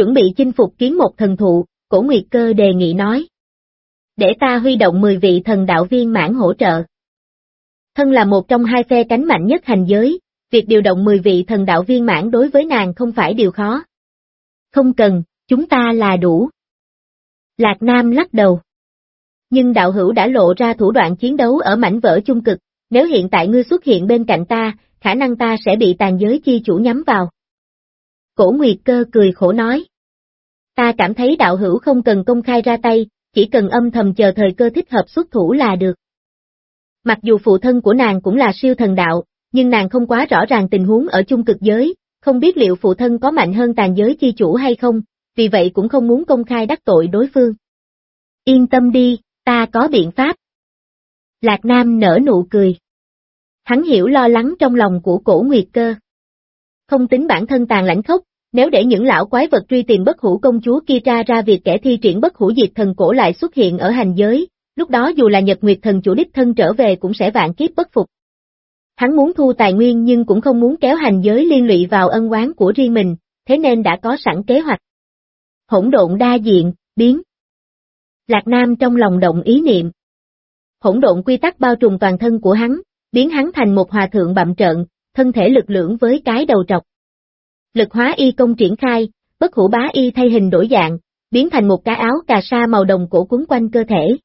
chuẩn bị chinh phục kiến một thần thụ, cổ nguyệt cơ đề nghị nói. Để ta huy động 10 vị thần đạo viên mãn hỗ trợ. Thân là một trong hai phe cánh mạnh nhất hành giới, việc điều động 10 vị thần đạo viên mãn đối với nàng không phải điều khó. Không cần, chúng ta là đủ. Lạc Nam lắc đầu. Nhưng đạo hữu đã lộ ra thủ đoạn chiến đấu ở mảnh vỡ chung cực, nếu hiện tại ngươi xuất hiện bên cạnh ta, khả năng ta sẽ bị tàn giới chi chủ nhắm vào. Cổ Nguyệt Cơ cười khổ nói. Ta cảm thấy đạo hữu không cần công khai ra tay, chỉ cần âm thầm chờ thời cơ thích hợp xuất thủ là được. Mặc dù phụ thân của nàng cũng là siêu thần đạo, nhưng nàng không quá rõ ràng tình huống ở chung cực giới, không biết liệu phụ thân có mạnh hơn tàn giới chi chủ hay không, vì vậy cũng không muốn công khai đắc tội đối phương. Yên tâm đi, ta có biện pháp. Lạc Nam nở nụ cười. Hắn hiểu lo lắng trong lòng của cổ nguyệt cơ. Không tính bản thân tàn lãnh khốc, nếu để những lão quái vật truy tìm bất hủ công chúa kia tra ra việc kẻ thi triển bất hủ diệt thần cổ lại xuất hiện ở hành giới, lúc đó dù là Nhật Nguyệt thần chủ đích thân trở về cũng sẽ vạn kiếp bất phục. Hắn muốn thu tài nguyên nhưng cũng không muốn kéo hành giới liên lụy vào ân oán của riêng mình, thế nên đã có sẵn kế hoạch. Hỗn độn đa diện, biến. Lạc Nam trong lòng động ý niệm. Hỗn độn quy tắc bao trùm toàn thân của hắn, biến hắn thành một hòa thượng bậm trợn, thân thể lực lưỡng với cái đầu trọc. Lực hóa y công triển khai, bất hủ bá y thay hình đổi dạng, biến thành một cái áo cà sa màu đồng cổ cuốn quanh cơ thể.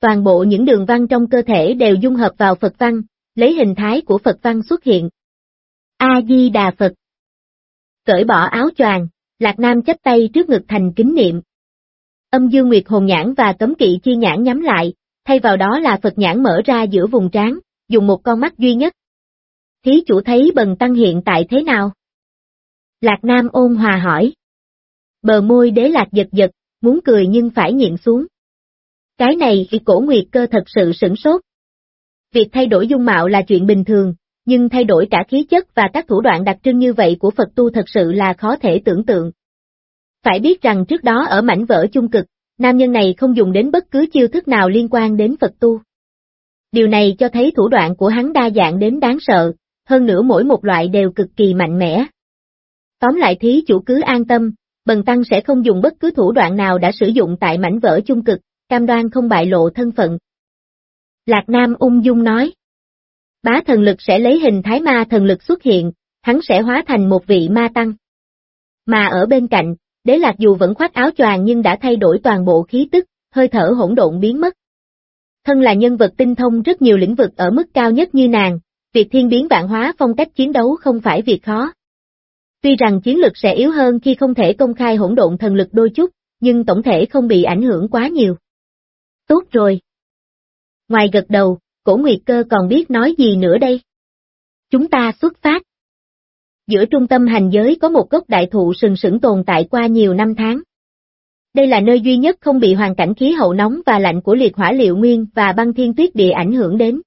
Toàn bộ những đường văn trong cơ thể đều dung hợp vào Phật văn, lấy hình thái của Phật văn xuất hiện. A-di-đà Phật Cởi bỏ áo choàng, Lạc Nam chấp tay trước ngực thành kính niệm. Âm dương nguyệt hồn nhãn và cấm kỵ chi nhãn nhắm lại, thay vào đó là Phật nhãn mở ra giữa vùng trán, dùng một con mắt duy nhất. Thí chủ thấy bần tăng hiện tại thế nào? Lạc Nam ôn hòa hỏi. Bờ môi đế lạc giật giật, muốn cười nhưng phải nhịn xuống. Cái này khi cổ nguyệt cơ thật sự sửng sốt. Việc thay đổi dung mạo là chuyện bình thường, nhưng thay đổi cả khí chất và các thủ đoạn đặc trưng như vậy của Phật tu thật sự là khó thể tưởng tượng. Phải biết rằng trước đó ở mảnh vỡ chung cực, nam nhân này không dùng đến bất cứ chiêu thức nào liên quan đến Phật tu. Điều này cho thấy thủ đoạn của hắn đa dạng đến đáng sợ, hơn nữa mỗi một loại đều cực kỳ mạnh mẽ. Tóm lại thí chủ cứ an tâm, bần tăng sẽ không dùng bất cứ thủ đoạn nào đã sử dụng tại mảnh vỡ chung cực, cam đoan không bại lộ thân phận. Lạc Nam ung dung nói. Bá thần lực sẽ lấy hình thái ma thần lực xuất hiện, hắn sẽ hóa thành một vị ma tăng. Mà ở bên cạnh, đế lạc dù vẫn khoác áo choàng nhưng đã thay đổi toàn bộ khí tức, hơi thở hỗn độn biến mất. Thân là nhân vật tinh thông rất nhiều lĩnh vực ở mức cao nhất như nàng, việc thiên biến vạn hóa phong cách chiến đấu không phải việc khó. Tuy rằng chiến lực sẽ yếu hơn khi không thể công khai hỗn độn thần lực đôi chút, nhưng tổng thể không bị ảnh hưởng quá nhiều. Tốt rồi. Ngoài gật đầu, cổ nguyệt cơ còn biết nói gì nữa đây? Chúng ta xuất phát. Giữa trung tâm hành giới có một gốc đại thụ sừng sững tồn tại qua nhiều năm tháng. Đây là nơi duy nhất không bị hoàn cảnh khí hậu nóng và lạnh của liệt hỏa liệu nguyên và băng thiên tuyết địa ảnh hưởng đến.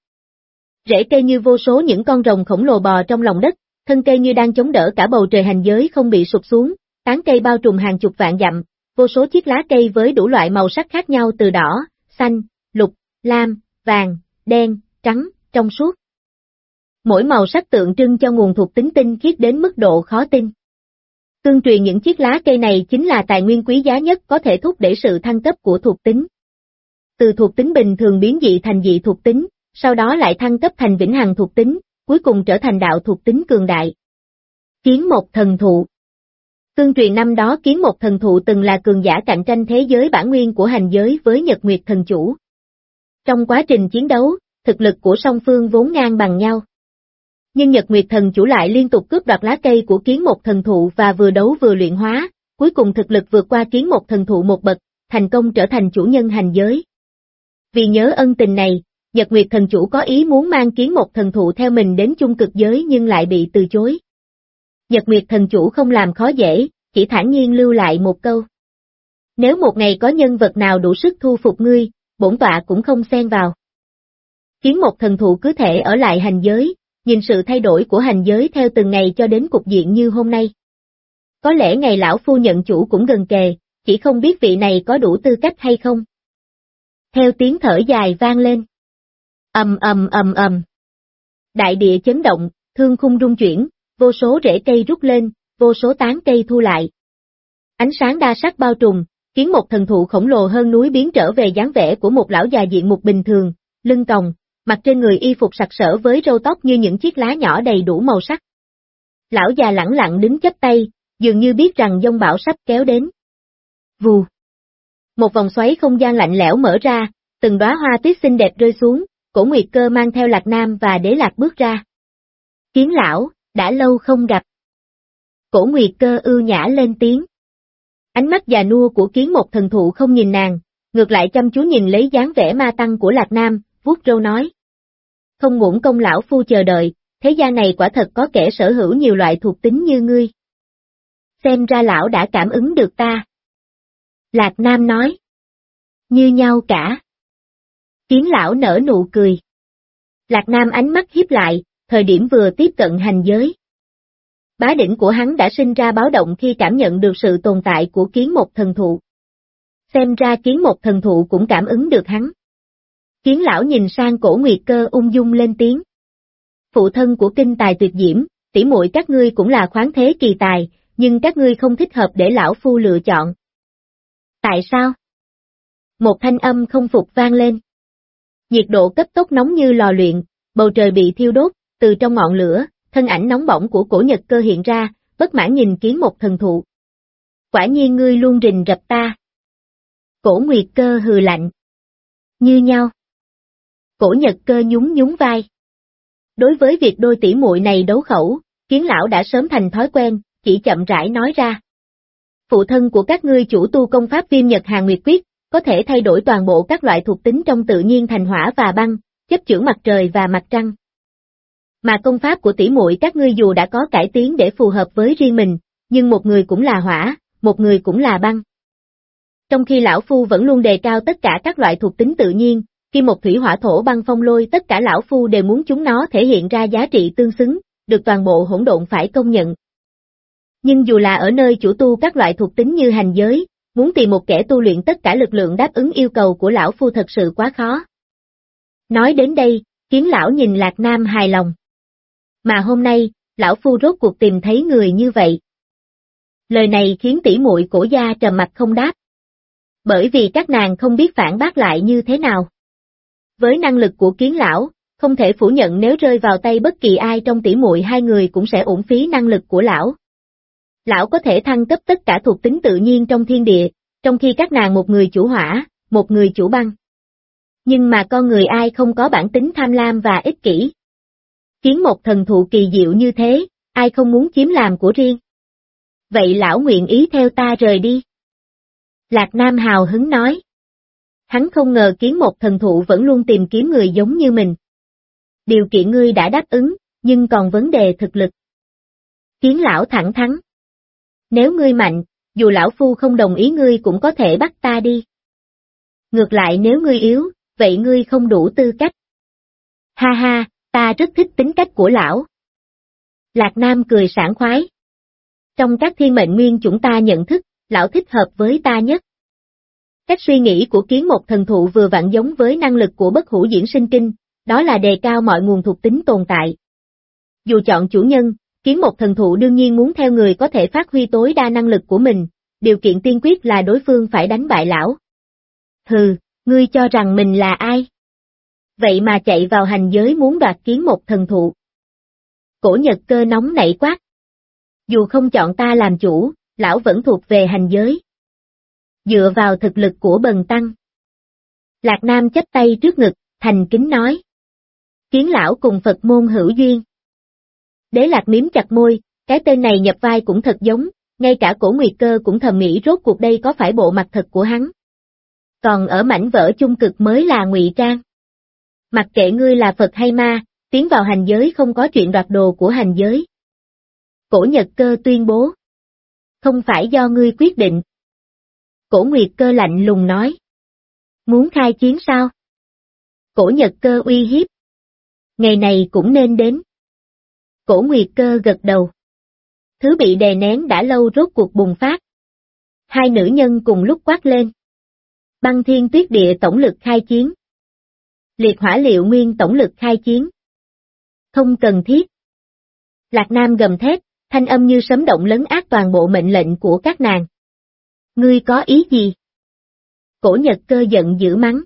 Rễ cây như vô số những con rồng khổng lồ bò trong lòng đất, thân cây như đang chống đỡ cả bầu trời hành giới không bị sụp xuống, tán cây bao trùm hàng chục vạn dặm, vô số chiếc lá cây với đủ loại màu sắc khác nhau từ đỏ, xanh, lục, lam, vàng, đen, trắng, trong suốt. Mỗi màu sắc tượng trưng cho nguồn thuộc tính tinh khiết đến mức độ khó tin. Tương truyền những chiếc lá cây này chính là tài nguyên quý giá nhất có thể thúc đẩy sự thăng cấp của thuộc tính. Từ thuộc tính bình thường biến dị thành dị thuộc tính, sau đó lại thăng cấp thành vĩnh hằng thuộc tính, cuối cùng trở thành đạo thuộc tính cường đại. Kiến một thần thụ Tương truyền năm đó kiến một thần thụ từng là cường giả cạnh tranh thế giới bản nguyên của hành giới với Nhật Nguyệt thần chủ. Trong quá trình chiến đấu, thực lực của song phương vốn ngang bằng nhau. Nhưng Nhật Nguyệt thần chủ lại liên tục cướp đoạt lá cây của kiến một thần thụ và vừa đấu vừa luyện hóa, cuối cùng thực lực vượt qua kiến một thần thụ một bậc, thành công trở thành chủ nhân hành giới. Vì nhớ ân tình này, Nhật Nguyệt thần chủ có ý muốn mang kiến một thần thụ theo mình đến chung cực giới nhưng lại bị từ chối. Nhật Nguyệt thần chủ không làm khó dễ, chỉ thản nhiên lưu lại một câu. Nếu một ngày có nhân vật nào đủ sức thu phục ngươi, bổn tọa cũng không xen vào. Kiến một thần thụ cứ thể ở lại hành giới, nhìn sự thay đổi của hành giới theo từng ngày cho đến cục diện như hôm nay. Có lẽ ngày lão phu nhận chủ cũng gần kề, chỉ không biết vị này có đủ tư cách hay không. Theo tiếng thở dài vang lên ầm ầm ầm ầm. Đại địa chấn động, thương khung rung chuyển, vô số rễ cây rút lên, vô số tán cây thu lại. ánh sáng đa sắc bao trùm, khiến một thần thụ khổng lồ hơn núi biến trở về dáng vẻ của một lão già diện mục bình thường, lưng còng, mặt trên người y phục sặc sỡ với râu tóc như những chiếc lá nhỏ đầy đủ màu sắc. Lão già lẳng lặng đứng chấp tay, dường như biết rằng dông bão sắp kéo đến. Vù. Một vòng xoáy không gian lạnh lẽo mở ra, từng đóa hoa tuyết xinh đẹp rơi xuống, cổ nguyệt cơ mang theo lạc nam và đế lạc bước ra. Kiến lão, đã lâu không gặp. Cổ nguyệt cơ ưu nhã lên tiếng. Ánh mắt già nua của kiến một thần thụ không nhìn nàng, ngược lại chăm chú nhìn lấy dáng vẻ ma tăng của lạc nam, vuốt râu nói. Không ngủng công lão phu chờ đợi, thế gian này quả thật có kẻ sở hữu nhiều loại thuộc tính như ngươi. Xem ra lão đã cảm ứng được ta. Lạc Nam nói. Như nhau cả. Kiến lão nở nụ cười. Lạc Nam ánh mắt hiếp lại, thời điểm vừa tiếp cận hành giới. Bá đỉnh của hắn đã sinh ra báo động khi cảm nhận được sự tồn tại của kiến một thần thụ. Xem ra kiến một thần thụ cũng cảm ứng được hắn. Kiến lão nhìn sang cổ nguyệt cơ ung dung lên tiếng. Phụ thân của kinh tài tuyệt diễm, tỉ muội các ngươi cũng là khoáng thế kỳ tài, nhưng các ngươi không thích hợp để lão phu lựa chọn. Tại sao? Một thanh âm không phục vang lên. Nhiệt độ cấp tốc nóng như lò luyện, bầu trời bị thiêu đốt, từ trong ngọn lửa, thân ảnh nóng bỏng của cổ nhật cơ hiện ra, bất mãn nhìn kiến một thần thụ. Quả nhiên ngươi luôn rình rập ta. Cổ nguyệt cơ hừ lạnh. Như nhau. Cổ nhật cơ nhún nhún vai. Đối với việc đôi tỷ muội này đấu khẩu, kiến lão đã sớm thành thói quen, chỉ chậm rãi nói ra. Phụ thân của các ngươi chủ tu công pháp viêm nhật hàng nguyệt quyết, có thể thay đổi toàn bộ các loại thuộc tính trong tự nhiên thành hỏa và băng, chấp chưởng mặt trời và mặt trăng. Mà công pháp của tỷ muội các ngươi dù đã có cải tiến để phù hợp với riêng mình, nhưng một người cũng là hỏa, một người cũng là băng. Trong khi lão phu vẫn luôn đề cao tất cả các loại thuộc tính tự nhiên, khi một thủy hỏa thổ băng phong lôi tất cả lão phu đều muốn chúng nó thể hiện ra giá trị tương xứng, được toàn bộ hỗn độn phải công nhận. Nhưng dù là ở nơi chủ tu các loại thuộc tính như hành giới, muốn tìm một kẻ tu luyện tất cả lực lượng đáp ứng yêu cầu của lão phu thật sự quá khó. Nói đến đây, kiến lão nhìn Lạc Nam hài lòng. Mà hôm nay, lão phu rốt cuộc tìm thấy người như vậy. Lời này khiến tỷ muội cổ gia trầm mặt không đáp. Bởi vì các nàng không biết phản bác lại như thế nào. Với năng lực của kiến lão, không thể phủ nhận nếu rơi vào tay bất kỳ ai trong tỷ muội hai người cũng sẽ uổng phí năng lực của lão. Lão có thể thăng cấp tất cả thuộc tính tự nhiên trong thiên địa, trong khi các nàng một người chủ hỏa, một người chủ băng. Nhưng mà con người ai không có bản tính tham lam và ích kỷ. Kiến một thần thụ kỳ diệu như thế, ai không muốn chiếm làm của riêng. Vậy lão nguyện ý theo ta rời đi. Lạc Nam hào hứng nói. Hắn không ngờ kiến một thần thụ vẫn luôn tìm kiếm người giống như mình. Điều kiện ngươi đã đáp ứng, nhưng còn vấn đề thực lực. Kiến lão thẳng thắn. Nếu ngươi mạnh, dù lão phu không đồng ý ngươi cũng có thể bắt ta đi. Ngược lại nếu ngươi yếu, vậy ngươi không đủ tư cách. Ha ha, ta rất thích tính cách của lão. Lạc Nam cười sảng khoái. Trong các thiên mệnh nguyên chúng ta nhận thức, lão thích hợp với ta nhất. Cách suy nghĩ của kiến một thần thụ vừa vặn giống với năng lực của bất hủ diễn sinh kinh, đó là đề cao mọi nguồn thuộc tính tồn tại. Dù chọn chủ nhân, kiến một thần thụ đương nhiên muốn theo người có thể phát huy tối đa năng lực của mình, điều kiện tiên quyết là đối phương phải đánh bại lão. Hừ, ngươi cho rằng mình là ai? Vậy mà chạy vào hành giới muốn đoạt kiến một thần thụ. Cổ nhật cơ nóng nảy quát. Dù không chọn ta làm chủ, lão vẫn thuộc về hành giới. Dựa vào thực lực của bần tăng. Lạc Nam chấp tay trước ngực, thành kính nói. Kiến lão cùng Phật môn hữu duyên. Đế lạc miếm chặt môi, cái tên này nhập vai cũng thật giống, ngay cả cổ nguyệt cơ cũng thầm nghĩ rốt cuộc đây có phải bộ mặt thật của hắn. Còn ở mảnh vỡ chung cực mới là ngụy trang. Mặc kệ ngươi là Phật hay ma, tiến vào hành giới không có chuyện đoạt đồ của hành giới. Cổ Nhật Cơ tuyên bố. Không phải do ngươi quyết định. Cổ Nguyệt Cơ lạnh lùng nói. Muốn khai chiến sao? Cổ Nhật Cơ uy hiếp. Ngày này cũng nên đến. Cổ Nguyệt Cơ gật đầu. Thứ bị đè nén đã lâu rốt cuộc bùng phát. Hai nữ nhân cùng lúc quát lên. Băng thiên tuyết địa tổng lực khai chiến. Liệt hỏa liệu nguyên tổng lực khai chiến. Không cần thiết. Lạc Nam gầm thét, thanh âm như sấm động lấn át toàn bộ mệnh lệnh của các nàng. Ngươi có ý gì? Cổ nhật cơ giận dữ mắng.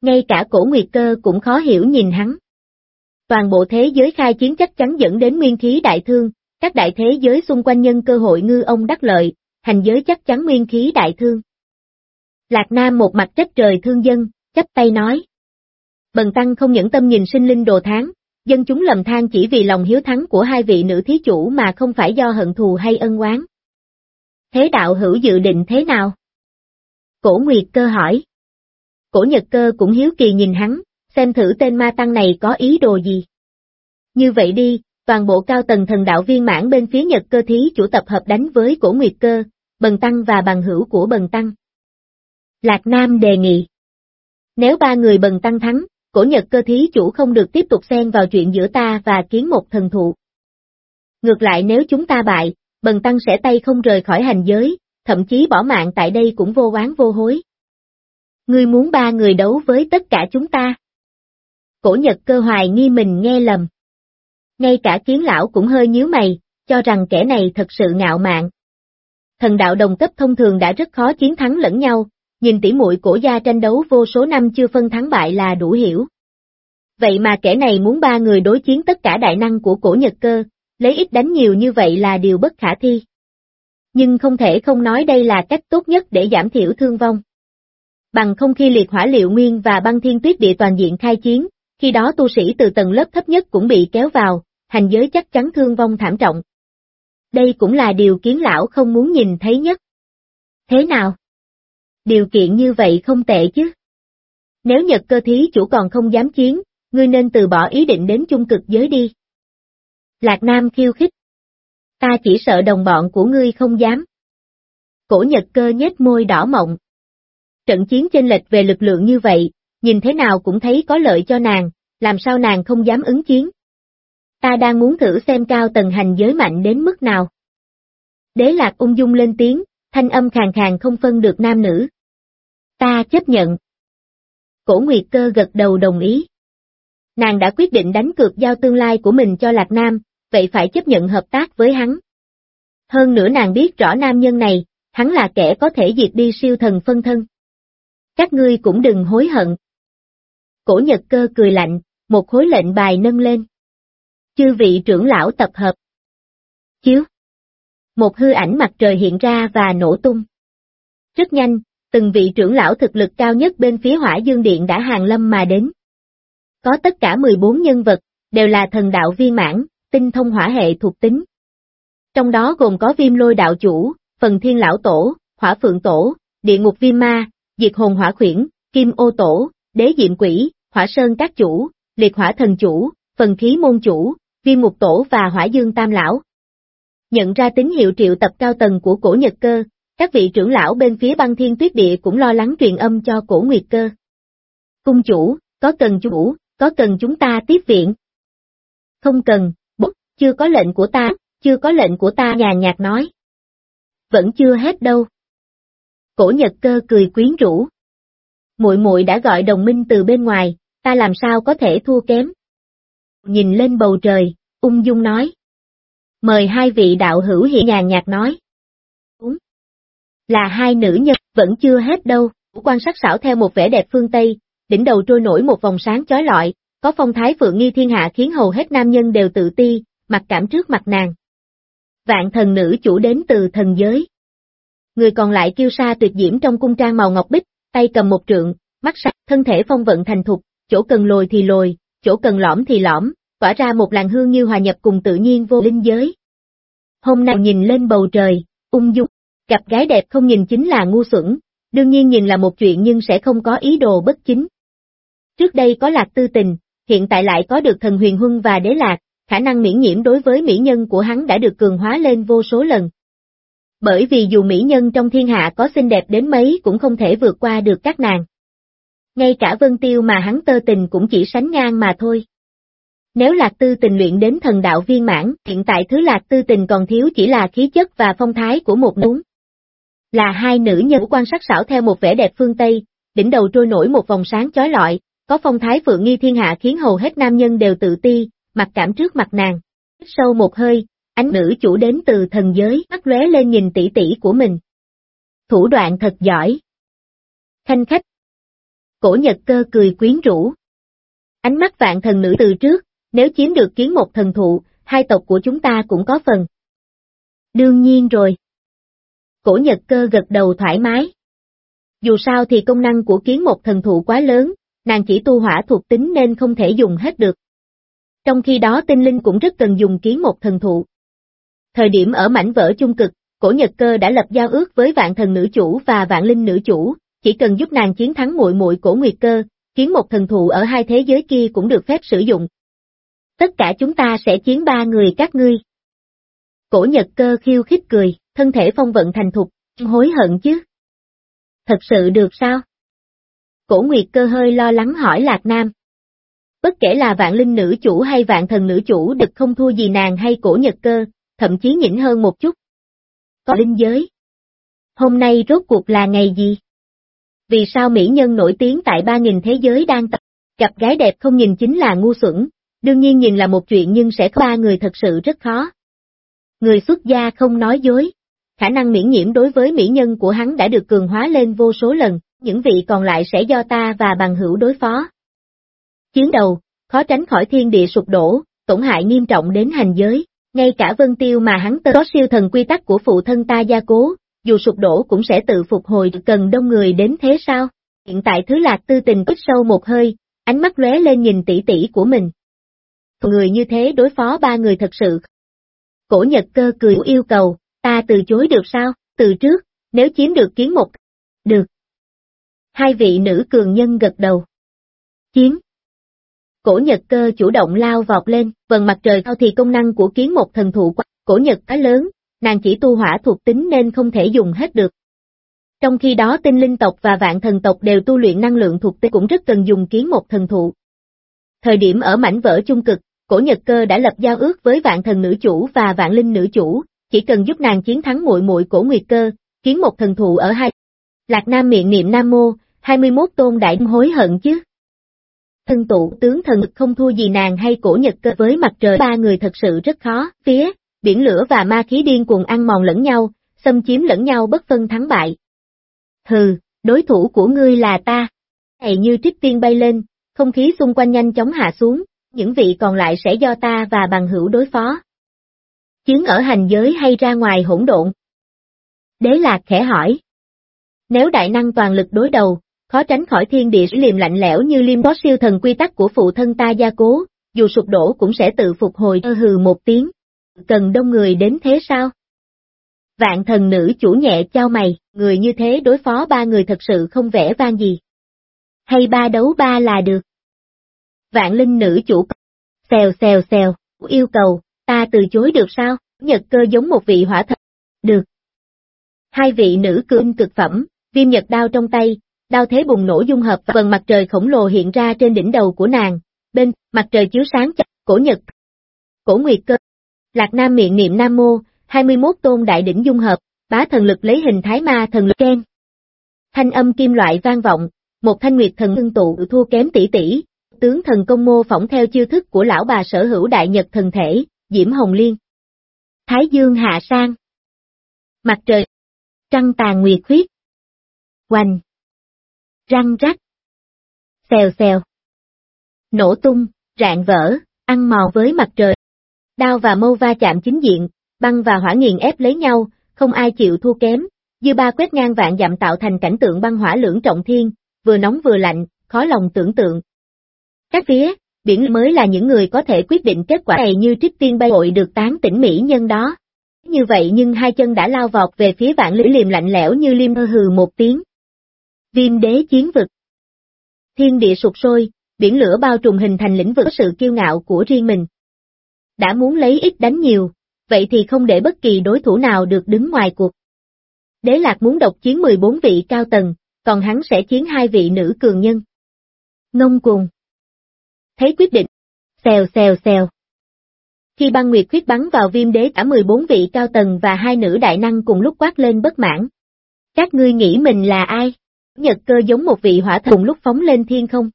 Ngay cả cổ nguyệt cơ cũng khó hiểu nhìn hắn. Toàn bộ thế giới khai chiến chắc chắn dẫn đến nguyên khí đại thương, các đại thế giới xung quanh nhân cơ hội ngư ông đắc lợi, hành giới chắc chắn nguyên khí đại thương. Lạc Nam một mặt trách trời thương dân, chấp tay nói. Bần tăng không những tâm nhìn sinh linh đồ tháng, dân chúng lầm than chỉ vì lòng hiếu thắng của hai vị nữ thí chủ mà không phải do hận thù hay ân oán. Thế đạo hữu dự định thế nào? Cổ Nguyệt cơ hỏi. Cổ Nhật cơ cũng hiếu kỳ nhìn hắn, xem thử tên ma tăng này có ý đồ gì. Như vậy đi, toàn bộ cao tầng thần đạo viên mãn bên phía Nhật cơ thí chủ tập hợp đánh với cổ Nguyệt cơ, bần tăng và bằng hữu của bần tăng. Lạc Nam đề nghị. Nếu ba người bần tăng thắng, cổ Nhật cơ thí chủ không được tiếp tục xen vào chuyện giữa ta và kiến một thần thụ. Ngược lại nếu chúng ta bại, bần tăng sẽ tay không rời khỏi hành giới, thậm chí bỏ mạng tại đây cũng vô oán vô hối. Ngươi muốn ba người đấu với tất cả chúng ta. Cổ Nhật cơ hoài nghi mình nghe lầm. Ngay cả kiến lão cũng hơi nhíu mày, cho rằng kẻ này thật sự ngạo mạn. Thần đạo đồng cấp thông thường đã rất khó chiến thắng lẫn nhau, nhìn tỉ muội cổ gia tranh đấu vô số năm chưa phân thắng bại là đủ hiểu. Vậy mà kẻ này muốn ba người đối chiến tất cả đại năng của cổ Nhật cơ, lấy ít đánh nhiều như vậy là điều bất khả thi. Nhưng không thể không nói đây là cách tốt nhất để giảm thiểu thương vong. Bằng không khi liệt hỏa liệu nguyên và băng thiên tuyết địa toàn diện khai chiến, khi đó tu sĩ từ tầng lớp thấp nhất cũng bị kéo vào, hành giới chắc chắn thương vong thảm trọng. Đây cũng là điều kiến lão không muốn nhìn thấy nhất. Thế nào? Điều kiện như vậy không tệ chứ. Nếu Nhật cơ thí chủ còn không dám chiến, ngươi nên từ bỏ ý định đến chung cực giới đi. Lạc Nam khiêu khích. Ta chỉ sợ đồng bọn của ngươi không dám. Cổ Nhật cơ nhếch môi đỏ mộng. Trận chiến chênh lệch về lực lượng như vậy, nhìn thế nào cũng thấy có lợi cho nàng, làm sao nàng không dám ứng chiến. Ta đang muốn thử xem cao tầng hành giới mạnh đến mức nào. Đế lạc ung dung lên tiếng, thanh âm khàn khàn không phân được nam nữ. Ta chấp nhận. Cổ Nguyệt Cơ gật đầu đồng ý. Nàng đã quyết định đánh cược giao tương lai của mình cho Lạc Nam, vậy phải chấp nhận hợp tác với hắn. Hơn nữa nàng biết rõ nam nhân này, hắn là kẻ có thể diệt đi siêu thần phân thân. Các ngươi cũng đừng hối hận. Cổ Nhật Cơ cười lạnh, một khối lệnh bài nâng lên. Chư vị trưởng lão tập hợp. Chiếu. Một hư ảnh mặt trời hiện ra và nổ tung. Rất nhanh, từng vị trưởng lão thực lực cao nhất bên phía hỏa dương điện đã hàng lâm mà đến. Có tất cả 14 nhân vật, đều là thần đạo viên mãn, tinh thông hỏa hệ thuộc tính. Trong đó gồm có viêm lôi đạo chủ, phần thiên lão tổ, hỏa phượng tổ, địa ngục viêm ma, diệt hồn hỏa khuyển, kim ô tổ, đế diệm quỷ, hỏa sơn các chủ, liệt hỏa thần chủ, phần khí môn chủ, viêm mục tổ và hỏa dương tam lão. Nhận ra tín hiệu triệu tập cao tầng của cổ nhật cơ, các vị trưởng lão bên phía băng thiên tuyết địa cũng lo lắng truyền âm cho cổ nguyệt cơ. Cung chủ, có cần chủ, có cần chúng ta tiếp viện? Không cần, bút, chưa có lệnh của ta, chưa có lệnh của ta nhà nhạt nói. Vẫn chưa hết đâu. Cổ Nhật Cơ cười quyến rũ. Muội muội đã gọi đồng minh từ bên ngoài, ta làm sao có thể thua kém. Nhìn lên bầu trời, ung dung nói. Mời hai vị đạo hữu hiện nhàn nhạt nói. Đúng. Là hai nữ nhân, vẫn chưa hết đâu, quan sát xảo theo một vẻ đẹp phương Tây, đỉnh đầu trôi nổi một vòng sáng chói lọi, có phong thái phượng nghi thiên hạ khiến hầu hết nam nhân đều tự ti, mặc cảm trước mặt nàng. Vạn thần nữ chủ đến từ thần giới. Người còn lại kiêu sa tuyệt diễm trong cung trang màu ngọc bích, tay cầm một trượng, mắt sắc, thân thể phong vận thành thục, chỗ cần lồi thì lồi, chỗ cần lõm thì lõm, tỏa ra một làn hương như hòa nhập cùng tự nhiên vô linh giới. Hôm nào nhìn lên bầu trời, ung dung, gặp gái đẹp không nhìn chính là ngu xuẩn, đương nhiên nhìn là một chuyện nhưng sẽ không có ý đồ bất chính. Trước đây có lạc tư tình, hiện tại lại có được thần huyền huân và đế lạc, khả năng miễn nhiễm đối với mỹ nhân của hắn đã được cường hóa lên vô số lần. Bởi vì dù mỹ nhân trong thiên hạ có xinh đẹp đến mấy cũng không thể vượt qua được các nàng. Ngay cả vân tiêu mà hắn tơ tình cũng chỉ sánh ngang mà thôi. Nếu lạc tư tình luyện đến thần đạo viên mãn, hiện tại thứ lạc tư tình còn thiếu chỉ là khí chất và phong thái của một núm. Là hai nữ nhân quan sắc xảo theo một vẻ đẹp phương Tây, đỉnh đầu trôi nổi một vòng sáng chói lọi, có phong thái phượng nghi thiên hạ khiến hầu hết nam nhân đều tự ti, mặc cảm trước mặt nàng. Sâu một hơi, ánh nữ chủ đến từ thần giới, mắt lóe lên nhìn tỷ tỷ của mình. thủ đoạn thật giỏi. Khanh khách. Cổ nhật cơ cười quyến rũ. Ánh mắt vạn thần nữ từ trước, nếu chiếm được kiến một thần thụ, hai tộc của chúng ta cũng có phần. Đương nhiên rồi. Cổ nhật cơ gật đầu thoải mái. Dù sao thì công năng của kiến một thần thụ quá lớn, nàng chỉ tu hỏa thuộc tính nên không thể dùng hết được. Trong khi đó tinh linh cũng rất cần dùng kiến một thần thụ. Thời điểm ở mảnh vỡ chung cực, cổ nhật cơ đã lập giao ước với vạn thần nữ chủ và vạn linh nữ chủ, chỉ cần giúp nàng chiến thắng muội muội cổ nguyệt cơ, khiến một thần thụ ở hai thế giới kia cũng được phép sử dụng. Tất cả chúng ta sẽ chiến ba người các ngươi. Cổ nhật cơ khiêu khích cười, thân thể phong vận thành thục, hối hận chứ. Thật sự được sao? Cổ nguyệt cơ hơi lo lắng hỏi Lạc Nam. Bất kể là vạn linh nữ chủ hay vạn thần nữ chủ được không thua gì nàng hay cổ nhật cơ, thậm chí nhỉnh hơn một chút. Có linh giới. Hôm nay rốt cuộc là ngày gì? Vì sao mỹ nhân nổi tiếng tại ba nghìn thế giới đang tập, gặp gái đẹp không nhìn chính là ngu xuẩn, đương nhiên nhìn là một chuyện nhưng sẽ có ba người thật sự rất khó. Người xuất gia không nói dối, khả năng miễn nhiễm đối với mỹ nhân của hắn đã được cường hóa lên vô số lần, những vị còn lại sẽ do ta và bằng hữu đối phó. Chiến đầu, khó tránh khỏi thiên địa sụp đổ, tổn hại nghiêm trọng đến hành giới, ngay cả vân tiêu mà hắn tơ có siêu thần quy tắc của phụ thân ta gia cố, dù sụp đổ cũng sẽ tự phục hồi cần đông người đến thế sao? Hiện tại thứ lạc tư tình ít sâu một hơi, ánh mắt lóe lên nhìn tỷ tỷ của mình. Người như thế đối phó ba người thật sự. Cổ nhật cơ cười yêu cầu, ta từ chối được sao, từ trước, nếu chiếm được kiến một. Được. Hai vị nữ cường nhân gật đầu. Chiến. Cổ nhật cơ chủ động lao vọt lên, vần mặt trời cao thì công năng của kiến một thần thụ quá, cổ nhật quá lớn, nàng chỉ tu hỏa thuộc tính nên không thể dùng hết được. Trong khi đó tinh linh tộc và vạn thần tộc đều tu luyện năng lượng thuộc tính cũng rất cần dùng kiến một thần thụ. Thời điểm ở mảnh vỡ chung cực, cổ nhật cơ đã lập giao ước với vạn thần nữ chủ và vạn linh nữ chủ, chỉ cần giúp nàng chiến thắng muội muội cổ nguyệt cơ, kiến một thần thụ ở hai. Lạc Nam miệng niệm Nam Mô, 21 tôn đại hối hận chứ. Thân tụ tướng thần không thua gì nàng hay cổ nhật cơ với mặt trời ba người thật sự rất khó, phía, biển lửa và ma khí điên cuồng ăn mòn lẫn nhau, xâm chiếm lẫn nhau bất phân thắng bại. Hừ, đối thủ của ngươi là ta. Này như trích tiên bay lên, không khí xung quanh nhanh chóng hạ xuống, những vị còn lại sẽ do ta và bằng hữu đối phó. Chiến ở hành giới hay ra ngoài hỗn độn? Đế Lạc khẽ hỏi. Nếu đại năng toàn lực đối đầu, khó tránh khỏi thiên địa liềm lạnh lẽo như liêm có siêu thần quy tắc của phụ thân ta gia cố, dù sụp đổ cũng sẽ tự phục hồi ơ hừ một tiếng. Cần đông người đến thế sao? Vạn thần nữ chủ nhẹ cho mày, người như thế đối phó ba người thật sự không vẻ vang gì. Hay ba đấu ba là được. Vạn linh nữ chủ xèo xèo xèo, yêu cầu, ta từ chối được sao, nhật cơ giống một vị hỏa thần. Được. Hai vị nữ cương cực phẩm, viêm nhật đao trong tay, đao thế bùng nổ dung hợp và vần mặt trời khổng lồ hiện ra trên đỉnh đầu của nàng, bên, mặt trời chiếu sáng chặt, cổ nhật. Cổ nguyệt cơ. Lạc Nam miệng niệm Nam Mô, 21 tôn đại đỉnh dung hợp, bá thần lực lấy hình thái ma thần lực khen. Thanh âm kim loại vang vọng, một thanh nguyệt thần ưng tụ thua kém tỷ tỷ, tướng thần công mô phỏng theo chiêu thức của lão bà sở hữu đại nhật thần thể, Diễm Hồng Liên. Thái Dương hạ sang. Mặt trời. Trăng tàn nguyệt khuyết. Hoành. Răng rắc. Xèo xèo. Nổ tung, rạn vỡ, ăn màu với mặt trời. Đao và mâu va chạm chính diện, băng và hỏa nghiền ép lấy nhau, không ai chịu thua kém, dư ba quét ngang vạn dặm tạo thành cảnh tượng băng hỏa lưỡng trọng thiên, vừa nóng vừa lạnh, khó lòng tưởng tượng. Các phía, biển mới là những người có thể quyết định kết quả này như trích tiên bay hội được tán tỉnh mỹ nhân đó. Như vậy nhưng hai chân đã lao vọt về phía vạn lưỡi liềm lạnh lẽo như liêm hừ một tiếng. Viêm đế chiến vực. Thiên địa sụp sôi, biển lửa bao trùm hình thành lĩnh vực sự kiêu ngạo của riêng mình. Đã muốn lấy ít đánh nhiều, vậy thì không để bất kỳ đối thủ nào được đứng ngoài cuộc. Đế Lạc muốn độc chiến 14 vị cao tầng, còn hắn sẽ chiến hai vị nữ cường nhân. Ngông cuồng thấy quyết định. Xèo xèo xèo. Khi băng nguyệt khuyết bắn vào viêm đế cả 14 vị cao tầng và hai nữ đại năng cùng lúc quát lên bất mãn. Các ngươi nghĩ mình là ai? Nhật cơ giống một vị hỏa thần lúc phóng lên thiên không.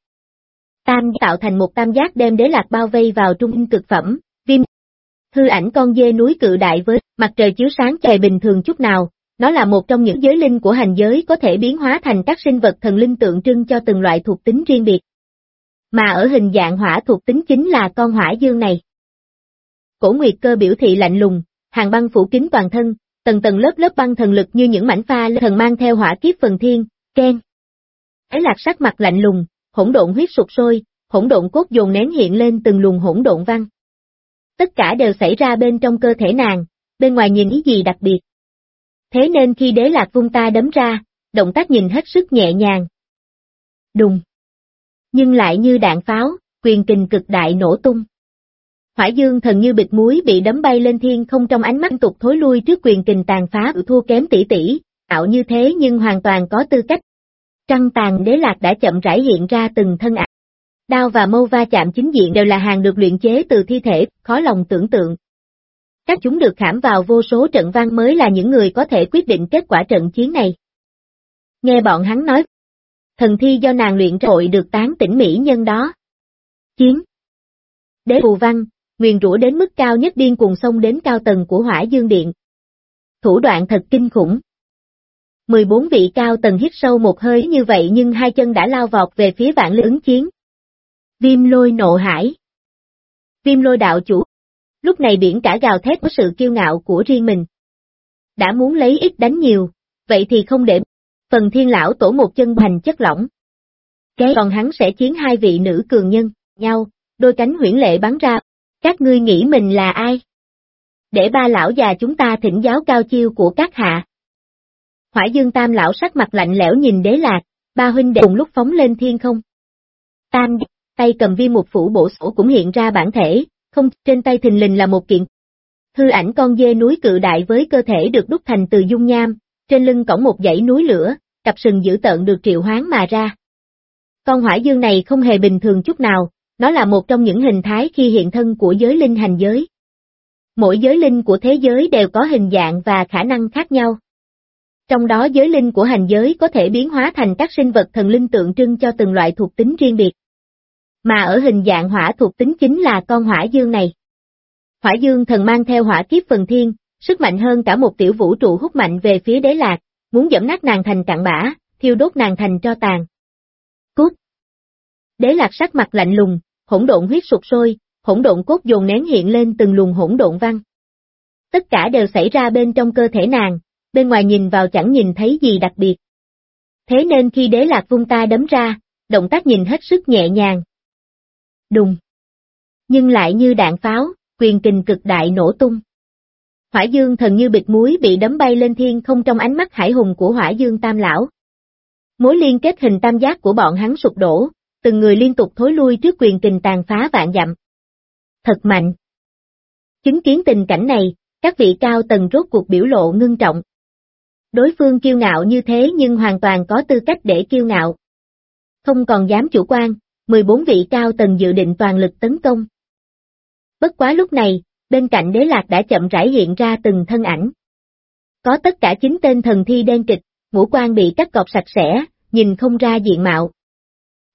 Tam tạo thành một tam giác đem đế lạc bao vây vào trung cực phẩm, viêm. Hư ảnh con dê núi cự đại với mặt trời chiếu sáng trời bình thường chút nào, nó là một trong những giới linh của hành giới có thể biến hóa thành các sinh vật thần linh tượng trưng cho từng loại thuộc tính riêng biệt. Mà ở hình dạng hỏa thuộc tính chính là con hỏa dương này. Cổ Nguyệt cơ biểu thị lạnh lùng, hàng băng phủ kín toàn thân, tầng tầng lớp lớp băng thần lực như những mảnh pha thần mang theo hỏa kiếp phần thiên, ken. Ấy lạc sắc mặt lạnh lùng, hỗn độn huyết sụp sôi, hỗn độn cốt dồn nén hiện lên từng luồng hỗn độn văn. Tất cả đều xảy ra bên trong cơ thể nàng, bên ngoài nhìn ý gì đặc biệt. Thế nên khi đế lạc vung ta đấm ra, động tác nhìn hết sức nhẹ nhàng. Đùng. Nhưng lại như đạn pháo, quyền kình cực đại nổ tung. Hỏa dương thần như bịch muối bị đấm bay lên thiên không trong ánh mắt tục thối lui trước quyền kình tàn phá thua kém tỷ tỷ, ảo như thế nhưng hoàn toàn có tư cách. Trăng tàn đế lạc đã chậm rãi hiện ra từng thân ảnh. Đao và mâu va chạm chính diện đều là hàng được luyện chế từ thi thể, khó lòng tưởng tượng. Các chúng được khảm vào vô số trận văn mới là những người có thể quyết định kết quả trận chiến này. Nghe bọn hắn nói, thần thi do nàng luyện trội được tán tỉnh mỹ nhân đó. Chiến Đế phù văn, nguyền rủa đến mức cao nhất điên cùng sông đến cao tầng của hỏa dương điện. Thủ đoạn thật kinh khủng. 14 vị cao tầng hít sâu một hơi như vậy nhưng hai chân đã lao vọt về phía vạn lư ứng chiến. Viêm lôi nộ hải. Viêm lôi đạo chủ. Lúc này biển cả gào thét có sự kiêu ngạo của riêng mình. Đã muốn lấy ít đánh nhiều, vậy thì không để phần thiên lão tổ một chân hành chất lỏng. Cái còn hắn sẽ chiến hai vị nữ cường nhân, nhau, đôi cánh huyển lệ bắn ra. Các ngươi nghĩ mình là ai? Để ba lão già chúng ta thỉnh giáo cao chiêu của các hạ. Hỏa dương tam lão sắc mặt lạnh lẽo nhìn đế lạc, ba huynh đệ cùng lúc phóng lên thiên không. Tam, tay cầm viên một phủ bổ sổ cũng hiện ra bản thể, không, trên tay thình lình là một kiện. Hư ảnh con dê núi cự đại với cơ thể được đúc thành từ dung nham, trên lưng cổng một dãy núi lửa, cặp sừng dữ tợn được triệu hoán mà ra. Con hỏa dương này không hề bình thường chút nào, nó là một trong những hình thái khi hiện thân của giới linh hành giới. Mỗi giới linh của thế giới đều có hình dạng và khả năng khác nhau. Trong đó giới linh của hành giới có thể biến hóa thành các sinh vật thần linh tượng trưng cho từng loại thuộc tính riêng biệt. Mà ở hình dạng hỏa thuộc tính chính là con hỏa dương này. Hỏa dương thần mang theo hỏa kiếp phần thiên, sức mạnh hơn cả một tiểu vũ trụ hút mạnh về phía đế lạc, muốn dẫm nát nàng thành cạn bã, thiêu đốt nàng thành cho tàn. Cút! Đế lạc sắc mặt lạnh lùng, hỗn độn huyết sụt sôi, hỗn độn cốt dồn nén hiện lên từng luồng hỗn độn văn. Tất cả đều xảy ra bên trong cơ thể nàng, bên ngoài nhìn vào chẳng nhìn thấy gì đặc biệt. Thế nên khi đế lạc vung ta đấm ra, động tác nhìn hết sức nhẹ nhàng. Đùng. Nhưng lại như đạn pháo, quyền kình cực đại nổ tung. Hỏa dương thần như bịch muối bị đấm bay lên thiên không trong ánh mắt hải hùng của hỏa dương tam lão. Mối liên kết hình tam giác của bọn hắn sụp đổ, từng người liên tục thối lui trước quyền kình tàn phá vạn dặm. Thật mạnh. Chứng kiến tình cảnh này, các vị cao tầng rốt cuộc biểu lộ ngưng trọng. Đối phương kiêu ngạo như thế nhưng hoàn toàn có tư cách để kiêu ngạo. Không còn dám chủ quan, 14 vị cao tầng dự định toàn lực tấn công. Bất quá lúc này, bên cạnh đế lạc đã chậm rãi hiện ra từng thân ảnh. Có tất cả chín tên thần thi đen kịch, ngũ quan bị cắt cọp sạch sẽ, nhìn không ra diện mạo.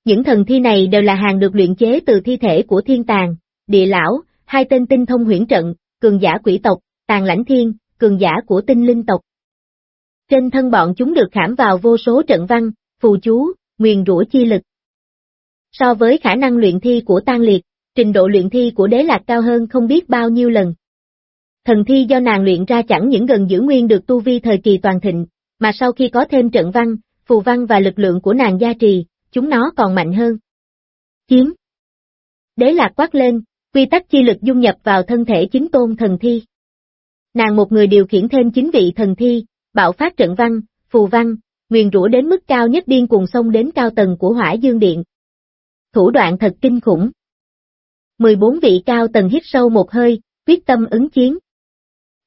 Những thần thi này đều là hàng được luyện chế từ thi thể của thiên tàng, địa lão, hai tên tinh thông huyễn trận, cường giả quỷ tộc, tàng lãnh thiên, cường giả của tinh linh tộc. Trên thân bọn chúng được khảm vào vô số trận văn, phù chú, nguyền rủa chi lực. So với khả năng luyện thi của tan liệt, trình độ luyện thi của đế lạc cao hơn không biết bao nhiêu lần. Thần thi do nàng luyện ra chẳng những gần giữ nguyên được tu vi thời kỳ toàn thịnh, mà sau khi có thêm trận văn, phù văn và lực lượng của nàng gia trì, chúng nó còn mạnh hơn. Chiếm Đế lạc quát lên, quy tắc chi lực dung nhập vào thân thể chính tôn thần thi. Nàng một người điều khiển thêm chính vị thần thi, bạo phát trận văn, phù văn, nguyền rủa đến mức cao nhất điên cuồng sông đến cao tầng của hỏa dương điện. Thủ đoạn thật kinh khủng. 14 vị cao tầng hít sâu một hơi, quyết tâm ứng chiến.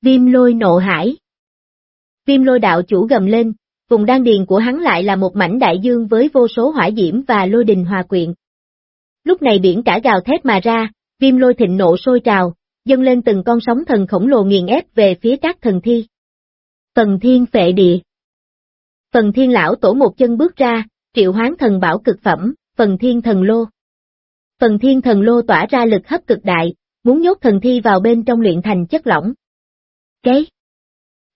Viêm lôi nộ hải. Viêm lôi đạo chủ gầm lên, vùng đan điền của hắn lại là một mảnh đại dương với vô số hỏa diễm và lôi đình hòa quyện. Lúc này biển cả gào thét mà ra, viêm lôi thịnh nộ sôi trào, dâng lên từng con sóng thần khổng lồ nghiền ép về phía các thần thi. Phần thiên phệ địa Phần thiên lão tổ một chân bước ra, triệu hoán thần bảo cực phẩm, phần thiên thần lô. Phần thiên thần lô tỏa ra lực hấp cực đại, muốn nhốt thần thi vào bên trong luyện thành chất lỏng. Cái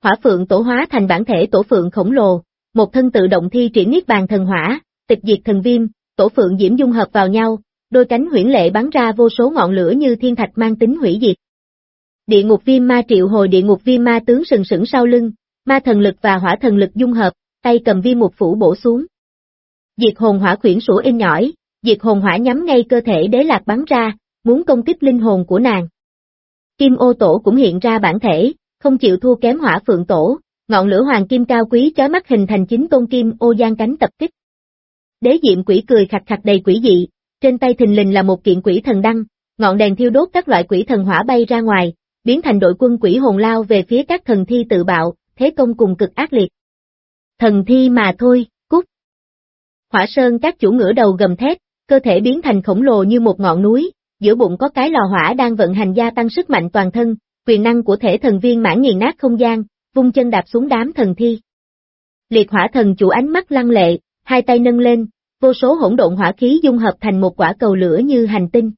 hỏa phượng tổ hóa thành bản thể tổ phượng khổng lồ, một thân tự động thi triển niết bàn thần hỏa, tịch diệt thần viêm, tổ phượng diễm dung hợp vào nhau, đôi cánh huyển lệ bắn ra vô số ngọn lửa như thiên thạch mang tính hủy diệt. Địa ngục viêm ma triệu hồi địa ngục viêm ma tướng sừng sững sau lưng, ma thần lực và hỏa thần lực dung hợp, tay cầm vi một phủ bổ xuống. Diệt hồn hỏa khuyển sủa in nhỏi, diệt hồn hỏa nhắm ngay cơ thể đế lạc bắn ra, muốn công kích linh hồn của nàng. Kim ô tổ cũng hiện ra bản thể, không chịu thua kém hỏa phượng tổ, ngọn lửa hoàng kim cao quý chói mắt hình thành chính tôn kim ô gian cánh tập kích. Đế diệm quỷ cười khặt khặt đầy quỷ dị, trên tay thình lình là một kiện quỷ thần đăng, ngọn đèn thiêu đốt các loại quỷ thần hỏa bay ra ngoài, biến thành đội quân quỷ hồn lao về phía các thần thi tự bạo, thế công cùng cực ác liệt. Thần thi mà thôi, cút. Hỏa sơn các chủ ngửa đầu gầm thét, cơ thể biến thành khổng lồ như một ngọn núi, giữa bụng có cái lò hỏa đang vận hành gia tăng sức mạnh toàn thân, quyền năng của thể thần viên mãn nghiền nát không gian, vung chân đạp xuống đám thần thi. Liệt hỏa thần chủ ánh mắt lăng lệ, hai tay nâng lên, vô số hỗn độn hỏa khí dung hợp thành một quả cầu lửa như hành tinh.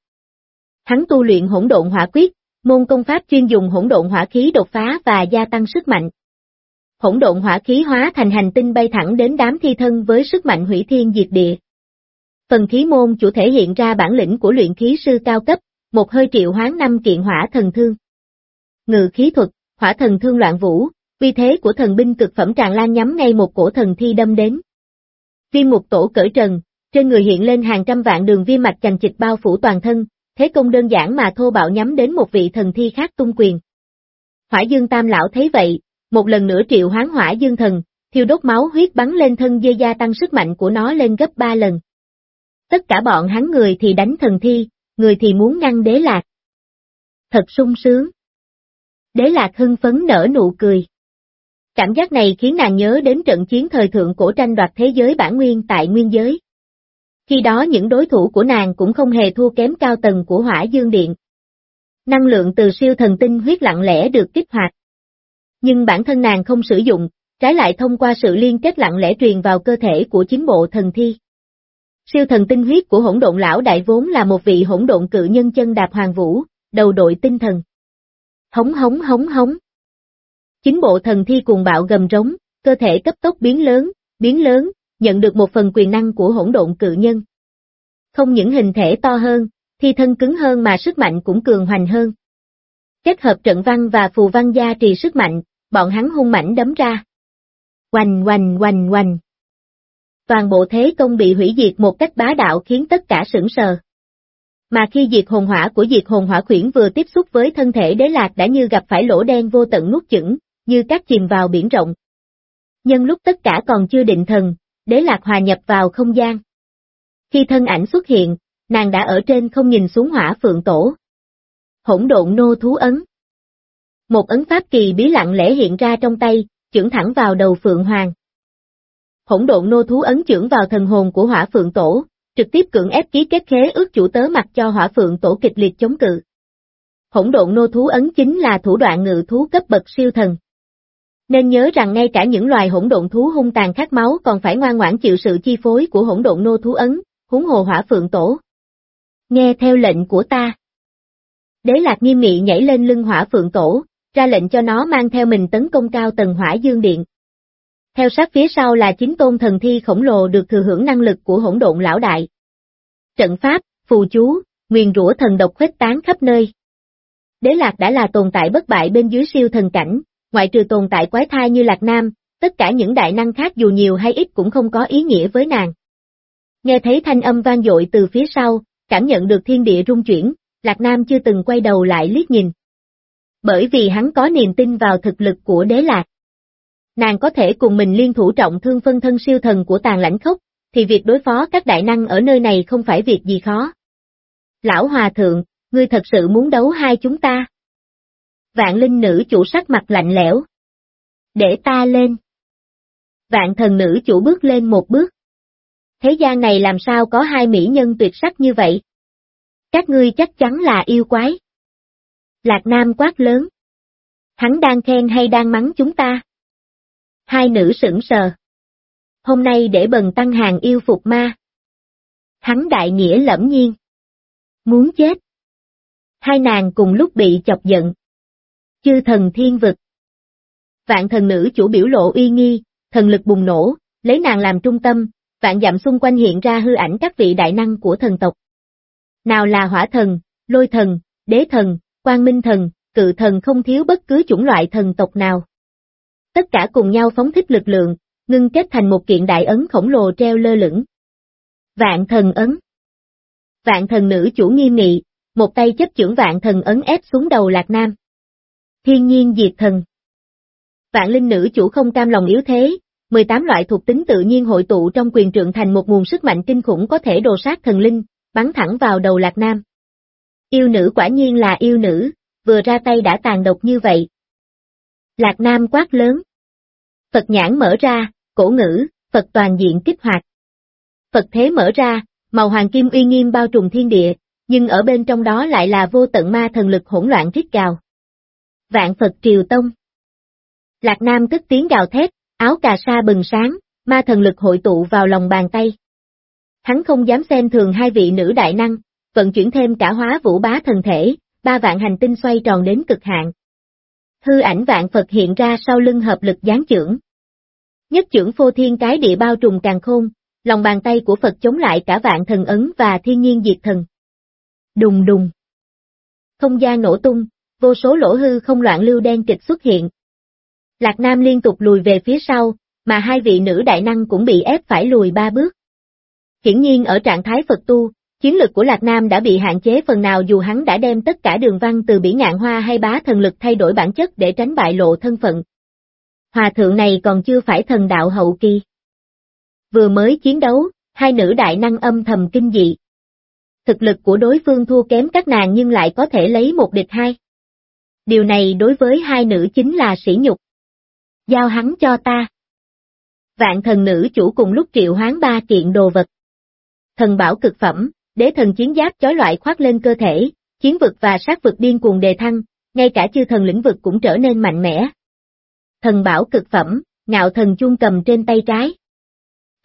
Hắn tu luyện hỗn độn hỏa quyết, môn công pháp chuyên dùng hỗn độn hỏa khí đột phá và gia tăng sức mạnh. Hỗn độn hỏa khí hóa thành hành tinh bay thẳng đến đám thi thân với sức mạnh hủy thiên diệt địa. Phần khí môn chủ thể hiện ra bản lĩnh của luyện khí sư cao cấp, một hơi triệu hoán năm kiện hỏa thần thương. Ngự khí thuật, hỏa thần thương loạn vũ, uy thế của thần binh cực phẩm tràn lan nhắm ngay một cổ thần thi đâm đến. Viêm mục tổ cởi trần, trên người hiện lên hàng trăm vạn đường viêm mạch chành chịch bao phủ toàn thân, thế công đơn giản mà thô bạo nhắm đến một vị thần thi khác tung quyền. Hỏa dương tam lão thấy vậy, một lần nữa triệu hoán hỏa dương thần, thiêu đốt máu huyết bắn lên thân dê gia tăng sức mạnh của nó lên gấp ba lần. Tất cả bọn hắn người thì đánh thần thi, người thì muốn ngăn đế lạc. Thật sung sướng. Đế lạc hưng phấn nở nụ cười. Cảm giác này khiến nàng nhớ đến trận chiến thời thượng cổ tranh đoạt thế giới bản nguyên tại nguyên giới. Khi đó những đối thủ của nàng cũng không hề thua kém cao tầng của hỏa dương điện. Năng lượng từ siêu thần tinh huyết lặng lẽ được kích hoạt. Nhưng bản thân nàng không sử dụng, trái lại thông qua sự liên kết lặng lẽ truyền vào cơ thể của chính bộ thần thi. Siêu thần tinh huyết của hỗn độn lão đại vốn là một vị hỗn độn cự nhân chân đạp hoàng vũ, đầu đội tinh thần. Hống hống hống hống. Chính bộ thần thi cuồng bạo gầm rống, cơ thể cấp tốc biến lớn, biến lớn, nhận được một phần quyền năng của hỗn độn cự nhân. Không những hình thể to hơn, thi thân cứng hơn mà sức mạnh cũng cường hoành hơn. Kết hợp trận văn và phù văn gia trì sức mạnh, bọn hắn hung mảnh đấm ra. Oanh oanh oanh oanh. Toàn bộ thế công bị hủy diệt một cách bá đạo khiến tất cả sửng sờ. Mà khi diệt hồn hỏa của diệt hồn hỏa khuyển vừa tiếp xúc với thân thể đế lạc đã như gặp phải lỗ đen vô tận nuốt chửng, như cát chìm vào biển rộng. Nhân lúc tất cả còn chưa định thần, đế lạc hòa nhập vào không gian. Khi thân ảnh xuất hiện, nàng đã ở trên không nhìn xuống hỏa phượng tổ. Hỗn độn nô thú ấn. Một ấn pháp kỳ bí lặng lẽ hiện ra trong tay, chưởng thẳng vào đầu phượng hoàng. Hỗn độn nô thú ấn chưởng vào thần hồn của hỏa phượng tổ, trực tiếp cưỡng ép ký kết khế ước chủ tớ mặt cho hỏa phượng tổ kịch liệt chống cự. Hỗn độn nô thú ấn chính là thủ đoạn ngự thú cấp bậc siêu thần. Nên nhớ rằng ngay cả những loài hỗn độn thú hung tàn khát máu còn phải ngoan ngoãn chịu sự chi phối của hỗn độn nô thú ấn, huống hồ hỏa phượng tổ. Nghe theo lệnh của ta. Đế lạc nghiêm nghị nhảy lên lưng hỏa phượng tổ, ra lệnh cho nó mang theo mình tấn công cao tầng hỏa dương điện. Theo sát phía sau là chính tôn thần thi khổng lồ được thừa hưởng năng lực của hỗn độn lão đại. Trận pháp, phù chú, nguyền rủa thần độc khuếch tán khắp nơi. Đế Lạc đã là tồn tại bất bại bên dưới siêu thần cảnh, ngoại trừ tồn tại quái thai như Lạc Nam, tất cả những đại năng khác dù nhiều hay ít cũng không có ý nghĩa với nàng. Nghe thấy thanh âm vang dội từ phía sau, cảm nhận được thiên địa rung chuyển, Lạc Nam chưa từng quay đầu lại liếc nhìn. Bởi vì hắn có niềm tin vào thực lực của đế lạc. Nàng có thể cùng mình liên thủ trọng thương phân thân siêu thần của tàn lãnh khốc, thì việc đối phó các đại năng ở nơi này không phải việc gì khó. Lão Hòa Thượng, ngươi thật sự muốn đấu hai chúng ta? Vạn linh nữ chủ sắc mặt lạnh lẽo. Để ta lên. Vạn thần nữ chủ bước lên một bước. Thế gian này làm sao có hai mỹ nhân tuyệt sắc như vậy? Các ngươi chắc chắn là yêu quái. Lạc Nam quát lớn. Hắn đang khen hay đang mắng chúng ta? Hai nữ sững sờ. Hôm nay để bần tăng hàng yêu phục ma. Hắn đại nghĩa lẫm nhiên. Muốn chết. Hai nàng cùng lúc bị chọc giận. Chư thần thiên vực. Vạn thần nữ chủ biểu lộ uy nghi, thần lực bùng nổ, lấy nàng làm trung tâm, vạn dặm xung quanh hiện ra hư ảnh các vị đại năng của thần tộc. Nào là hỏa thần, lôi thần, đế thần, quang minh thần, cự thần không thiếu bất cứ chủng loại thần tộc nào. Tất cả cùng nhau phóng thích lực lượng, ngưng kết thành một kiện đại ấn khổng lồ treo lơ lửng. Vạn thần ấn Vạn thần nữ chủ nghiêm nghị, một tay chấp chưởng vạn thần ấn ép xuống đầu Lạc Nam. Thiên nhiên diệt thần Vạn linh nữ chủ không cam lòng yếu thế, 18 loại thuộc tính tự nhiên hội tụ trong quyền trượng thành một nguồn sức mạnh kinh khủng có thể đồ sát thần linh, bắn thẳng vào đầu Lạc Nam. Yêu nữ quả nhiên là yêu nữ, vừa ra tay đã tàn độc như vậy. Lạc Nam quát lớn. Phật nhãn mở ra, cổ ngữ, Phật toàn diện kích hoạt. Phật thế mở ra, màu hoàng kim uy nghiêm bao trùm thiên địa, nhưng ở bên trong đó lại là vô tận ma thần lực hỗn loạn rít gào. Vạn Phật triều tông. Lạc Nam cất tiếng gào thét, áo cà sa bừng sáng, ma thần lực hội tụ vào lòng bàn tay. Hắn không dám xem thường hai vị nữ đại năng, vận chuyển thêm cả hóa vũ bá thần thể, ba vạn hành tinh xoay tròn đến cực hạn. Hư ảnh vạn Phật hiện ra sau lưng hợp lực gián trưởng. Nhất trưởng phô thiên cái địa bao trùm càng khôn, lòng bàn tay của Phật chống lại cả vạn thần ấn và thiên nhiên diệt thần. Đùng đùng. Không gian nổ tung, vô số lỗ hư không loạn lưu đen kịch xuất hiện. Lạc Nam liên tục lùi về phía sau, mà hai vị nữ đại năng cũng bị ép phải lùi ba bước. Hiển nhiên ở trạng thái Phật tu, chiến lực của Lạc Nam đã bị hạn chế phần nào dù hắn đã đem tất cả đường văn từ bỉ ngạn hoa hay bá thần lực thay đổi bản chất để tránh bại lộ thân phận. Hòa thượng này còn chưa phải thần đạo hậu kỳ. Vừa mới chiến đấu, hai nữ đại năng âm thầm kinh dị. Thực lực của đối phương thua kém các nàng nhưng lại có thể lấy một địch hai. Điều này đối với hai nữ chính là sỉ nhục. Giao hắn cho ta. Vạn thần nữ chủ cùng lúc triệu hoán ba kiện đồ vật. Thần bảo cực phẩm, đế thần chiến giáp chói loại khoác lên cơ thể, chiến vực và sát vực điên cuồng đề thăng, ngay cả chư thần lĩnh vực cũng trở nên mạnh mẽ. Thần bảo cực phẩm, ngạo thần chuông cầm trên tay trái.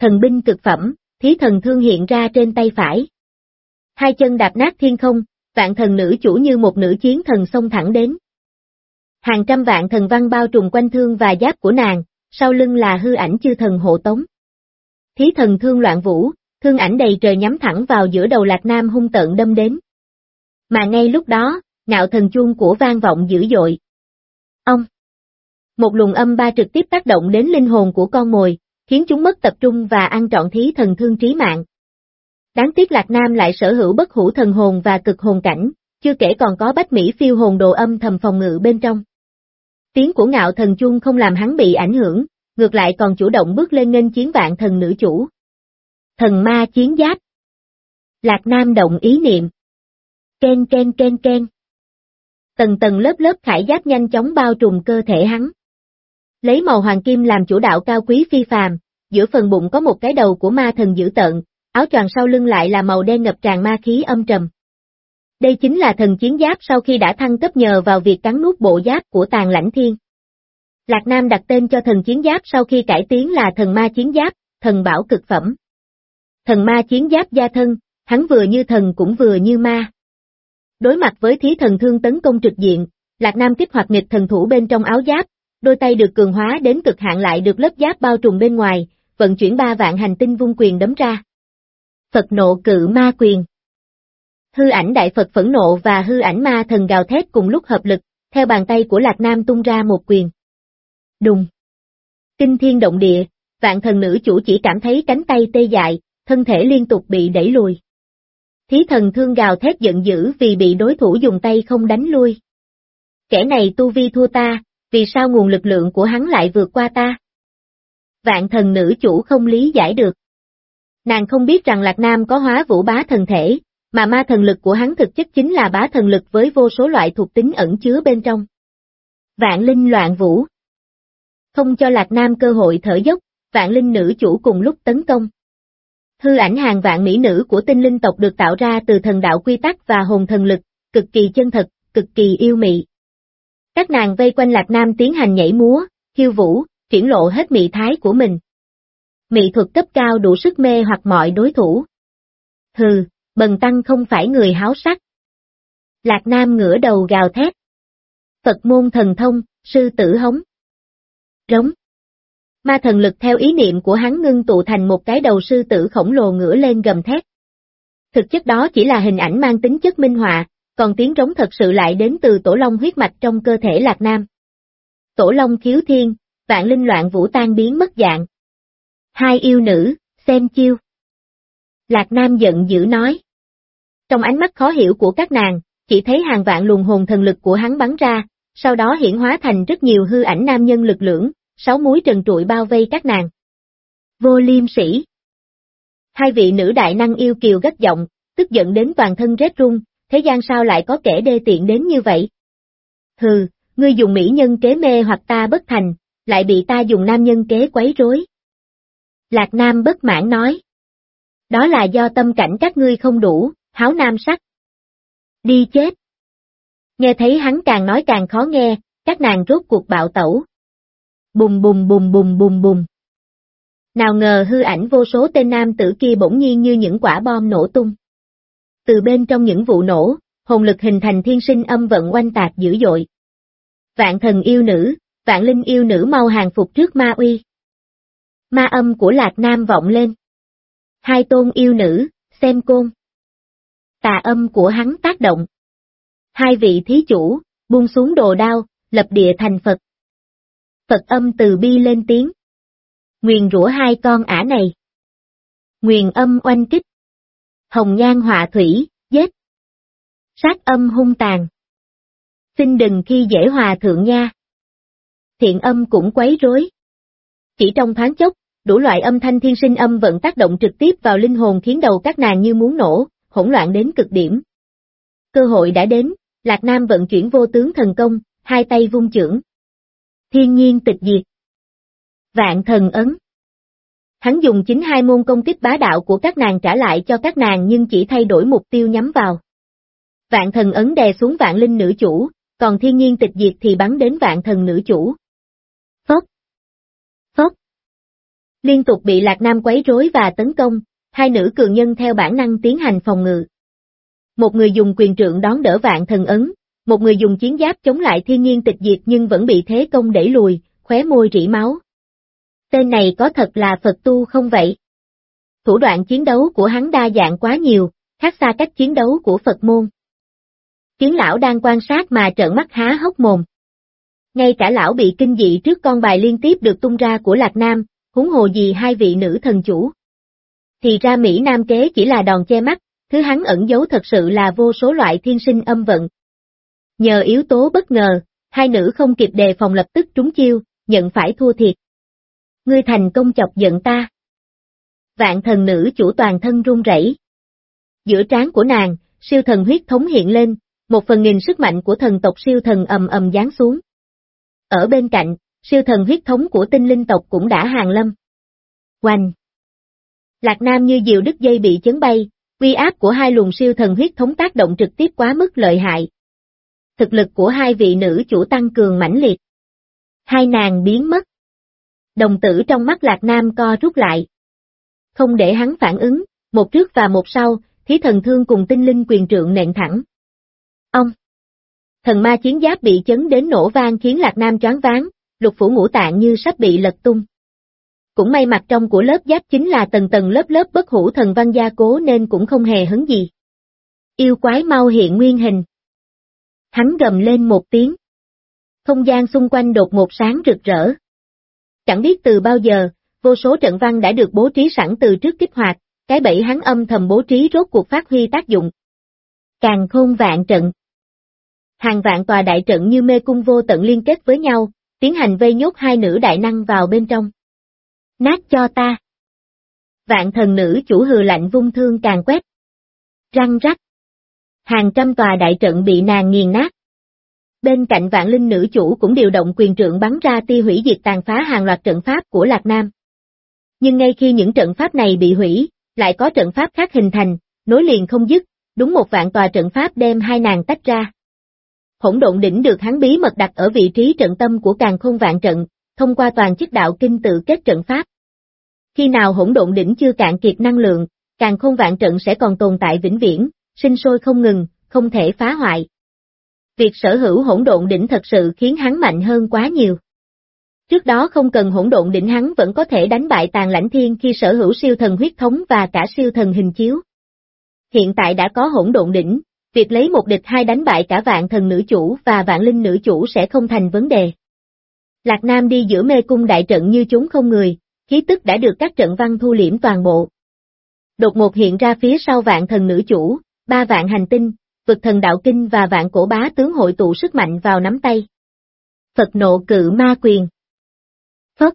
Thần binh cực phẩm, thí thần thương hiện ra trên tay phải. Hai chân đạp nát thiên không, vạn thần nữ chủ như một nữ chiến thần xông thẳng đến. Hàng trăm vạn thần văn bao trùm quanh thương và giáp của nàng, sau lưng là hư ảnh chư thần hộ tống. Thí thần thương loạn vũ, thương ảnh đầy trời nhắm thẳng vào giữa đầu Lạc Nam hung tợn đâm đến. Mà ngay lúc đó, ngạo thần chuông của vang vọng dữ dội. Ông! Một luồng âm ba trực tiếp tác động đến linh hồn của con mồi, khiến chúng mất tập trung và ăn trọn thí thần thương trí mạng. Đáng tiếc Lạc Nam lại sở hữu bất hủ thần hồn và cực hồn cảnh, chưa kể còn có bách Mỹ phiêu hồn đồ âm thầm phòng ngự bên trong. Tiếng của ngạo thần chuông không làm hắn bị ảnh hưởng, ngược lại còn chủ động bước lên nghênh chiến vạn thần nữ chủ. Thần ma chiến giáp. Lạc Nam động ý niệm. Ken ken ken ken. Tầng tầng lớp lớp khải giáp nhanh chóng bao trùm cơ thể hắn. Lấy màu hoàng kim làm chủ đạo cao quý phi phàm, giữa phần bụng có một cái đầu của ma thần dữ tợn, áo choàng sau lưng lại là màu đen ngập tràn ma khí âm trầm. Đây chính là thần chiến giáp sau khi đã thăng cấp nhờ vào việc cắn nút bộ giáp của tàn lãnh thiên. Lạc Nam đặt tên cho thần chiến giáp sau khi cải tiến là thần ma chiến giáp, thần bảo cực phẩm. Thần ma chiến giáp gia thân, hắn vừa như thần cũng vừa như ma. Đối mặt với thí thần thương tấn công trực diện, Lạc Nam kích hoạt nghịch thần thủ bên trong áo giáp, đôi tay được cường hóa đến cực hạn lại được lớp giáp bao trùm bên ngoài, vận chuyển ba vạn hành tinh vung quyền đấm ra. Phật nộ cự ma quyền Hư ảnh đại Phật phẫn nộ và hư ảnh ma thần gào thét cùng lúc hợp lực, theo bàn tay của Lạc Nam tung ra một quyền. Đùng! Kinh thiên động địa, vạn thần nữ chủ chỉ cảm thấy cánh tay tê dại, thân thể liên tục bị đẩy lùi. Thí thần thương gào thét giận dữ vì bị đối thủ dùng tay không đánh lui. Kẻ này tu vi thua ta, vì sao nguồn lực lượng của hắn lại vượt qua ta? Vạn thần nữ chủ không lý giải được. Nàng không biết rằng Lạc Nam có hóa vũ bá thần thể, mà ma thần lực của hắn thực chất chính là bá thần lực với vô số loại thuộc tính ẩn chứa bên trong. Vạn linh loạn vũ. Không cho Lạc Nam cơ hội thở dốc, vạn linh nữ chủ cùng lúc tấn công. Hư ảnh hàng vạn mỹ nữ của tinh linh tộc được tạo ra từ thần đạo quy tắc và hồn thần lực, cực kỳ chân thật, cực kỳ yêu mị. Các nàng vây quanh Lạc Nam tiến hành nhảy múa, khiêu vũ, triển lộ hết mị thái của mình. Mị thuật cấp cao đủ sức mê hoặc mọi đối thủ. Hừ, bần tăng không phải người háo sắc. Lạc Nam ngửa đầu gào thét. Phật môn thần thông, sư tử hống. Rống. Ma thần lực theo ý niệm của hắn ngưng tụ thành một cái đầu sư tử khổng lồ ngửa lên gầm thét. Thực chất đó chỉ là hình ảnh mang tính chất minh họa, còn tiếng rống thật sự lại đến từ tổ long huyết mạch trong cơ thể Lạc Nam. Tổ long khiếu thiên, vạn linh loạn vũ tan biến mất dạng. Hai yêu nữ, xem chiêu. Lạc Nam giận dữ nói. Trong ánh mắt khó hiểu của các nàng, chỉ thấy hàng vạn luồng hồn thần lực của hắn bắn ra, sau đó hiển hóa thành rất nhiều hư ảnh nam nhân lực lưỡng, sáu múi trần trụi bao vây các nàng. Vô liêm sĩ Hai vị nữ đại năng yêu kiều gắt giọng, tức giận đến toàn thân rét run, thế gian sao lại có kẻ đê tiện đến như vậy? Hừ, ngươi dùng mỹ nhân kế mê hoặc ta bất thành, lại bị ta dùng nam nhân kế quấy rối. Lạc Nam bất mãn nói. Đó là do tâm cảnh các ngươi không đủ, háo nam sắc. Đi chết. Nghe thấy hắn càng nói càng khó nghe, các nàng rốt cuộc bạo tẩu. Bùng bùng bùng bùng bùng bùng. Nào ngờ hư ảnh vô số tên nam tử kia bỗng nhiên như những quả bom nổ tung. Từ bên trong những vụ nổ, hồn lực hình thành thiên sinh âm vận oanh tạc dữ dội. Vạn thần yêu nữ, vạn linh yêu nữ mau hàng phục trước ma uy. Ma âm của Lạc Nam vọng lên. Hai tôn yêu nữ, xem côn. Tà âm của hắn tác động. Hai vị thí chủ, buông xuống đồ đao, lập địa thành Phật. Phật âm từ bi lên tiếng. Nguyền rủa hai con ả này. Nguyền âm oanh kích. Hồng nhan họa thủy, giết. Sát âm hung tàn. Xin đừng khi dễ hòa thượng nha. Thiện âm cũng quấy rối. Chỉ trong thoáng chốc, đủ loại âm thanh thiên sinh âm vận tác động trực tiếp vào linh hồn khiến đầu các nàng như muốn nổ, hỗn loạn đến cực điểm. Cơ hội đã đến, Lạc Nam vận chuyển vô tướng thần công, hai tay vung chưởng. Thiên nhiên tịch diệt. Vạn thần ấn. Hắn dùng chính hai môn công kích bá đạo của các nàng trả lại cho các nàng nhưng chỉ thay đổi mục tiêu nhắm vào. Vạn thần ấn đè xuống vạn linh nữ chủ, còn thiên nhiên tịch diệt thì bắn đến vạn thần nữ chủ. Phốc. Phốc. Liên tục bị Lạc Nam quấy rối và tấn công, hai nữ cường nhân theo bản năng tiến hành phòng ngự. Một người dùng quyền trượng đón đỡ vạn thần ấn, một người dùng chiến giáp chống lại thiên nhiên tịch diệt nhưng vẫn bị thế công đẩy lùi, khóe môi rỉ máu. Tên này có thật là Phật tu không vậy? Thủ đoạn chiến đấu của hắn đa dạng quá nhiều, khác xa cách chiến đấu của Phật môn. Kiến lão đang quan sát mà trợn mắt há hốc mồm. Ngay cả lão bị kinh dị trước con bài liên tiếp được tung ra của Lạc Nam, huống hồ gì hai vị nữ thần chủ. Thì ra Mỹ Nam kế chỉ là đòn che mắt, thứ hắn ẩn giấu thật sự là vô số loại thiên sinh âm vận. Nhờ yếu tố bất ngờ, hai nữ không kịp đề phòng lập tức trúng chiêu, nhận phải thua thiệt. Ngươi thành công chọc giận ta. Vạn thần nữ chủ toàn thân run rẩy. Giữa trán của nàng, siêu thần huyết thống hiện lên, một phần nghìn sức mạnh của thần tộc siêu thần ầm ầm giáng xuống. Ở bên cạnh, siêu thần huyết thống của tinh linh tộc cũng đã hàng lâm. Oanh! Lạc Nam như diều đứt dây bị chấn bay, uy áp của hai luồng siêu thần huyết thống tác động trực tiếp quá mức lợi hại. Thực lực của hai vị nữ chủ tăng cường mãnh liệt. Hai nàng biến mất. Đồng tử trong mắt Lạc Nam co rút lại. Không để hắn phản ứng, một trước và một sau, thí thần thương cùng tinh linh quyền trượng nện thẳng. Ông! Thần ma chiến giáp bị chấn đến nổ vang khiến Lạc Nam choáng váng, lục phủ ngũ tạng như sắp bị lật tung. Cũng may mặt trong của lớp giáp chính là tầng tầng lớp lớp bất hủ thần văn gia cố nên cũng không hề hấn gì. Yêu quái mau hiện nguyên hình. Hắn gầm lên một tiếng. Không gian xung quanh đột ngột sáng rực rỡ. Chẳng biết từ bao giờ, vô số trận văn đã được bố trí sẵn từ trước kích hoạt, cái bẫy hắn âm thầm bố trí rốt cuộc phát huy tác dụng. Càng khôn vạn trận. Hàng vạn tòa đại trận như mê cung vô tận liên kết với nhau, tiến hành vây nhốt hai nữ đại năng vào bên trong. Nát cho ta. Vạn thần nữ chủ hừ lạnh vung thương càng quét. Răng rắc. Hàng trăm tòa đại trận bị nàng nghiền nát. Bên cạnh vạn linh nữ chủ cũng điều động quyền trượng bắn ra ti hủy diệt tàn phá hàng loạt trận pháp của Lạc Nam. Nhưng ngay khi những trận pháp này bị hủy, lại có trận pháp khác hình thành, nối liền không dứt, đúng một vạn tòa trận pháp đem hai nàng tách ra. Hỗn độn đỉnh được hắn bí mật đặt ở vị trí trận tâm của càng không vạn trận, thông qua toàn chức đạo kinh tự kết trận pháp. Khi nào hỗn độn đỉnh chưa cạn kiệt năng lượng, càng không vạn trận sẽ còn tồn tại vĩnh viễn, sinh sôi không ngừng, không thể phá hoại. Việc sở hữu hỗn độn đỉnh thật sự khiến hắn mạnh hơn quá nhiều. Trước đó không cần hỗn độn đỉnh hắn vẫn có thể đánh bại tàn lãnh thiên khi sở hữu siêu thần huyết thống và cả siêu thần hình chiếu. Hiện tại đã có hỗn độn đỉnh, việc lấy một địch hai đánh bại cả vạn thần nữ chủ và vạn linh nữ chủ sẽ không thành vấn đề. Lạc Nam đi giữa mê cung đại trận như chúng không người, khí tức đã được các trận văn thu liễm toàn bộ. Đột ngột hiện ra phía sau vạn thần nữ chủ, ba vạn hành tinh, vực thần đạo kinh và vạn cổ bá tướng hội tụ sức mạnh vào nắm tay. Phật nộ cự ma quyền. Phất.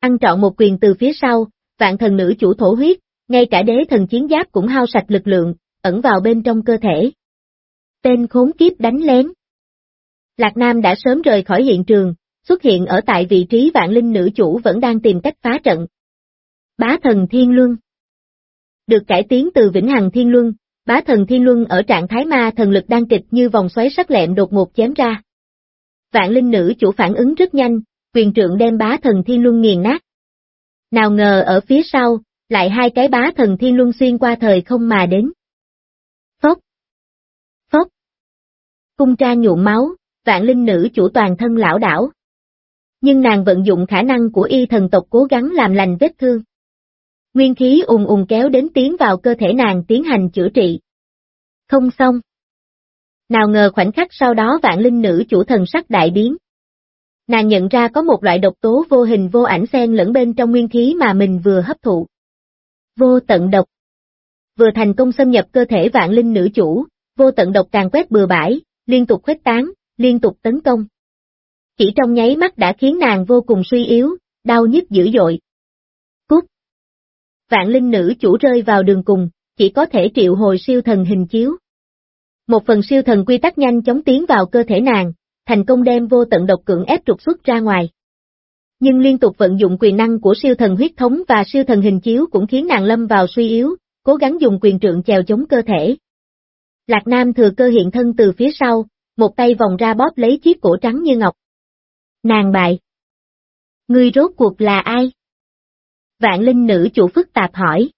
Ăn trọn một quyền từ phía sau, vạn thần nữ chủ thổ huyết, ngay cả đế thần chiến giáp cũng hao sạch lực lượng, ẩn vào bên trong cơ thể. Tên khốn kiếp đánh lén. Lạc Nam đã sớm rời khỏi hiện trường, xuất hiện ở tại vị trí vạn linh nữ chủ vẫn đang tìm cách phá trận. Bá thần Thiên Luân Được cải tiến từ Vĩnh Hằng Thiên Luân, bá thần Thiên Luân ở trạng thái ma thần lực đang kịch như vòng xoáy sắc lẹm đột ngột chém ra. Vạn linh nữ chủ phản ứng rất nhanh, quyền trượng đem bá thần Thiên Luân nghiền nát. Nào ngờ ở phía sau, lại hai cái bá thần Thiên Luân xuyên qua thời không mà đến. Phốc. Phốc. Cung tra nhuộm máu, vạn linh nữ chủ toàn thân lão đảo nhưng nàng vận dụng khả năng của y thần tộc cố gắng làm lành vết thương. Nguyên khí ùng ùng kéo đến tiến vào cơ thể nàng tiến hành chữa trị. Không xong. Nào ngờ khoảnh khắc sau đó vạn linh nữ chủ thần sắc đại biến. Nàng nhận ra có một loại độc tố vô hình vô ảnh xen lẫn bên trong nguyên khí mà mình vừa hấp thụ. Vô tận độc. Vừa thành công xâm nhập cơ thể vạn linh nữ chủ, vô tận độc càng quét bừa bãi, liên tục khuếch tán, liên tục tấn công chỉ trong nháy mắt đã khiến nàng vô cùng suy yếu, đau nhức dữ dội. Vạn linh nữ chủ rơi vào đường cùng, chỉ có thể triệu hồi siêu thần hình chiếu. Một phần siêu thần quy tắc nhanh chóng tiến vào cơ thể nàng, thành công đem vô tận độc cưỡng ép trục xuất ra ngoài. Nhưng liên tục vận dụng quyền năng của siêu thần huyết thống và siêu thần hình chiếu cũng khiến nàng lâm vào suy yếu, cố gắng dùng quyền trượng chèo chống cơ thể. Lạc Nam thừa cơ hiện thân từ phía sau, một tay vòng ra bóp lấy chiếc cổ trắng như ngọc. Nàng bại. Ngươi rốt cuộc là ai? Vạn linh nữ chủ phức tạp hỏi.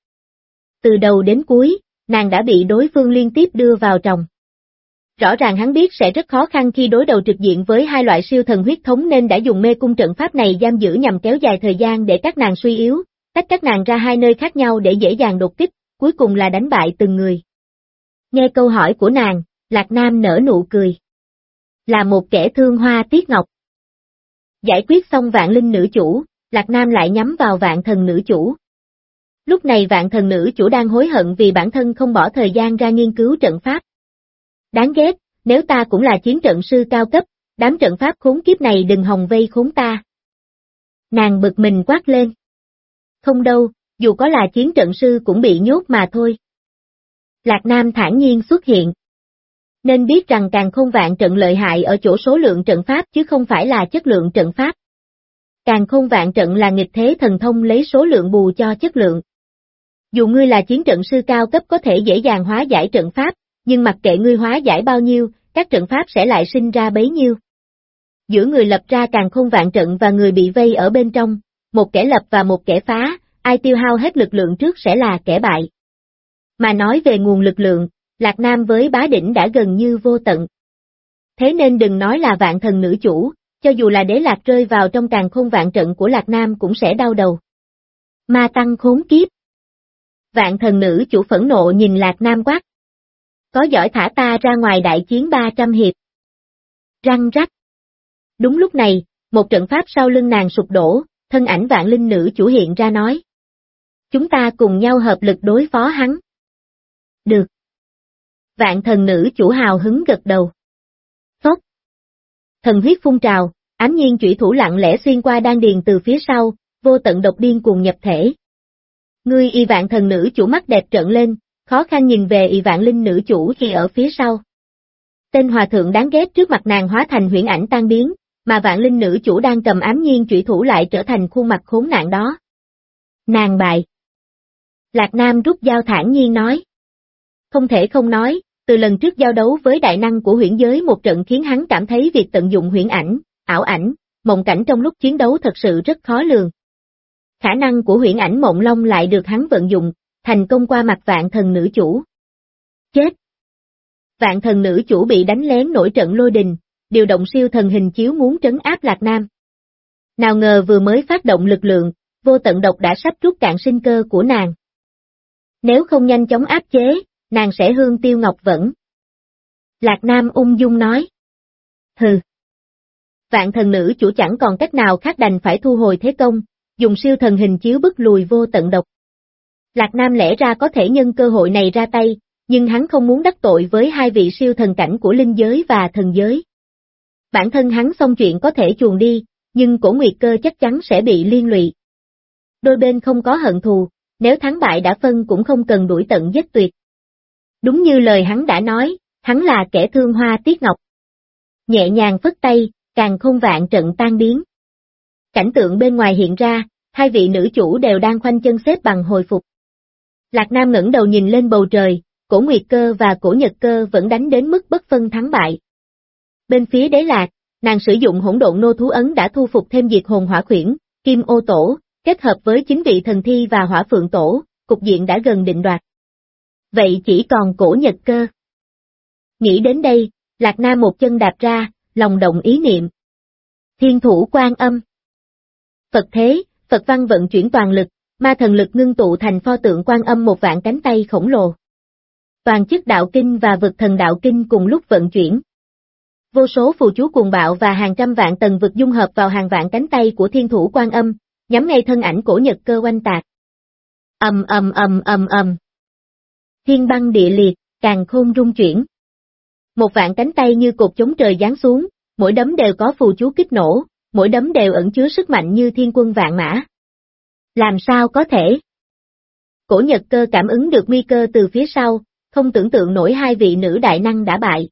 Từ đầu đến cuối, nàng đã bị đối phương liên tiếp đưa vào tròng. Rõ ràng hắn biết sẽ rất khó khăn khi đối đầu trực diện với hai loại siêu thần huyết thống nên đã dùng mê cung trận pháp này giam giữ nhằm kéo dài thời gian để các nàng suy yếu, tách các nàng ra hai nơi khác nhau để dễ dàng đột kích, cuối cùng là đánh bại từng người. Nghe câu hỏi của nàng, Lạc Nam nở nụ cười. Là một kẻ thương hoa tiết ngọc. Giải quyết xong vạn linh nữ chủ, Lạc Nam lại nhắm vào vạn thần nữ chủ. Lúc này vạn thần nữ chủ đang hối hận vì bản thân không bỏ thời gian ra nghiên cứu trận pháp. Đáng ghét, nếu ta cũng là chiến trận sư cao cấp, đám trận pháp khốn kiếp này đừng hòng vây khốn ta. Nàng bực mình quát lên. Không đâu, dù có là chiến trận sư cũng bị nhốt mà thôi. Lạc Nam thản nhiên xuất hiện, nên biết rằng càng không vạn trận lợi hại ở chỗ số lượng trận pháp chứ không phải là chất lượng trận pháp. Càng không vạn trận là nghịch thế thần thông lấy số lượng bù cho chất lượng. Dù ngươi là chiến trận sư cao cấp có thể dễ dàng hóa giải trận pháp, nhưng mặc kệ ngươi hóa giải bao nhiêu, các trận pháp sẽ lại sinh ra bấy nhiêu. Giữa người lập ra càng không vạn trận và người bị vây ở bên trong, một kẻ lập và một kẻ phá, ai tiêu hao hết lực lượng trước sẽ là kẻ bại. Mà nói về nguồn lực lượng, Lạc Nam với bá đỉnh đã gần như vô tận. Thế nên đừng nói là vạn thần nữ chủ, cho dù là đế lạc rơi vào trong càng khôn vạn trận của Lạc Nam cũng sẽ đau đầu. Ma tăng khốn kiếp. Vạn thần nữ chủ phẫn nộ nhìn Lạc Nam quát. Có giỏi thả ta ra ngoài đại chiến 300 hiệp. Răng rắc. Đúng lúc này, một trận pháp sau lưng nàng sụp đổ, thân ảnh vạn linh nữ chủ hiện ra nói. Chúng ta cùng nhau hợp lực đối phó hắn. Được vạn thần nữ chủ hào hứng gật đầu. Phốc. Thần huyết phun trào, ám nhiên chủy thủ lặng lẽ xuyên qua đan điền từ phía sau, vô tận độc điên cuồng nhập thể. Ngươi y vạn thần nữ chủ mắt đẹp trợn lên, khó khăn nhìn về y vạn linh nữ chủ khi ở phía sau. Tên hòa thượng đáng ghét trước mặt nàng hóa thành huyễn ảnh tan biến, mà vạn linh nữ chủ đang cầm ám nhiên chủy thủ lại trở thành khuôn mặt khốn nạn đó. Nàng bại. Lạc Nam rút dao thản nhiên nói. Không thể không nói, từ lần trước giao đấu với đại năng của huyễn giới một trận khiến hắn cảm thấy việc tận dụng huyễn ảnh, ảo ảnh, mộng cảnh trong lúc chiến đấu thật sự rất khó lường. Khả năng của huyễn ảnh mộng long lại được hắn vận dụng, thành công qua mặt vạn thần nữ chủ. Chết! Vạn thần nữ chủ bị đánh lén nổi trận lôi đình, điều động siêu thần hình chiếu muốn trấn áp Lạc Nam. Nào ngờ vừa mới phát động lực lượng, vô tận độc đã sắp rút cạn sinh cơ của nàng. Nếu không nhanh chóng áp chế, nàng sẽ hương tiêu ngọc vẫn. Lạc Nam ung dung nói. Hừ. Vạn thần nữ chủ chẳng còn cách nào khác đành phải thu hồi thế công, dùng siêu thần hình chiếu bức lùi vô tận độc. Lạc Nam lẽ ra có thể nhân cơ hội này ra tay, nhưng hắn không muốn đắc tội với hai vị siêu thần cảnh của linh giới và thần giới. Bản thân hắn xong chuyện có thể chuồn đi, nhưng cổ nguyệt cơ chắc chắn sẽ bị liên lụy. Đôi bên không có hận thù, nếu thắng bại đã phân cũng không cần đuổi tận giết tuyệt. Đúng như lời hắn đã nói, hắn là kẻ thương hoa tiết ngọc. Nhẹ nhàng phất tay, càng không vạn trận tan biến. Cảnh tượng bên ngoài hiện ra, hai vị nữ chủ đều đang khoanh chân xếp bằng hồi phục. Lạc Nam ngẩng đầu nhìn lên bầu trời, cổ nguyệt cơ và cổ nhật cơ vẫn đánh đến mức bất phân thắng bại. Bên phía đế lạc, nàng sử dụng hỗn độn nô thú ấn đã thu phục thêm diệt hồn hỏa khuyển, kim ô tổ, kết hợp với chính vị thần thi và hỏa phượng tổ, cục diện đã gần định đoạt. Vậy chỉ còn cổ nhật cơ. Nghĩ đến đây, Lạc Nam một chân đạp ra, lòng động ý niệm. Thiên thủ quan âm. Phật thế, Phật văn vận chuyển toàn lực, ma thần lực ngưng tụ thành pho tượng quan âm một vạn cánh tay khổng lồ. Toàn chức đạo kinh và vực thần đạo kinh cùng lúc vận chuyển. Vô số phù chú cuồng bạo và hàng trăm vạn tầng vực dung hợp vào hàng vạn cánh tay của thiên thủ quan âm, nhắm ngay thân ảnh cổ nhật cơ oanh tạc. Ầm ầm ầm ầm ầm. Thiên băng địa liệt, càng khôn rung chuyển. Một vạn cánh tay như cột chống trời giáng xuống, mỗi đấm đều có phù chú kích nổ, mỗi đấm đều ẩn chứa sức mạnh như thiên quân vạn mã. Làm sao có thể? Cổ Nhật cơ cảm ứng được nguy cơ từ phía sau, không tưởng tượng nổi hai vị nữ đại năng đã bại.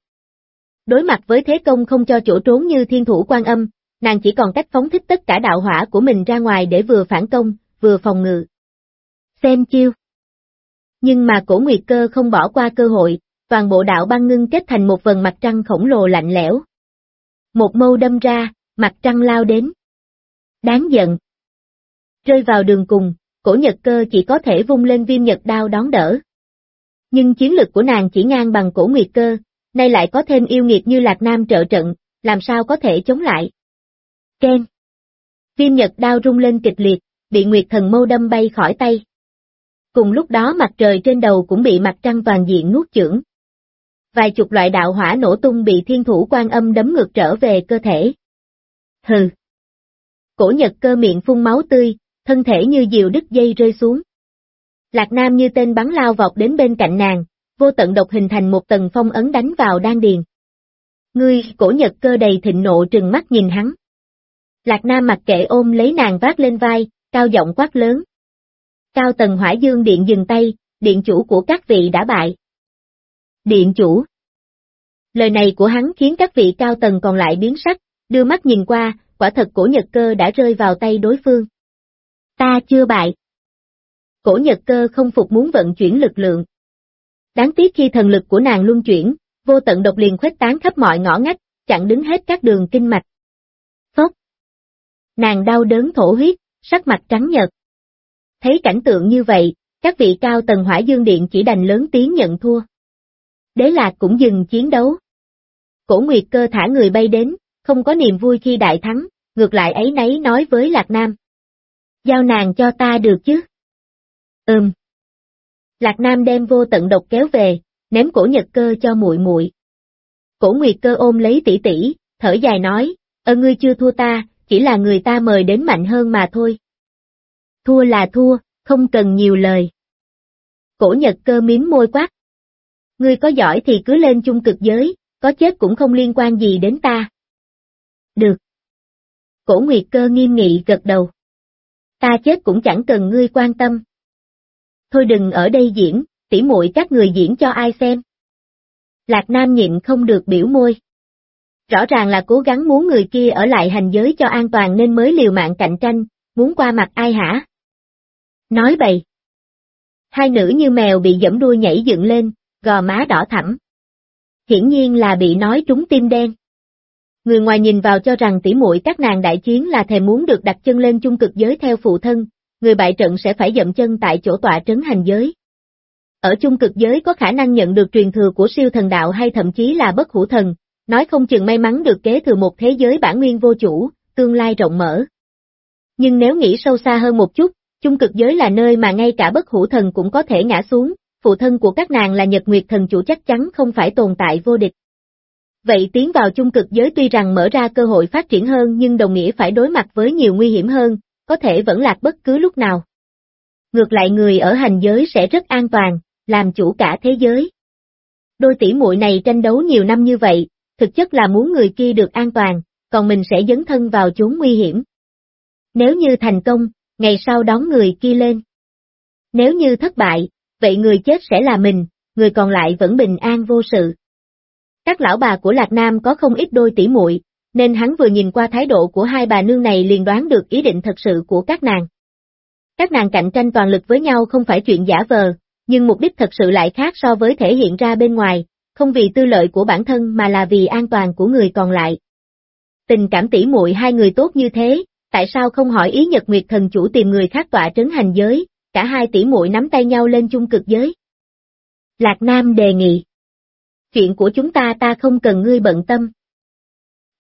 Đối mặt với thế công không cho chỗ trốn như thiên thủ quan âm, nàng chỉ còn cách phóng thích tất cả đạo hỏa của mình ra ngoài để vừa phản công, vừa phòng ngự. Xem chiêu. Nhưng mà cổ nguyệt cơ không bỏ qua cơ hội, toàn bộ đạo băng ngưng kết thành một vần mặt trăng khổng lồ lạnh lẽo. Một mâu đâm ra, mặt trăng lao đến. Đáng giận. Rơi vào đường cùng, cổ nhật cơ chỉ có thể vung lên viêm nhật đao đón đỡ. Nhưng chiến lực của nàng chỉ ngang bằng cổ nguyệt cơ, nay lại có thêm yêu nghiệt như Lạc Nam trợ trận, làm sao có thể chống lại. Ken. Viêm nhật đao rung lên kịch liệt, bị Nguyệt thần mâu đâm bay khỏi tay. Cùng lúc đó mặt trời trên đầu cũng bị mặt trăng toàn diện nuốt chửng. Vài chục loại đạo hỏa nổ tung bị thiên thủ quan âm đấm ngược trở về cơ thể. Hừ. Cổ nhật cơ miệng phun máu tươi, thân thể như diều đứt dây rơi xuống. Lạc Nam như tên bắn lao vọt đến bên cạnh nàng, vô tận độc hình thành một tầng phong ấn đánh vào đan điền. Ngươi, cổ nhật cơ đầy thịnh nộ trừng mắt nhìn hắn. Lạc Nam mặc kệ ôm lấy nàng vác lên vai, cao giọng quát lớn. Cao tầng hỏa dương điện dừng tay, điện chủ của các vị đã bại. Điện chủ. Lời này của hắn khiến các vị cao tầng còn lại biến sắc, đưa mắt nhìn qua, quả thật cổ nhật cơ đã rơi vào tay đối phương. Ta chưa bại. Cổ nhật cơ không phục muốn vận chuyển lực lượng. Đáng tiếc khi thần lực của nàng luân chuyển, vô tận độc liền khuếch tán khắp mọi ngõ ngách, chặn đứng hết các đường kinh mạch. Phốc. Nàng đau đớn thổ huyết, sắc mặt trắng nhợt. Thấy cảnh tượng như vậy, các vị cao tầng hỏa dương điện chỉ đành lớn tiếng nhận thua. Đế lạc cũng dừng chiến đấu. Cổ Nguyệt cơ thả người bay đến, không có niềm vui khi đại thắng, ngược lại ấy nấy nói với Lạc Nam. Giao nàng cho ta được chứ? Ừm. Lạc Nam đem vô tận độc kéo về, ném cổ nhật cơ cho muội muội. Cổ Nguyệt cơ ôm lấy tỷ tỷ, thở dài nói, ơ ngươi chưa thua ta, chỉ là người ta mời đến mạnh hơn mà thôi. Thua là thua, không cần nhiều lời. Cổ Nhật cơ miếm môi quát. Ngươi có giỏi thì cứ lên chung cực giới, có chết cũng không liên quan gì đến ta. Được. Cổ Nguyệt cơ nghiêm nghị gật đầu. Ta chết cũng chẳng cần ngươi quan tâm. Thôi đừng ở đây diễn, tỉ muội các người diễn cho ai xem. Lạc Nam nhịn không được biểu môi. Rõ ràng là cố gắng muốn người kia ở lại hành giới cho an toàn nên mới liều mạng cạnh tranh, muốn qua mặt ai hả? Nói bậy. Hai nữ như mèo bị dẫm đuôi nhảy dựng lên, gò má đỏ thẳm. Hiển nhiên là bị nói trúng tim đen. Người ngoài nhìn vào cho rằng tỉ muội các nàng đại chiến là thèm muốn được đặt chân lên chung cực giới theo phụ thân, người bại trận sẽ phải dậm chân tại chỗ tọa trấn hành giới. Ở chung cực giới có khả năng nhận được truyền thừa của siêu thần đạo hay thậm chí là bất hủ thần, nói không chừng may mắn được kế thừa một thế giới bản nguyên vô chủ, tương lai rộng mở. nhưng nếu nghĩ sâu xa hơn một chút, chung cực giới là nơi mà ngay cả bất hủ thần cũng có thể ngã xuống, phụ thân của các nàng là Nhật Nguyệt thần chủ chắc chắn không phải tồn tại vô địch. Vậy tiến vào chung cực giới tuy rằng mở ra cơ hội phát triển hơn nhưng đồng nghĩa phải đối mặt với nhiều nguy hiểm hơn, có thể vẫn lạc bất cứ lúc nào. Ngược lại người ở hành giới sẽ rất an toàn, làm chủ cả thế giới. Đôi tỷ muội này tranh đấu nhiều năm như vậy, thực chất là muốn người kia được an toàn, còn mình sẽ dấn thân vào chốn nguy hiểm. Nếu như thành công, ngày sau đón người kia lên. Nếu như thất bại, vậy người chết sẽ là mình, người còn lại vẫn bình an vô sự. Các lão bà của Lạc Nam có không ít đôi tỷ muội, nên hắn vừa nhìn qua thái độ của hai bà nương này liền đoán được ý định thật sự của các nàng. Các nàng cạnh tranh toàn lực với nhau không phải chuyện giả vờ, nhưng mục đích thật sự lại khác so với thể hiện ra bên ngoài, không vì tư lợi của bản thân mà là vì an toàn của người còn lại. Tình cảm tỉ muội hai người tốt như thế, tại sao không hỏi ý Nhật Nguyệt thần chủ tìm người khác tọa trấn hành giới, cả hai tỷ muội nắm tay nhau lên chung cực giới. Lạc Nam đề nghị. Chuyện của chúng ta ta không cần ngươi bận tâm.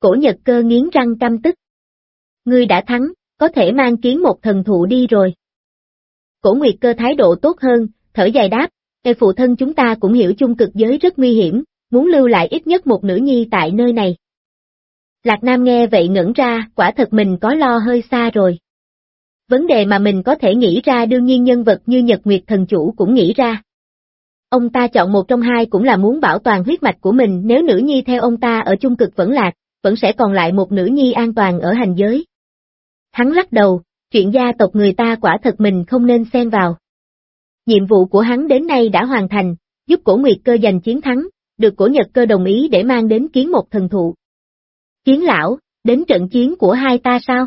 Cổ Nhật cơ nghiến răng căm tức. Ngươi đã thắng, có thể mang kiến một thần thụ đi rồi. Cổ Nguyệt cơ thái độ tốt hơn, thở dài đáp, Ê phụ thân chúng ta cũng hiểu chung cực giới rất nguy hiểm, muốn lưu lại ít nhất một nữ nhi tại nơi này. Lạc Nam nghe vậy ngẩn ra, quả thật mình có lo hơi xa rồi. Vấn đề mà mình có thể nghĩ ra đương nhiên nhân vật như Nhật Nguyệt thần chủ cũng nghĩ ra. Ông ta chọn một trong hai cũng là muốn bảo toàn huyết mạch của mình nếu nữ nhi theo ông ta ở chung cực vẫn lạc, vẫn sẽ còn lại một nữ nhi an toàn ở hành giới. Hắn lắc đầu, chuyện gia tộc người ta quả thật mình không nên xen vào. Nhiệm vụ của hắn đến nay đã hoàn thành, giúp cổ Nguyệt cơ giành chiến thắng, được cổ Nhật cơ đồng ý để mang đến kiến một thần thụ. Kiến lão, đến trận chiến của hai ta sao?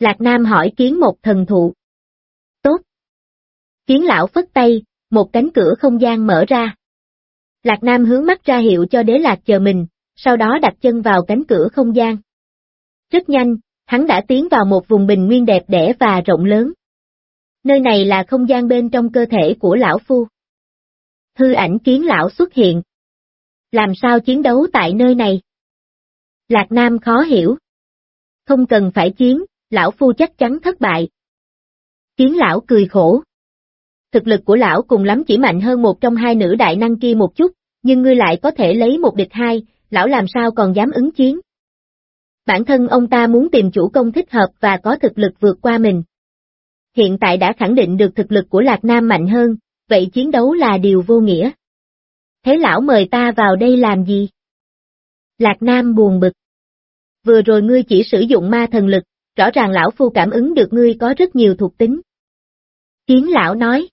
Lạc Nam hỏi kiến một thần thụ. Tốt. Kiến lão phất tay, một cánh cửa không gian mở ra. Lạc Nam hướng mắt ra hiệu cho đế lạc chờ mình, sau đó đặt chân vào cánh cửa không gian. Rất nhanh, hắn đã tiến vào một vùng bình nguyên đẹp đẽ và rộng lớn. Nơi này là không gian bên trong cơ thể của lão phu. Hư ảnh kiến lão xuất hiện. Làm sao chiến đấu tại nơi này? Lạc Nam khó hiểu. Không cần phải chiến, lão phu chắc chắn thất bại. Kiến lão cười khổ. Thực lực của lão cùng lắm chỉ mạnh hơn một trong hai nữ đại năng kia một chút, nhưng ngươi lại có thể lấy một địch hai, lão làm sao còn dám ứng chiến. Bản thân ông ta muốn tìm chủ công thích hợp và có thực lực vượt qua mình. Hiện tại đã khẳng định được thực lực của Lạc Nam mạnh hơn, vậy chiến đấu là điều vô nghĩa. Thế lão mời ta vào đây làm gì? Lạc Nam buồn bực. Vừa rồi ngươi chỉ sử dụng ma thần lực, rõ ràng lão phu cảm ứng được ngươi có rất nhiều thuộc tính. Kiến lão nói.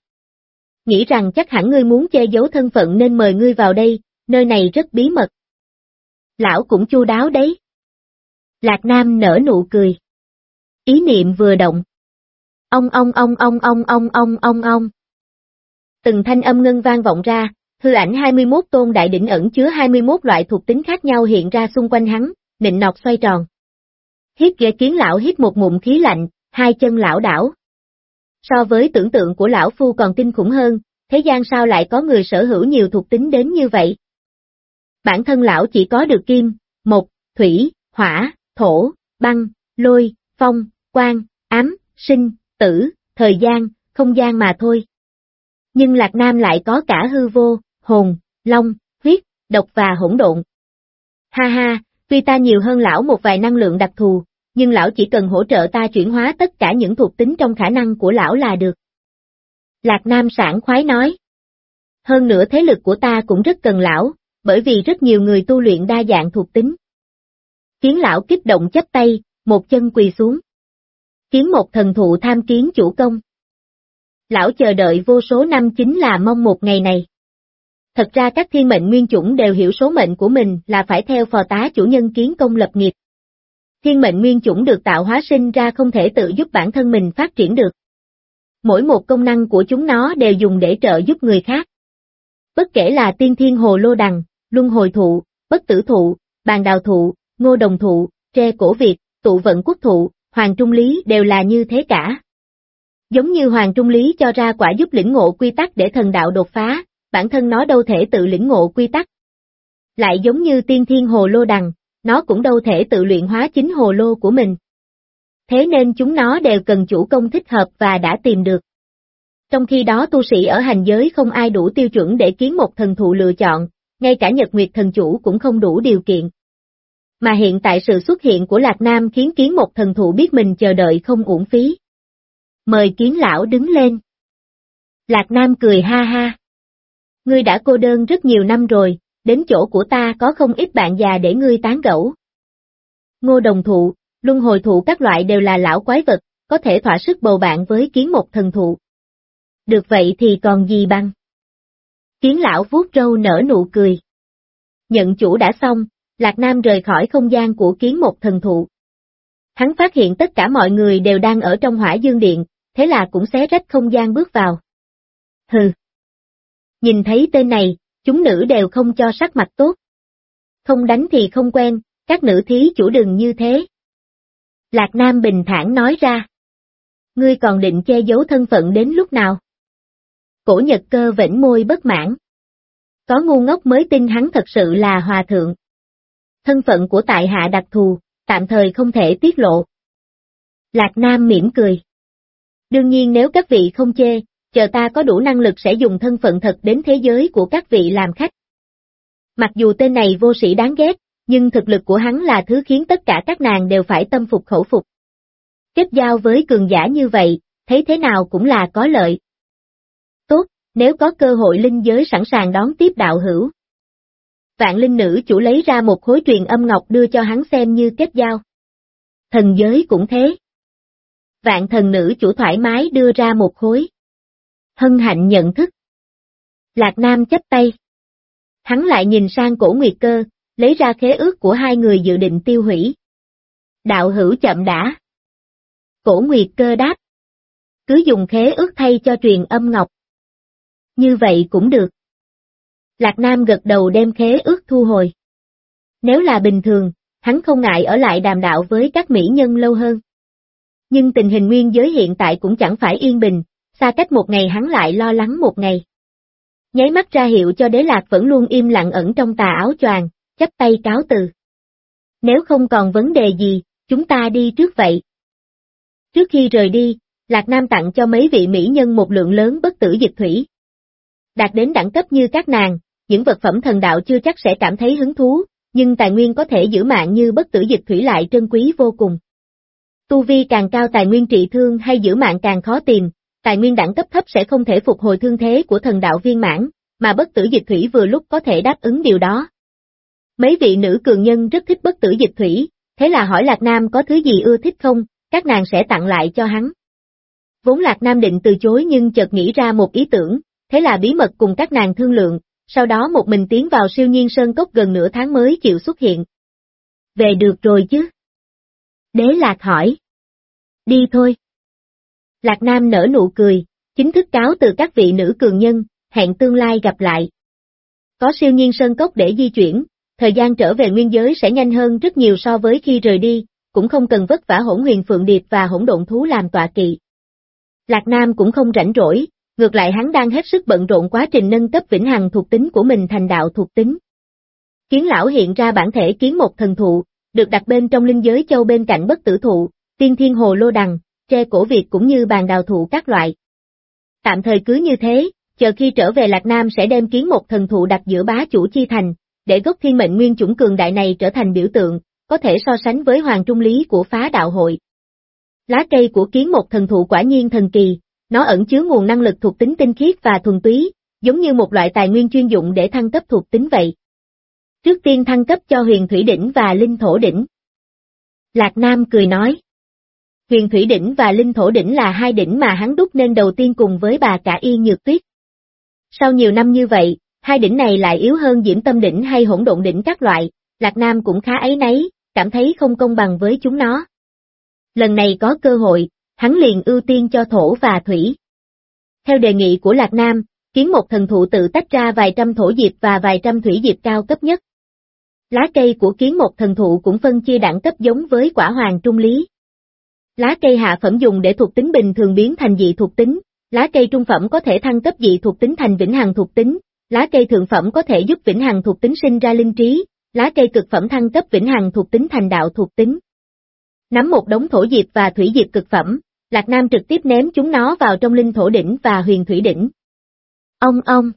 Nghĩ rằng chắc hẳn ngươi muốn che giấu thân phận nên mời ngươi vào đây, nơi này rất bí mật. Lão cũng chu đáo đấy. Lạc Nam nở nụ cười. Ý niệm vừa động. Ông ông ông ông ông ông ông ông ông. Từng thanh âm ngân vang vọng ra, hư ảnh 21 tôn đại đỉnh ẩn chứa 21 loại thuộc tính khác nhau hiện ra xung quanh hắn, nịnh nọc xoay tròn. Hiếp ghê kiến lão hít một ngụm khí lạnh, hai chân lão đảo. So với tưởng tượng của lão phu còn kinh khủng hơn, thế gian sao lại có người sở hữu nhiều thuộc tính đến như vậy? Bản thân lão chỉ có được kim, mộc, thủy, hỏa, thổ, băng, lôi, phong, quang, ám, sinh, tử, thời gian, không gian mà thôi. Nhưng Lạc Nam lại có cả hư vô, hồn, long, huyết, độc và hỗn độn. Ha ha, tuy ta nhiều hơn lão một vài năng lượng đặc thù, nhưng lão chỉ cần hỗ trợ ta chuyển hóa tất cả những thuộc tính trong khả năng của lão là được. Lạc Nam sản khoái nói. Hơn nữa thế lực của ta cũng rất cần lão, bởi vì rất nhiều người tu luyện đa dạng thuộc tính. Kiến lão kích động chấp tay, một chân quỳ xuống. Kiến một thần thụ tham kiến chủ công. Lão chờ đợi vô số năm chính là mong một ngày này. Thật ra các thiên mệnh nguyên chủng đều hiểu số mệnh của mình là phải theo phò tá chủ nhân kiến công lập nghiệp. Thiên mệnh nguyên chủng được tạo hóa sinh ra không thể tự giúp bản thân mình phát triển được. Mỗi một công năng của chúng nó đều dùng để trợ giúp người khác. Bất kể là tiên thiên hồ lô đằng, luân hồi thụ, bất tử thụ, bàn đào thụ, ngô đồng thụ, tre cổ Việt, tụ vận quốc thụ, hoàng trung lý đều là như thế cả. Giống như hoàng trung lý cho ra quả giúp lĩnh ngộ quy tắc để thần đạo đột phá, bản thân nó đâu thể tự lĩnh ngộ quy tắc. Lại giống như tiên thiên hồ lô đằng, nó cũng đâu thể tự luyện hóa chính hồ lô của mình. Thế nên chúng nó đều cần chủ công thích hợp và đã tìm được. Trong khi đó tu sĩ ở hành giới không ai đủ tiêu chuẩn để kiến một thần thụ lựa chọn, ngay cả Nhật Nguyệt thần chủ cũng không đủ điều kiện. Mà hiện tại sự xuất hiện của Lạc Nam khiến kiến một thần thụ biết mình chờ đợi không uổng phí. Mời kiến lão đứng lên. Lạc Nam cười ha ha. Ngươi đã cô đơn rất nhiều năm rồi, đến chỗ của ta có không ít bạn già để ngươi tán gẫu. Ngô đồng thụ, luân hồi thụ các loại đều là lão quái vật, có thể thỏa sức bầu bạn với kiến một thần thụ. Được vậy thì còn gì bằng? Kiến lão vuốt râu nở nụ cười. Nhận chủ đã xong, Lạc Nam rời khỏi không gian của kiến một thần thụ. Hắn phát hiện tất cả mọi người đều đang ở trong hỏa dương điện, thế là cũng xé rách không gian bước vào. Hừ. Nhìn thấy tên này, chúng nữ đều không cho sắc mặt tốt. Không đánh thì không quen, các nữ thí chủ đừng như thế. Lạc Nam bình thản nói ra. Ngươi còn định che giấu thân phận đến lúc nào? Cổ nhật cơ vĩnh môi bất mãn. Có ngu ngốc mới tin hắn thật sự là hòa thượng. Thân phận của tại hạ đặc thù, tạm thời không thể tiết lộ. Lạc Nam mỉm cười. Đương nhiên nếu các vị không chê, chờ ta có đủ năng lực sẽ dùng thân phận thật đến thế giới của các vị làm khách. Mặc dù tên này vô sĩ đáng ghét, nhưng thực lực của hắn là thứ khiến tất cả các nàng đều phải tâm phục khẩu phục. Kết giao với cường giả như vậy, thấy thế nào cũng là có lợi. Tốt, nếu có cơ hội linh giới sẵn sàng đón tiếp đạo hữu. Vạn linh nữ chủ lấy ra một khối truyền âm ngọc đưa cho hắn xem như kết giao. Thần giới cũng thế. Vạn thần nữ chủ thoải mái đưa ra một khối. Hân hạnh nhận thức. Lạc Nam chấp tay. Hắn lại nhìn sang cổ nguyệt cơ, lấy ra khế ước của hai người dự định tiêu hủy. Đạo hữu chậm đã. Cổ nguyệt cơ đáp. Cứ dùng khế ước thay cho truyền âm ngọc. Như vậy cũng được. Lạc Nam gật đầu đem khế ước thu hồi. Nếu là bình thường, hắn không ngại ở lại đàm đạo với các mỹ nhân lâu hơn. Nhưng tình hình nguyên giới hiện tại cũng chẳng phải yên bình, xa cách một ngày hắn lại lo lắng một ngày. Nháy mắt ra hiệu cho đế lạc vẫn luôn im lặng ẩn trong tà áo choàng, chấp tay cáo từ. Nếu không còn vấn đề gì, chúng ta đi trước vậy. Trước khi rời đi, Lạc Nam tặng cho mấy vị mỹ nhân một lượng lớn bất tử dịch thủy. Đạt đến đẳng cấp như các nàng, những vật phẩm thần đạo chưa chắc sẽ cảm thấy hứng thú, nhưng tài nguyên có thể giữ mạng như bất tử dịch thủy lại trân quý vô cùng. Tu vi càng cao tài nguyên trị thương hay giữ mạng càng khó tìm, tài nguyên đẳng cấp thấp sẽ không thể phục hồi thương thế của thần đạo viên mãn, mà bất tử dịch thủy vừa lúc có thể đáp ứng điều đó. Mấy vị nữ cường nhân rất thích bất tử dịch thủy, thế là hỏi Lạc Nam có thứ gì ưa thích không, các nàng sẽ tặng lại cho hắn. Vốn Lạc Nam định từ chối nhưng chợt nghĩ ra một ý tưởng, thế là bí mật cùng các nàng thương lượng, sau đó một mình tiến vào siêu nhiên sơn cốc gần nửa tháng mới chịu xuất hiện. Về được rồi chứ? Đế Lạc hỏi. Đi thôi. Lạc Nam nở nụ cười, chính thức cáo từ các vị nữ cường nhân, hẹn tương lai gặp lại. Có siêu nhiên sơn cốc để di chuyển, thời gian trở về nguyên giới sẽ nhanh hơn rất nhiều so với khi rời đi, cũng không cần vất vả hỗn huyền phượng điệp và hỗn độn thú làm tọa kỵ. Lạc Nam cũng không rảnh rỗi, ngược lại hắn đang hết sức bận rộn quá trình nâng cấp vĩnh hằng thuộc tính của mình thành đạo thuộc tính. Kiến lão hiện ra bản thể kiến một thần thụ, được đặt bên trong linh giới châu bên cạnh bất tử thụ, tiên thiên hồ lô đằng, tre cổ Việt cũng như bàn đào thụ các loại. Tạm thời cứ như thế, chờ khi trở về Lạc Nam sẽ đem kiến một thần thụ đặt giữa bá chủ chi thành, để gốc thiên mệnh nguyên chủng cường đại này trở thành biểu tượng, có thể so sánh với hoàng trung lý của phá đạo hội. Lá cây của kiến một thần thụ quả nhiên thần kỳ, nó ẩn chứa nguồn năng lực thuộc tính tinh khiết và thuần túy, giống như một loại tài nguyên chuyên dụng để thăng cấp thuộc tính vậy. Trước tiên thăng cấp cho huyền thủy đỉnh và linh thổ đỉnh. Lạc Nam cười nói. Huyền thủy đỉnh và linh thổ đỉnh là hai đỉnh mà hắn đúc nên đầu tiên cùng với bà cả Y nhược tuyết. Sau nhiều năm như vậy, hai đỉnh này lại yếu hơn diễm tâm đỉnh hay hỗn độn đỉnh các loại, Lạc Nam cũng khá ấy nấy, cảm thấy không công bằng với chúng nó. Lần này có cơ hội, hắn liền ưu tiên cho thổ và thủy. Theo đề nghị của Lạc Nam, kiến một thần thụ tự tách ra vài trăm thổ diệp và vài trăm thủy diệp cao cấp nhất. Lá cây của kiến một thần thụ cũng phân chia đẳng cấp giống với quả hoàng trung lý. Lá cây hạ phẩm dùng để thuộc tính bình thường biến thành dị thuộc tính, lá cây trung phẩm có thể thăng cấp dị thuộc tính thành vĩnh hằng thuộc tính, lá cây thượng phẩm có thể giúp vĩnh hằng thuộc tính sinh ra linh trí, lá cây cực phẩm thăng cấp vĩnh hằng thuộc tính thành đạo thuộc tính. Nắm một đống thổ diệp và thủy diệp cực phẩm, Lạc Nam trực tiếp ném chúng nó vào trong linh thổ đỉnh và huyền thủy đỉnh. Ông ông.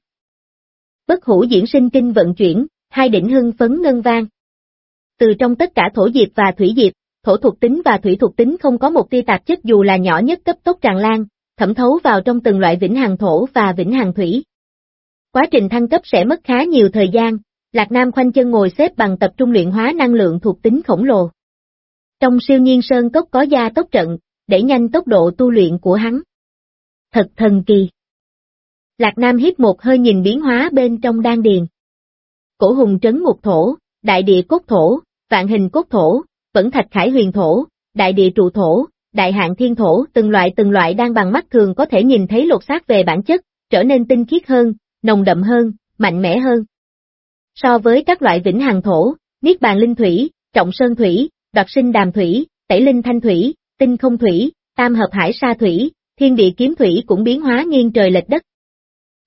Bất hủ diễn sinh kinh vận chuyển, hai đỉnh hưng phấn ngân vang. Từ trong tất cả thổ diệp và thủy diệp, thổ thuộc tính và thủy thuộc tính không có một tia tạp chất dù là nhỏ nhất cấp tốc tràn lan, thẩm thấu vào trong từng loại vĩnh hằng thổ và vĩnh hằng thủy. Quá trình thăng cấp sẽ mất khá nhiều thời gian, Lạc Nam khoanh chân ngồi xếp bằng tập trung luyện hóa năng lượng thuộc tính khổng lồ. Trong siêu nhiên sơn cốc có gia tốc trận, để nhanh tốc độ tu luyện của hắn. Thật thần kỳ. Lạc Nam hít một hơi nhìn biến hóa bên trong đan điền. Cổ hùng trấn ngục thổ, đại địa cốt thổ, vạn hình cốt thổ, vẫn thạch khải huyền thổ, đại địa trụ thổ, đại hạn thiên thổ, từng loại từng loại đang bằng mắt thường có thể nhìn thấy lột xác về bản chất, trở nên tinh khiết hơn, nồng đậm hơn, mạnh mẽ hơn. So với các loại vĩnh hằng thổ, niết bàn linh thủy, trọng sơn thủy, đoạt sinh đàm thủy, tẩy linh thanh thủy, tinh không thủy, tam hợp hải sa thủy, thiên địa kiếm thủy cũng biến hóa nghiêng trời lệch đất.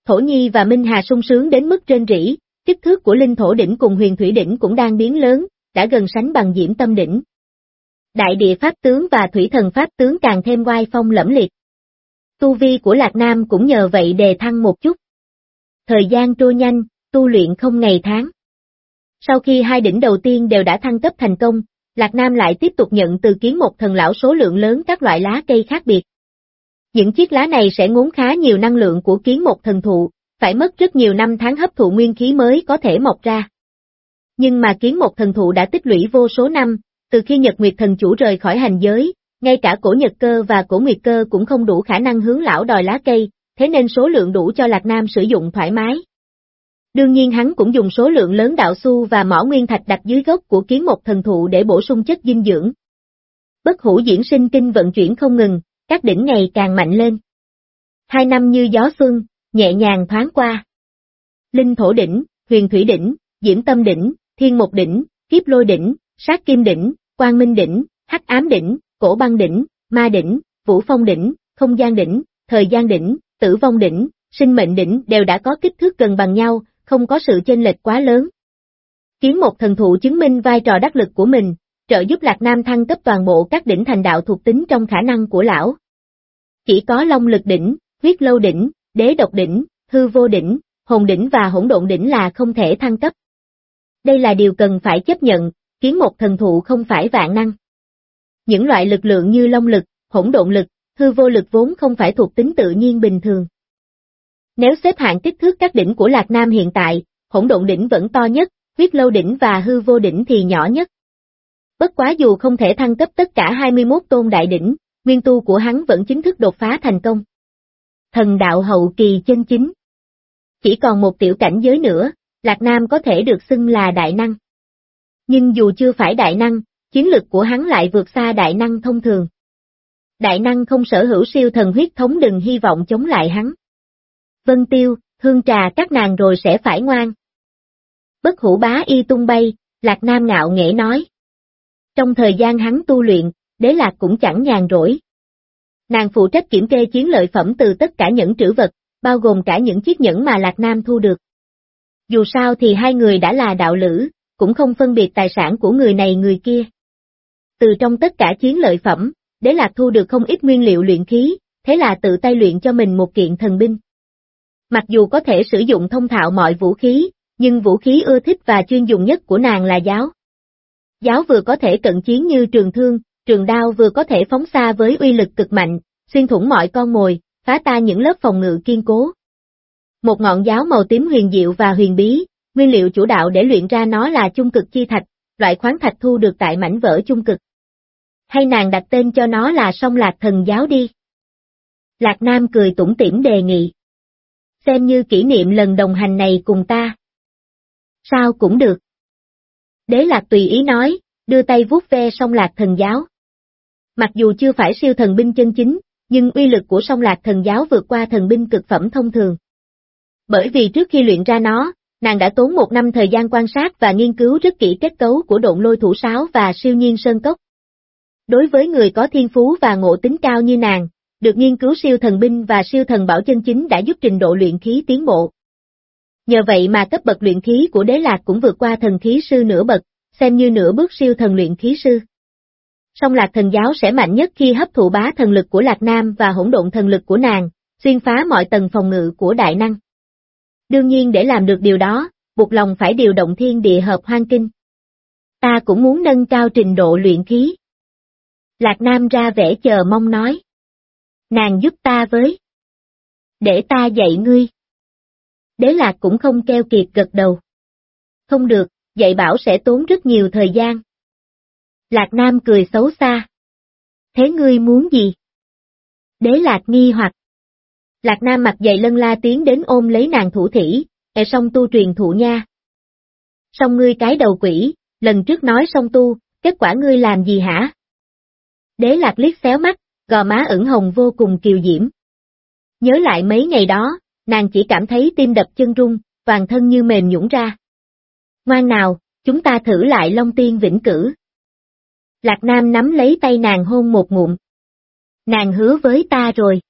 Thổ Nhi và Minh Hà sung sướng đến mức trên rỉ, kích thước của linh thổ đỉnh cùng huyền thủy đỉnh cũng đang biến lớn, đã gần sánh bằng diễm tâm đỉnh. Đại địa pháp tướng và thủy thần pháp tướng càng thêm oai phong lẫm liệt. Tu vi của Lạc Nam cũng nhờ vậy đề thăng một chút. Thời gian trôi nhanh, tu luyện không ngày tháng. Sau khi hai đỉnh đầu tiên đều đã thăng cấp thành công, Lạc Nam lại tiếp tục nhận từ kiến một thần lão số lượng lớn các loại lá cây khác biệt. Những chiếc lá này sẽ ngốn khá nhiều năng lượng của kiến một thần thụ, phải mất rất nhiều năm tháng hấp thụ nguyên khí mới có thể mọc ra. Nhưng mà kiến một thần thụ đã tích lũy vô số năm, từ khi Nhật Nguyệt thần chủ rời khỏi hành giới, ngay cả cổ Nhật cơ và cổ Nguyệt cơ cũng không đủ khả năng hướng lão đòi lá cây, thế nên số lượng đủ cho Lạc Nam sử dụng thoải mái. Đương nhiên hắn cũng dùng số lượng lớn đạo su và mỏ nguyên thạch đặt dưới gốc của kiến một thần thụ để bổ sung chất dinh dưỡng. Bất hủ diễn sinh kinh vận chuyển không ngừng, các đỉnh ngày càng mạnh lên. Hai năm như gió xuân, nhẹ nhàng thoáng qua. Linh thổ đỉnh, huyền thủy đỉnh, diễm tâm đỉnh, thiên một đỉnh, kiếp lôi đỉnh, sát kim đỉnh, quang minh đỉnh, hắc ám đỉnh, cổ băng đỉnh, ma đỉnh, vũ phong đỉnh, không gian đỉnh, thời gian đỉnh, tử vong đỉnh, sinh mệnh đỉnh đều đã có kích thước gần bằng nhau, không có sự chênh lệch quá lớn. Kiến một thần thụ chứng minh vai trò đắc lực của mình, trợ giúp Lạc Nam thăng cấp toàn bộ các đỉnh thành đạo thuộc tính trong khả năng của lão. Chỉ có Long lực đỉnh, huyết lâu đỉnh, đế độc đỉnh, hư vô đỉnh, hồn đỉnh và hỗn độn đỉnh là không thể thăng cấp. Đây là điều cần phải chấp nhận, kiến một thần thụ không phải vạn năng. Những loại lực lượng như long lực, hỗn độn lực, hư vô lực vốn không phải thuộc tính tự nhiên bình thường. Nếu xếp hạng kích thước các đỉnh của Lạc Nam hiện tại, hỗn độn đỉnh vẫn to nhất, huyết lâu đỉnh và hư vô đỉnh thì nhỏ nhất. Bất quá dù không thể thăng cấp tất cả 21 tôn đại đỉnh, nguyên tu của hắn vẫn chính thức đột phá thành công. Thần đạo hậu kỳ chân chính. Chỉ còn một tiểu cảnh giới nữa, Lạc Nam có thể được xưng là đại năng. Nhưng dù chưa phải đại năng, chiến lực của hắn lại vượt xa đại năng thông thường. Đại năng không sở hữu siêu thần huyết thống đừng hy vọng chống lại hắn. Vân Tiêu, Hương Trà các nàng rồi sẽ phải ngoan. Bất hủ bá y tung bay, Lạc Nam ngạo nghễ nói. Trong thời gian hắn tu luyện, đế lạc cũng chẳng nhàn rỗi. Nàng phụ trách kiểm kê chiến lợi phẩm từ tất cả những trữ vật, bao gồm cả những chiếc nhẫn mà Lạc Nam thu được. Dù sao thì hai người đã là đạo lữ, cũng không phân biệt tài sản của người này người kia. Từ trong tất cả chiến lợi phẩm, đế lạc thu được không ít nguyên liệu luyện khí, thế là tự tay luyện cho mình một kiện thần binh. Mặc dù có thể sử dụng thông thạo mọi vũ khí, nhưng vũ khí ưa thích và chuyên dùng nhất của nàng là giáo. Giáo vừa có thể cận chiến như trường thương, trường đao vừa có thể phóng xa với uy lực cực mạnh, xuyên thủng mọi con mồi, phá ta những lớp phòng ngự kiên cố. Một ngọn giáo màu tím huyền diệu và huyền bí, nguyên liệu chủ đạo để luyện ra nó là chung cực chi thạch, loại khoáng thạch thu được tại mảnh vỡ chung cực. Hay nàng đặt tên cho nó là sông lạc thần giáo đi. Lạc Nam cười tủm tỉm đề nghị xem như kỷ niệm lần đồng hành này cùng ta. Sao cũng được. Đế lạc tùy ý nói, đưa tay vuốt ve sông lạc thần giáo. Mặc dù chưa phải siêu thần binh chân chính, nhưng uy lực của sông lạc thần giáo vượt qua thần binh cực phẩm thông thường. Bởi vì trước khi luyện ra nó, nàng đã tốn một năm thời gian quan sát và nghiên cứu rất kỹ kết cấu của độn lôi thủ sáo và siêu nhiên sơn cốc. Đối với người có thiên phú và ngộ tính cao như nàng, được nghiên cứu siêu thần binh và siêu thần bảo chân chính đã giúp trình độ luyện khí tiến bộ. Nhờ vậy mà cấp bậc luyện khí của đế lạc cũng vượt qua thần khí sư nửa bậc, xem như nửa bước siêu thần luyện khí sư. Song Lạc thần giáo sẽ mạnh nhất khi hấp thụ bá thần lực của Lạc Nam và hỗn độn thần lực của nàng, xuyên phá mọi tầng phòng ngự của đại năng. Đương nhiên để làm được điều đó, buộc lòng phải điều động thiên địa hợp hoang kinh. Ta cũng muốn nâng cao trình độ luyện khí. Lạc Nam ra vẻ chờ mong nói. Nàng giúp ta với. Để ta dạy ngươi. Đế Lạc cũng không keo kiệt gật đầu. Không được, dạy bảo sẽ tốn rất nhiều thời gian. Lạc Nam cười xấu xa. Thế ngươi muốn gì? Đế Lạc nghi hoặc. Lạc Nam mặt dày lân la tiến đến ôm lấy nàng thủ thỉ, e song tu truyền thụ nha. Song ngươi cái đầu quỷ, lần trước nói song tu, kết quả ngươi làm gì hả? Đế Lạc liếc xéo mắt, gò má ửng hồng vô cùng kiều diễm. Nhớ lại mấy ngày đó, nàng chỉ cảm thấy tim đập chân rung, toàn thân như mềm nhũn ra. Ngoan nào, chúng ta thử lại Long Tiên vĩnh cử. Lạc Nam nắm lấy tay nàng hôn một ngụm. Nàng hứa với ta rồi.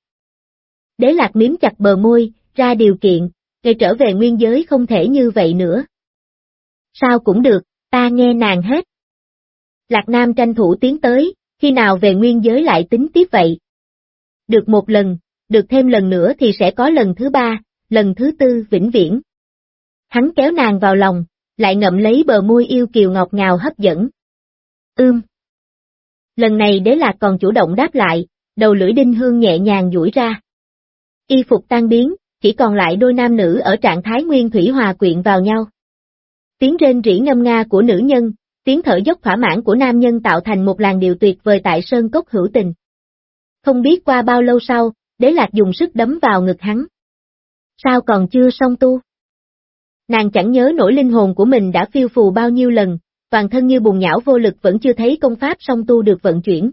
Đế Lạc miếm chặt bờ môi, ra điều kiện, ngày trở về nguyên giới không thể như vậy nữa. Sao cũng được, ta nghe nàng hết. Lạc Nam tranh thủ tiến tới, khi nào về nguyên giới lại tính tiếp vậy. Được một lần, được thêm lần nữa thì sẽ có lần thứ ba, lần thứ tư vĩnh viễn. Hắn kéo nàng vào lòng, lại ngậm lấy bờ môi yêu kiều ngọt ngào hấp dẫn. Ưm. Lần này đế lạc còn chủ động đáp lại, đầu lưỡi đinh hương nhẹ nhàng duỗi ra. Y phục tan biến, chỉ còn lại đôi nam nữ ở trạng thái nguyên thủy hòa quyện vào nhau. Tiếng rên rỉ ngâm nga của nữ nhân, tiếng thở dốc thỏa mãn của nam nhân tạo thành một làn điệu tuyệt vời tại sơn cốc hữu tình. Không biết qua bao lâu sau, đế lạc dùng sức đấm vào ngực hắn. Sao còn chưa xong tu? Nàng chẳng nhớ nổi linh hồn của mình đã phiêu phù bao nhiêu lần, toàn thân như bùn nhão vô lực vẫn chưa thấy công pháp song tu được vận chuyển.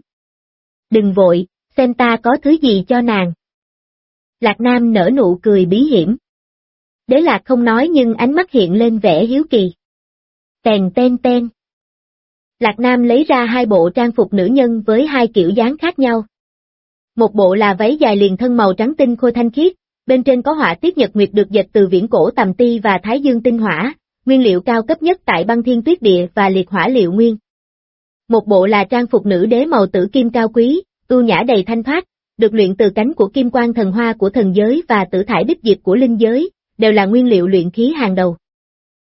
Đừng vội, xem ta có thứ gì cho nàng. Lạc Nam nở nụ cười bí hiểm. Đế Lạc không nói nhưng ánh mắt hiện lên vẻ hiếu kỳ. Tèn ten ten. Lạc Nam lấy ra hai bộ trang phục nữ nhân với hai kiểu dáng khác nhau. Một bộ là váy dài liền thân màu trắng tinh khôi thanh khiết, bên trên có họa tiết nhật nguyệt được dệt từ viễn cổ tầm ti và thái dương tinh hỏa, nguyên liệu cao cấp nhất tại băng thiên tuyết địa và liệt hỏa liệu nguyên. Một bộ là trang phục nữ đế màu tử kim cao quý, ưu nhã đầy thanh thoát, được luyện từ cánh của kim quang thần hoa của thần giới và tử thải bích diệp của linh giới, đều là nguyên liệu luyện khí hàng đầu.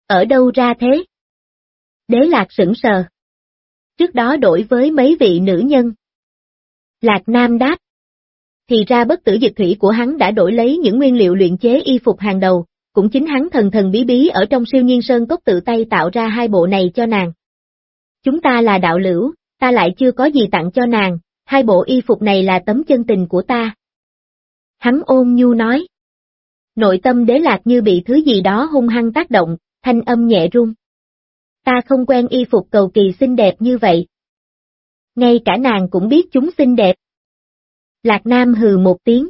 Ở đâu ra thế? Đế lạc sững sờ. Trước đó đổi với mấy vị nữ nhân. Lạc Nam đáp. Thì ra bất tử dịch thủy của hắn đã đổi lấy những nguyên liệu luyện chế y phục hàng đầu, cũng chính hắn thần thần bí bí ở trong siêu nhiên sơn cốc tự tay tạo ra hai bộ này cho nàng. Chúng ta là đạo lữ, ta lại chưa có gì tặng cho nàng, hai bộ y phục này là tấm chân tình của ta. Hắn ôn nhu nói. Nội tâm đế lạc như bị thứ gì đó hung hăng tác động, thanh âm nhẹ rung. Ta không quen y phục cầu kỳ xinh đẹp như vậy. Ngay cả nàng cũng biết chúng xinh đẹp. Lạc Nam hừ một tiếng.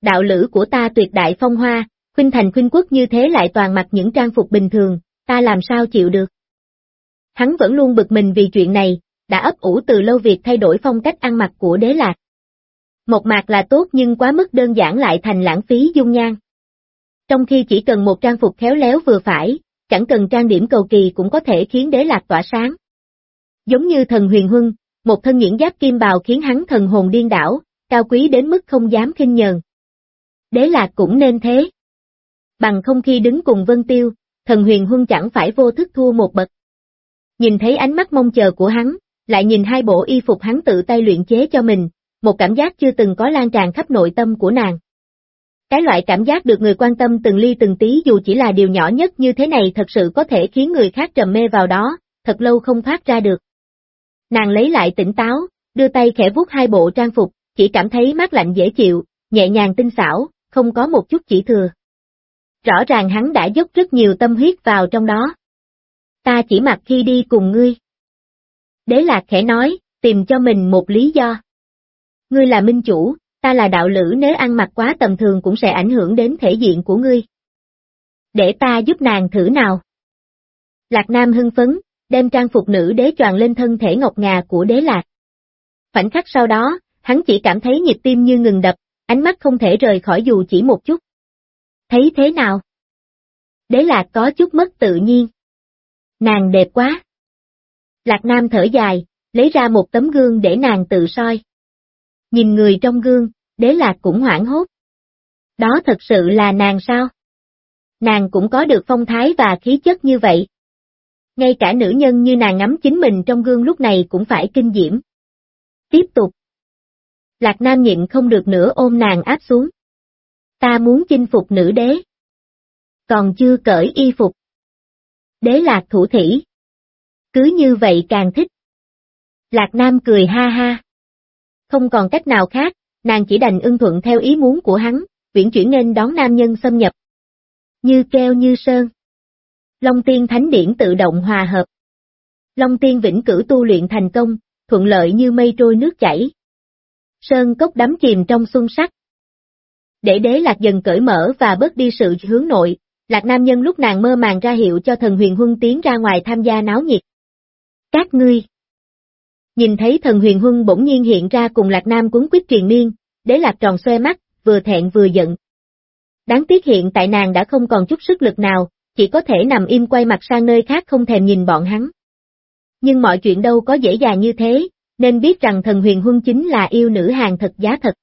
Đạo lữ của ta tuyệt đại phong hoa, khuynh thành khuynh quốc như thế lại toàn mặc những trang phục bình thường, ta làm sao chịu được. Hắn vẫn luôn bực mình vì chuyện này, đã ấp ủ từ lâu việc thay đổi phong cách ăn mặc của đế lạc. Một mạc là tốt nhưng quá mức đơn giản lại thành lãng phí dung nhan. Trong khi chỉ cần một trang phục khéo léo vừa phải, chẳng cần trang điểm cầu kỳ cũng có thể khiến đế lạc tỏa sáng. Giống như thần huyền huân, một thân nhiễn giáp kim bào khiến hắn thần hồn điên đảo, cao quý đến mức không dám khinh nhờn. Đế lạc cũng nên thế. Bằng không khi đứng cùng Vân Tiêu, thần huyền huân chẳng phải vô thức thua một bậc. Nhìn thấy ánh mắt mong chờ của hắn, lại nhìn hai bộ y phục hắn tự tay luyện chế cho mình, một cảm giác chưa từng có lan tràn khắp nội tâm của nàng. Cái loại cảm giác được người quan tâm từng ly từng tí dù chỉ là điều nhỏ nhất như thế này thật sự có thể khiến người khác trầm mê vào đó, thật lâu không thoát ra được. Nàng lấy lại tỉnh táo, đưa tay khẽ vuốt hai bộ trang phục, chỉ cảm thấy mát lạnh dễ chịu, nhẹ nhàng tinh xảo, không có một chút chỉ thừa. Rõ ràng hắn đã dốc rất nhiều tâm huyết vào trong đó. Ta chỉ mặc khi đi cùng ngươi. Đế lạc khẽ nói, tìm cho mình một lý do. Ngươi là minh chủ, ta là đạo lữ nếu ăn mặc quá tầm thường cũng sẽ ảnh hưởng đến thể diện của ngươi. Để ta giúp nàng thử nào. Lạc Nam hưng phấn, đem trang phục nữ đế choàng lên thân thể ngọc ngà của đế lạc. Khoảnh khắc sau đó, hắn chỉ cảm thấy nhịp tim như ngừng đập, ánh mắt không thể rời khỏi dù chỉ một chút. Thấy thế nào? Đế lạc có chút mất tự nhiên. Nàng đẹp quá. Lạc Nam thở dài, lấy ra một tấm gương để nàng tự soi. Nhìn người trong gương, đế lạc cũng hoảng hốt. Đó thật sự là nàng sao? Nàng cũng có được phong thái và khí chất như vậy. Ngay cả nữ nhân như nàng ngắm chính mình trong gương lúc này cũng phải kinh diễm. Tiếp tục. Lạc Nam nhịn không được nữa ôm nàng áp xuống. Ta muốn chinh phục nữ đế. Còn chưa cởi y phục. Đế lạc thủ thỉ. Cứ như vậy càng thích. Lạc Nam cười ha ha. Không còn cách nào khác, nàng chỉ đành ưng thuận theo ý muốn của hắn, viễn chuyển nên đón nam nhân xâm nhập. Như keo như sơn. Long tiên thánh điển tự động hòa hợp. Long tiên vĩnh cử tu luyện thành công, thuận lợi như mây trôi nước chảy. Sơn cốc đắm chìm trong xuân sắc. Để đế lạc dần cởi mở và bớt đi sự hướng nội, lạc nam nhân lúc nàng mơ màng ra hiệu cho thần huyền huân tiến ra ngoài tham gia náo nhiệt. Các ngươi Nhìn thấy thần huyền huân bỗng nhiên hiện ra cùng lạc nam cuốn quyết truyền miên, đế lạc tròn xoe mắt, vừa thẹn vừa giận. Đáng tiếc hiện tại nàng đã không còn chút sức lực nào, chỉ có thể nằm im quay mặt sang nơi khác không thèm nhìn bọn hắn. Nhưng mọi chuyện đâu có dễ dàng như thế, nên biết rằng thần huyền huân chính là yêu nữ hàng thật giá thật.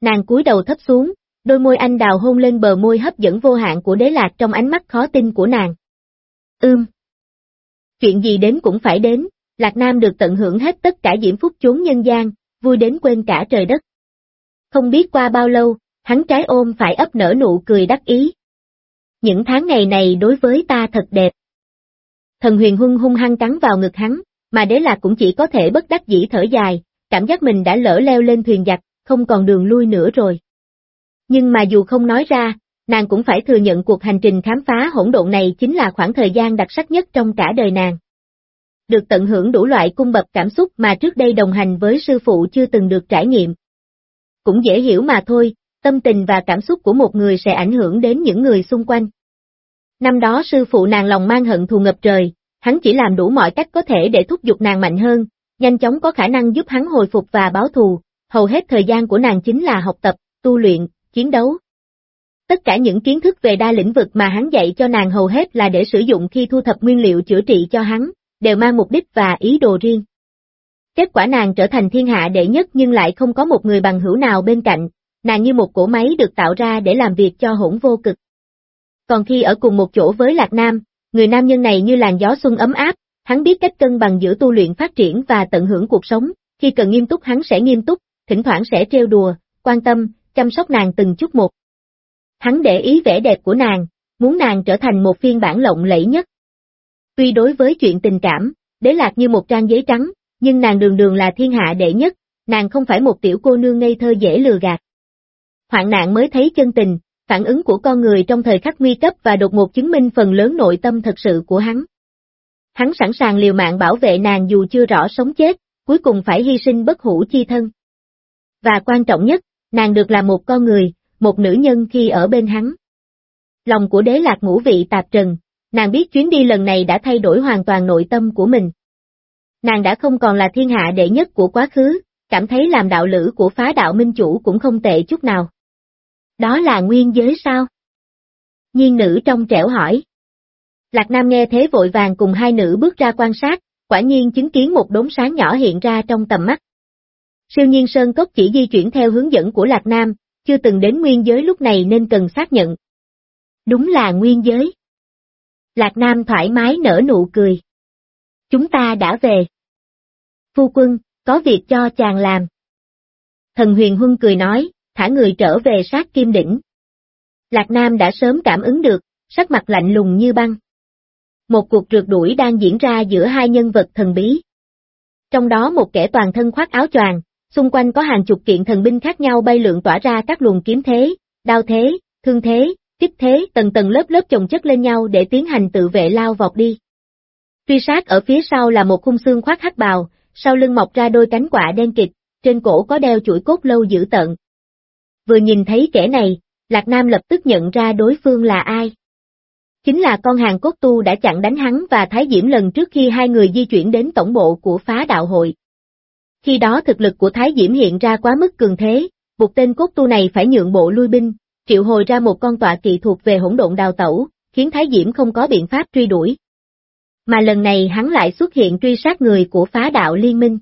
Nàng cúi đầu thấp xuống, đôi môi anh đào hôn lên bờ môi hấp dẫn vô hạn của đế lạc trong ánh mắt khó tin của nàng. Ưm. Chuyện gì đến cũng phải đến, Lạc Nam được tận hưởng hết tất cả diễm phúc chốn nhân gian, vui đến quên cả trời đất. Không biết qua bao lâu, hắn trái ôm phải ấp nở nụ cười đắc ý. Những tháng ngày này đối với ta thật đẹp. Thần huyền hung hung hăng cắn vào ngực hắn, mà đế lạc cũng chỉ có thể bất đắc dĩ thở dài, cảm giác mình đã lỡ leo lên thuyền giặc, không còn đường lui nữa rồi. Nhưng mà dù không nói ra, nàng cũng phải thừa nhận cuộc hành trình khám phá hỗn độn này chính là khoảng thời gian đặc sắc nhất trong cả đời nàng. Được tận hưởng đủ loại cung bậc cảm xúc mà trước đây đồng hành với sư phụ chưa từng được trải nghiệm. Cũng dễ hiểu mà thôi, tâm tình và cảm xúc của một người sẽ ảnh hưởng đến những người xung quanh. Năm đó sư phụ nàng lòng mang hận thù ngập trời, hắn chỉ làm đủ mọi cách có thể để thúc giục nàng mạnh hơn, nhanh chóng có khả năng giúp hắn hồi phục và báo thù, hầu hết thời gian của nàng chính là học tập, tu luyện, chiến đấu. Tất cả những kiến thức về đa lĩnh vực mà hắn dạy cho nàng hầu hết là để sử dụng khi thu thập nguyên liệu chữa trị cho hắn, đều mang mục đích và ý đồ riêng. Kết quả nàng trở thành thiên hạ đệ nhất nhưng lại không có một người bằng hữu nào bên cạnh, nàng như một cỗ máy được tạo ra để làm việc cho hỗn vô cực. Còn khi ở cùng một chỗ với Lạc Nam, người nam nhân này như làn gió xuân ấm áp, hắn biết cách cân bằng giữa tu luyện phát triển và tận hưởng cuộc sống, khi cần nghiêm túc hắn sẽ nghiêm túc, thỉnh thoảng sẽ trêu đùa, quan tâm, chăm sóc nàng từng chút một. Hắn để ý vẻ đẹp của nàng, muốn nàng trở thành một phiên bản lộng lẫy nhất. Tuy đối với chuyện tình cảm, đế lạc như một trang giấy trắng, nhưng nàng đường đường là thiên hạ đệ nhất, nàng không phải một tiểu cô nương ngây thơ dễ lừa gạt. Hoạn nạn mới thấy chân tình, phản ứng của con người trong thời khắc nguy cấp và đột ngột chứng minh phần lớn nội tâm thật sự của hắn. Hắn sẵn sàng liều mạng bảo vệ nàng dù chưa rõ sống chết, cuối cùng phải hy sinh bất hủ chi thân. Và quan trọng nhất, nàng được là một con người, một nữ nhân khi ở bên hắn. Lòng của đế lạc ngũ vị tạp trần, nàng biết chuyến đi lần này đã thay đổi hoàn toàn nội tâm của mình. Nàng đã không còn là thiên hạ đệ nhất của quá khứ, cảm thấy làm đạo lữ của phá đạo minh chủ cũng không tệ chút nào. Đó là nguyên giới sao? Nhiên nữ trong trẻo hỏi. Lạc Nam nghe thế vội vàng cùng hai nữ bước ra quan sát, quả nhiên chứng kiến một đốm sáng nhỏ hiện ra trong tầm mắt. Siêu nhiên Sơn Cốc chỉ di chuyển theo hướng dẫn của Lạc Nam, chưa từng đến nguyên giới lúc này nên cần xác nhận. Đúng là nguyên giới. Lạc Nam thoải mái nở nụ cười. Chúng ta đã về. Phu quân, có việc cho chàng làm. Thần huyền huân cười nói, thả người trở về sát kim đỉnh. Lạc Nam đã sớm cảm ứng được, sắc mặt lạnh lùng như băng. Một cuộc rượt đuổi đang diễn ra giữa hai nhân vật thần bí. Trong đó một kẻ toàn thân khoác áo choàng, xung quanh có hàng chục kiện thần binh khác nhau bay lượn tỏa ra các luồng kiếm thế, đao thế, thương thế, kích thế tầng tầng lớp lớp chồng chất lên nhau để tiến hành tự vệ lao vọt đi. Truy sát ở phía sau là một khung xương khoác hắc bào, sau lưng mọc ra đôi cánh quạ đen kịch, trên cổ có đeo chuỗi cốt lâu dữ tận. Vừa nhìn thấy kẻ này, Lạc Nam lập tức nhận ra đối phương là ai. Chính là con hàng cốt tu đã chặn đánh hắn và Thái Diễm lần trước khi hai người di chuyển đến tổng bộ của phá đạo hội. Khi đó thực lực của Thái Diễm hiện ra quá mức cường thế, buộc tên cốt tu này phải nhượng bộ lui binh, triệu hồi ra một con tọa kỵ thuộc về hỗn độn đào tẩu, khiến Thái Diễm không có biện pháp truy đuổi. Mà lần này hắn lại xuất hiện truy sát người của phá đạo liên minh.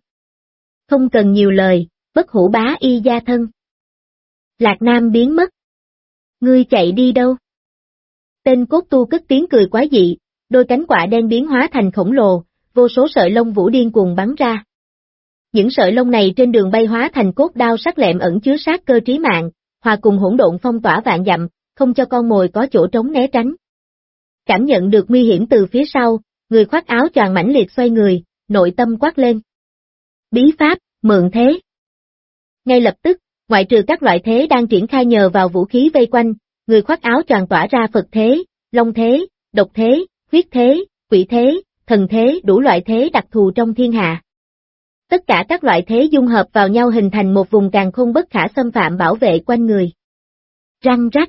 Không cần nhiều lời, bất hủ bá y gia thân. Lạc Nam biến mất. Ngươi chạy đi đâu? Tên cốt tu cất tiếng cười quá dị, đôi cánh quạ đen biến hóa thành khổng lồ, vô số sợi lông vũ điên cuồng bắn ra. Những sợi lông này trên đường bay hóa thành cốt đao sắc lẹm ẩn chứa sát cơ trí mạng, hòa cùng hỗn độn phong tỏa vạn dặm, không cho con mồi có chỗ trống né tránh. Cảm nhận được nguy hiểm từ phía sau, người khoác áo choàng mãnh liệt xoay người, nội tâm quát lên. Bí pháp, mượn thế. Ngay lập tức, ngoại trừ các loại thế đang triển khai nhờ vào vũ khí vây quanh, người khoác áo choàng tỏa ra Phật thế, Long thế, Độc thế, Huyết thế, Quỷ thế, Thần thế đủ loại thế đặc thù trong thiên hạ. Tất cả các loại thế dung hợp vào nhau hình thành một vùng càng không bất khả xâm phạm bảo vệ quanh người. Răng rắc.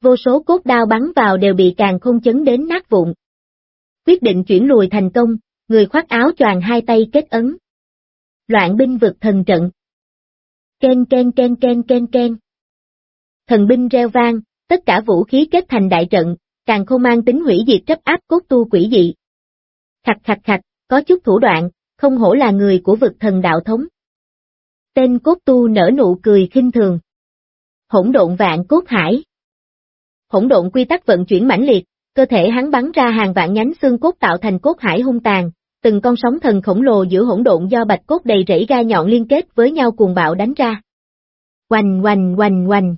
Vô số cốt đao bắn vào đều bị càng không chấn đến nát vụn. Quyết định chuyển lùi thành công, người khoác áo choàng hai tay kết ấn. Loạn binh vực thần trận. Ken ken ken ken ken ken. Thần binh reo vang, tất cả vũ khí kết thành đại trận, càng không mang tính hủy diệt trấp áp cốt tu quỷ dị. khạch khạch khạch có chút thủ đoạn, không hổ là người của vực thần đạo thống. Tên cốt tu nở nụ cười khinh thường. Hỗn độn vạn cốt hải. Hỗn độn quy tắc vận chuyển mãnh liệt, cơ thể hắn bắn ra hàng vạn nhánh xương cốt tạo thành cốt hải hung tàn, từng con sóng thần khổng lồ giữa hỗn độn do bạch cốt đầy rẫy gai nhọn liên kết với nhau cuồng bạo đánh ra. Oanh oanh oanh oanh.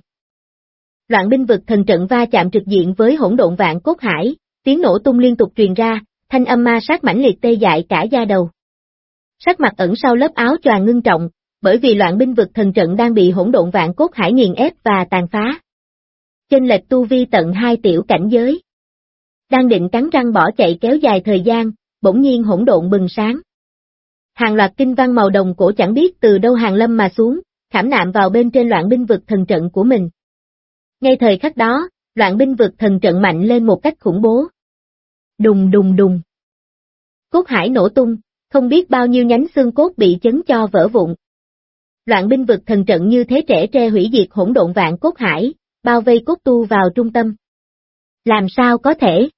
Loạn binh vực thần trận va chạm trực diện với hỗn độn vạn cốt hải, tiếng nổ tung liên tục truyền ra, thanh âm ma sát mãnh liệt tê dại cả da đầu. Sắc mặt ẩn sau lớp áo choàng ngưng trọng, bởi vì loạn binh vực thần trận đang bị hỗn độn vạn cốt hải nghiền ép và tàn phá. Chênh lệch tu vi tận hai tiểu cảnh giới. Đang định cắn răng bỏ chạy kéo dài thời gian, bỗng nhiên hỗn độn bừng sáng. Hàng loạt kinh văn màu đồng cổ chẳng biết từ đâu hàng lâm mà xuống, khảm nạm vào bên trên loạn binh vực thần trận của mình. Ngay thời khắc đó, loạn binh vực thần trận mạnh lên một cách khủng bố. Đùng đùng đùng. Cốt hải nổ tung, không biết bao nhiêu nhánh xương cốt bị chấn cho vỡ vụn. Loạn binh vực thần trận như thế trẻ tre hủy diệt hỗn độn vạn cốt hải, bao vây cốt tu vào trung tâm. Làm sao có thể?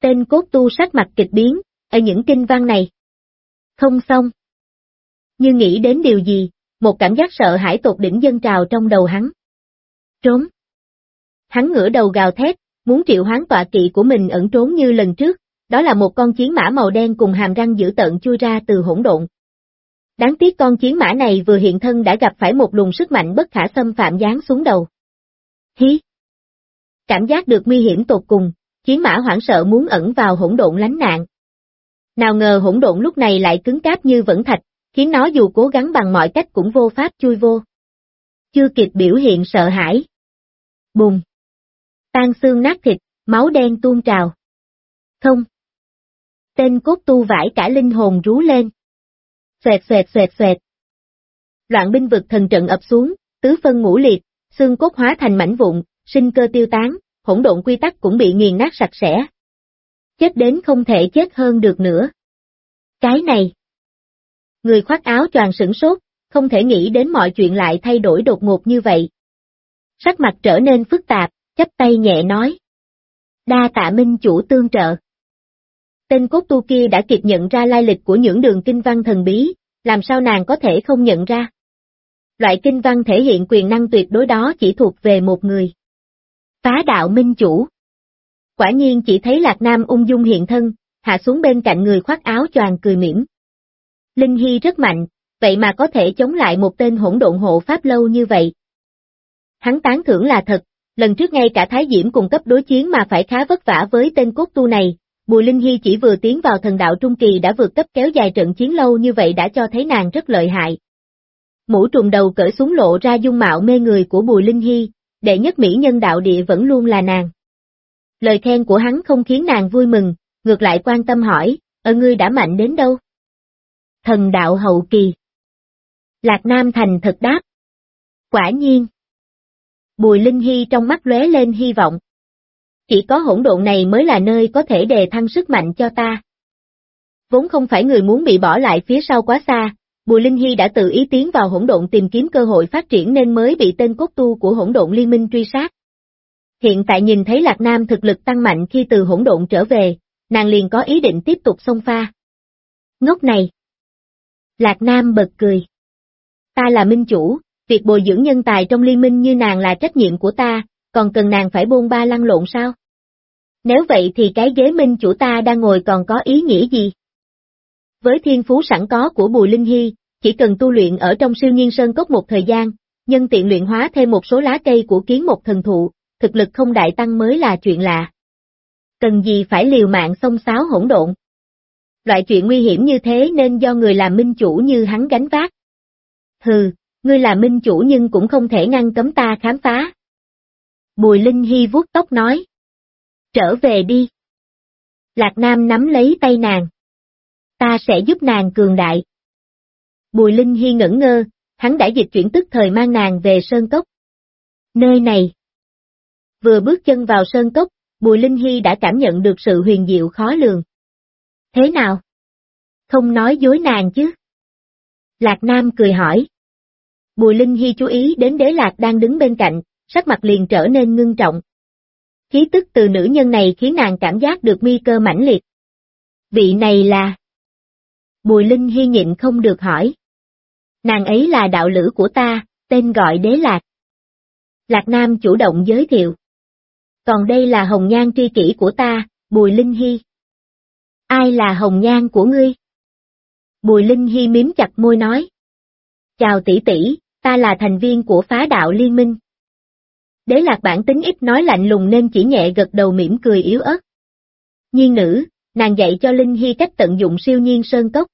Tên cốt tu sắc mặt kịch biến, ở những kinh văn này. Không xong. Như nghĩ đến điều gì, một cảm giác sợ hãi tột đỉnh dân trào trong đầu hắn. Trốn. Hắn ngửa đầu gào thét, muốn triệu hoán tọa kỵ của mình ẩn trốn như lần trước, đó là một con chiến mã màu đen cùng hàm răng dữ tợn chui ra từ hỗn độn. Đáng tiếc con chiến mã này vừa hiện thân đã gặp phải một luồng sức mạnh bất khả xâm phạm giáng xuống đầu. Hí! Cảm giác được nguy hiểm tột cùng, chiến mã hoảng sợ muốn ẩn vào hỗn độn lánh nạn. Nào ngờ hỗn độn lúc này lại cứng cáp như vẫn thạch, khiến nó dù cố gắng bằng mọi cách cũng vô pháp chui vô. Chưa kịp biểu hiện sợ hãi. Bùng! Tan xương nát thịt, máu đen tuôn trào. Không! Tên cốt tu vải cả linh hồn rú lên. Xoẹt xoẹt xoẹt xoẹt. Loạn binh vực thần trận ập xuống, tứ phân ngũ liệt, xương cốt hóa thành mảnh vụn, sinh cơ tiêu tán, hỗn độn quy tắc cũng bị nghiền nát sạch sẽ. Chết đến không thể chết hơn được nữa. Cái này. Người khoác áo choàng sửng sốt, không thể nghĩ đến mọi chuyện lại thay đổi đột ngột như vậy. Sắc mặt trở nên phức tạp, chấp tay nhẹ nói. Đa tạ minh chủ tương trợ. Tên cốt tu kia đã kịp nhận ra lai lịch của những đường kinh văn thần bí, làm sao nàng có thể không nhận ra. Loại kinh văn thể hiện quyền năng tuyệt đối đó chỉ thuộc về một người. Phá đạo minh chủ. Quả nhiên chỉ thấy Lạc Nam ung dung hiện thân, hạ xuống bên cạnh người khoác áo choàng cười mỉm. Linh Hy rất mạnh, vậy mà có thể chống lại một tên hỗn độn hộ pháp lâu như vậy. Hắn tán thưởng là thật, lần trước ngay cả Thái Diễm cùng cấp đối chiến mà phải khá vất vả với tên cốt tu này, Bùi Linh Hy chỉ vừa tiến vào thần đạo trung kỳ đã vượt cấp kéo dài trận chiến lâu như vậy đã cho thấy nàng rất lợi hại. Mũ trùng đầu cởi xuống lộ ra dung mạo mê người của Bùi Linh Hy, đệ nhất mỹ nhân đạo địa vẫn luôn là nàng. Lời khen của hắn không khiến nàng vui mừng, ngược lại quan tâm hỏi, ở ngươi đã mạnh đến đâu? Thần đạo hậu kỳ. Lạc Nam Thành thật đáp. Quả nhiên. Bùi Linh Hy trong mắt lóe lên hy vọng. Chỉ có hỗn độn này mới là nơi có thể đề thăng sức mạnh cho ta. Vốn không phải người muốn bị bỏ lại phía sau quá xa, Bùi Linh Hy đã tự ý tiến vào hỗn độn tìm kiếm cơ hội phát triển nên mới bị tên cốt tu của hỗn độn liên minh truy sát. Hiện tại nhìn thấy Lạc Nam thực lực tăng mạnh khi từ hỗn độn trở về, nàng liền có ý định tiếp tục xông pha. Ngốc này! Lạc Nam bật cười. Ta là minh chủ, việc bồi dưỡng nhân tài trong liên minh như nàng là trách nhiệm của ta, còn cần nàng phải buông ba lăn lộn sao? Nếu vậy thì cái ghế minh chủ ta đang ngồi còn có ý nghĩa gì? Với thiên phú sẵn có của Bùi Linh Hy, chỉ cần tu luyện ở trong siêu nhiên sơn cốc một thời gian, nhân tiện luyện hóa thêm một số lá cây của kiến một thần thụ, thực lực không đại tăng mới là chuyện lạ. Cần gì phải liều mạng xông xáo hỗn độn. Loại chuyện nguy hiểm như thế nên do người làm minh chủ như hắn gánh vác. Hừ, ngươi là minh chủ nhưng cũng không thể ngăn cấm ta khám phá. Bùi Linh Hy vuốt tóc nói. Trở về đi. Lạc Nam nắm lấy tay nàng. Ta sẽ giúp nàng cường đại. Bùi Linh Hy ngẩn ngơ, hắn đã dịch chuyển tức thời mang nàng về Sơn Cốc. Nơi này. Vừa bước chân vào Sơn Cốc, Bùi Linh Hy đã cảm nhận được sự huyền diệu khó lường. Thế nào? Không nói dối nàng chứ? Lạc Nam cười hỏi. Bùi Linh Hy chú ý đến đế lạc đang đứng bên cạnh, sắc mặt liền trở nên ngưng trọng. Khí tức từ nữ nhân này khiến nàng cảm giác được nguy cơ mãnh liệt. Vị này là... Bùi Linh Hy nhịn không được hỏi. Nàng ấy là đạo lữ của ta, tên gọi đế lạc. Lạc Nam chủ động giới thiệu. Còn đây là hồng nhan tri kỷ của ta, Bùi Linh Hy. Ai là hồng nhan của ngươi? Bùi Linh Hy miếm chặt môi nói. Chào tỷ tỷ, ta là thành viên của phá đạo liên minh. Đế lạc bản tính ít nói lạnh lùng nên chỉ nhẹ gật đầu mỉm cười yếu ớt. Nhiên nữ, nàng dạy cho Linh Hy cách tận dụng siêu nhiên sơn cốc.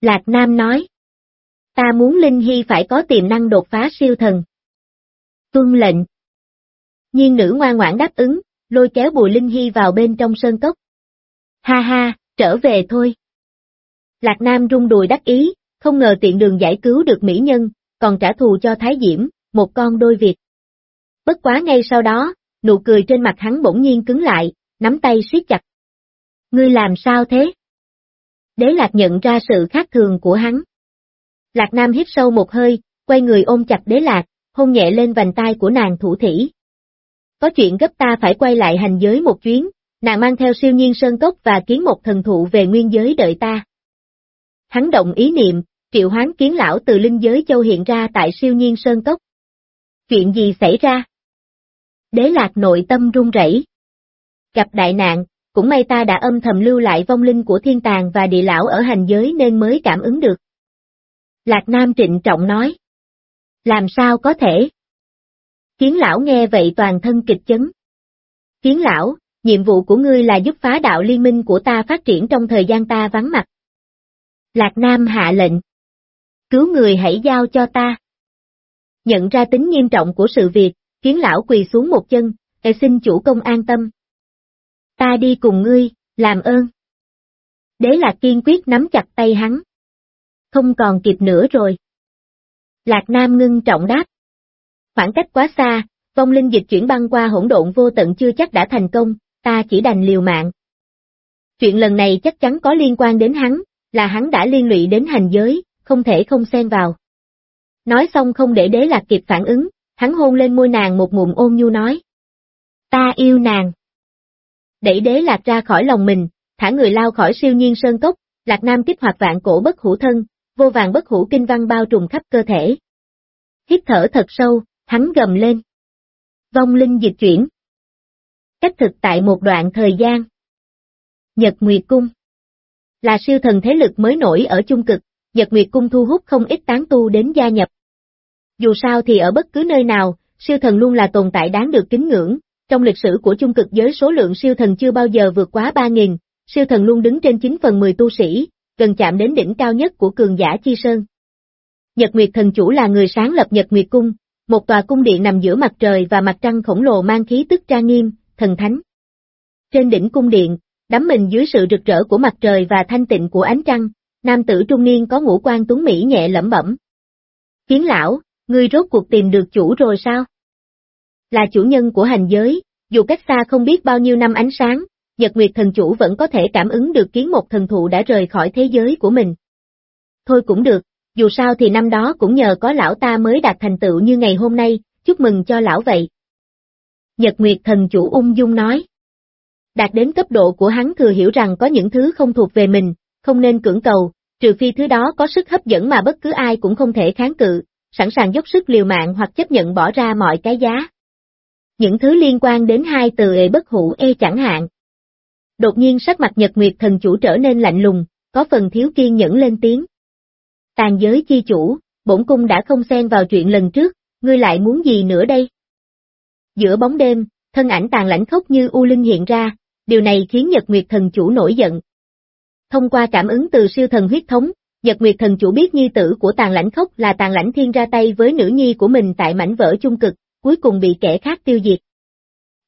Lạc Nam nói. Ta muốn Linh Hy phải có tiềm năng đột phá siêu thần. Tuân lệnh. Nhiên nữ ngoan ngoãn đáp ứng, lôi kéo Bùi Linh Hy vào bên trong sơn cốc. Ha ha, trở về thôi. Lạc Nam rung đùi đắc ý, không ngờ tiện đường giải cứu được mỹ nhân, còn trả thù cho Thái Diễm, một con đôi việc. Bất quá ngay sau đó, nụ cười trên mặt hắn bỗng nhiên cứng lại, nắm tay siết chặt. Ngươi làm sao thế? Đế Lạc nhận ra sự khác thường của hắn. Lạc Nam hít sâu một hơi, quay người ôm chặt Đế Lạc, hôn nhẹ lên vành tai của nàng thủ thỉ. Có chuyện gấp ta phải quay lại hành giới một chuyến, nàng mang theo siêu nhiên sơn cốc và kiến một thần thụ về nguyên giới đợi ta. Hắn động ý niệm, triệu hoán kiến lão từ linh giới châu hiện ra tại siêu nhiên sơn cốc. Chuyện gì xảy ra? Đế lạc nội tâm run rẩy. Gặp đại nạn, cũng may ta đã âm thầm lưu lại vong linh của thiên tàng và địa lão ở hành giới nên mới cảm ứng được. Lạc Nam trịnh trọng nói. Làm sao có thể? Kiến lão nghe vậy toàn thân kịch chấn. Kiến lão, nhiệm vụ của ngươi là giúp phá đạo liên minh của ta phát triển trong thời gian ta vắng mặt. Lạc Nam hạ lệnh. Cứu người hãy giao cho ta. Nhận ra tính nghiêm trọng của sự việc, kiến lão quỳ xuống một chân, e xin chủ công an tâm. Ta đi cùng ngươi, làm ơn. Đế Lạc kiên quyết nắm chặt tay hắn. Không còn kịp nữa rồi. Lạc Nam ngưng trọng đáp. Khoảng cách quá xa, vong linh dịch chuyển băng qua hỗn độn vô tận chưa chắc đã thành công, ta chỉ đành liều mạng. Chuyện lần này chắc chắn có liên quan đến hắn, là hắn đã liên lụy đến hành giới, không thể không xen vào. Nói xong không để đế lạc kịp phản ứng, hắn hôn lên môi nàng một ngụm ôn nhu nói. Ta yêu nàng. Đẩy đế lạc ra khỏi lòng mình, thả người lao khỏi siêu nhiên sơn cốc, lạc nam kích hoạt vạn cổ bất hủ thân, vô vàng bất hủ kinh văn bao trùm khắp cơ thể. Hít thở thật sâu, hắn gầm lên. Vong linh dịch chuyển. Cách thực tại một đoạn thời gian. Nhật Nguyệt Cung Là siêu thần thế lực mới nổi ở chung cực, Nhật Nguyệt Cung thu hút không ít tán tu đến gia nhập. Dù sao thì ở bất cứ nơi nào, siêu thần luôn là tồn tại đáng được kính ngưỡng, trong lịch sử của chung cực giới số lượng siêu thần chưa bao giờ vượt quá 3.000, siêu thần luôn đứng trên 9 phần 10 tu sĩ, gần chạm đến đỉnh cao nhất của cường giả Chi Sơn. Nhật Nguyệt thần chủ là người sáng lập Nhật Nguyệt Cung, một tòa cung điện nằm giữa mặt trời và mặt trăng khổng lồ mang khí tức trang nghiêm, thần thánh. Trên đỉnh cung điện, đắm mình dưới sự rực rỡ của mặt trời và thanh tịnh của ánh trăng, nam tử trung niên có ngũ quan tuấn mỹ nhẹ lẩm bẩm. Kiến lão, ngươi rốt cuộc tìm được chủ rồi sao? Là chủ nhân của hành giới, dù cách xa không biết bao nhiêu năm ánh sáng, Nhật Nguyệt thần chủ vẫn có thể cảm ứng được kiến một thần thụ đã rời khỏi thế giới của mình. Thôi cũng được, dù sao thì năm đó cũng nhờ có lão ta mới đạt thành tựu như ngày hôm nay, chúc mừng cho lão vậy. Nhật Nguyệt thần chủ ung dung nói. đạt đến cấp độ của hắn thừa hiểu rằng có những thứ không thuộc về mình, không nên cưỡng cầu, trừ phi thứ đó có sức hấp dẫn mà bất cứ ai cũng không thể kháng cự, sẵn sàng dốc sức liều mạng hoặc chấp nhận bỏ ra mọi cái giá. Những thứ liên quan đến hai từ ệ bất hủ e chẳng hạn. Đột nhiên sắc mặt Nhật Nguyệt thần chủ trở nên lạnh lùng, có phần thiếu kiên nhẫn lên tiếng. Tàn giới chi chủ, bổn cung đã không xen vào chuyện lần trước, ngươi lại muốn gì nữa đây? Giữa bóng đêm, thân ảnh tàn lãnh khốc như U Linh hiện ra, điều này khiến Nhật Nguyệt thần chủ nổi giận. Thông qua cảm ứng từ siêu thần huyết thống, Nhật Nguyệt thần chủ biết nhi tử của tàn lãnh khốc là tàn lãnh thiên ra tay với nữ nhi của mình tại mảnh vỡ chung cực, cuối cùng bị kẻ khác tiêu diệt.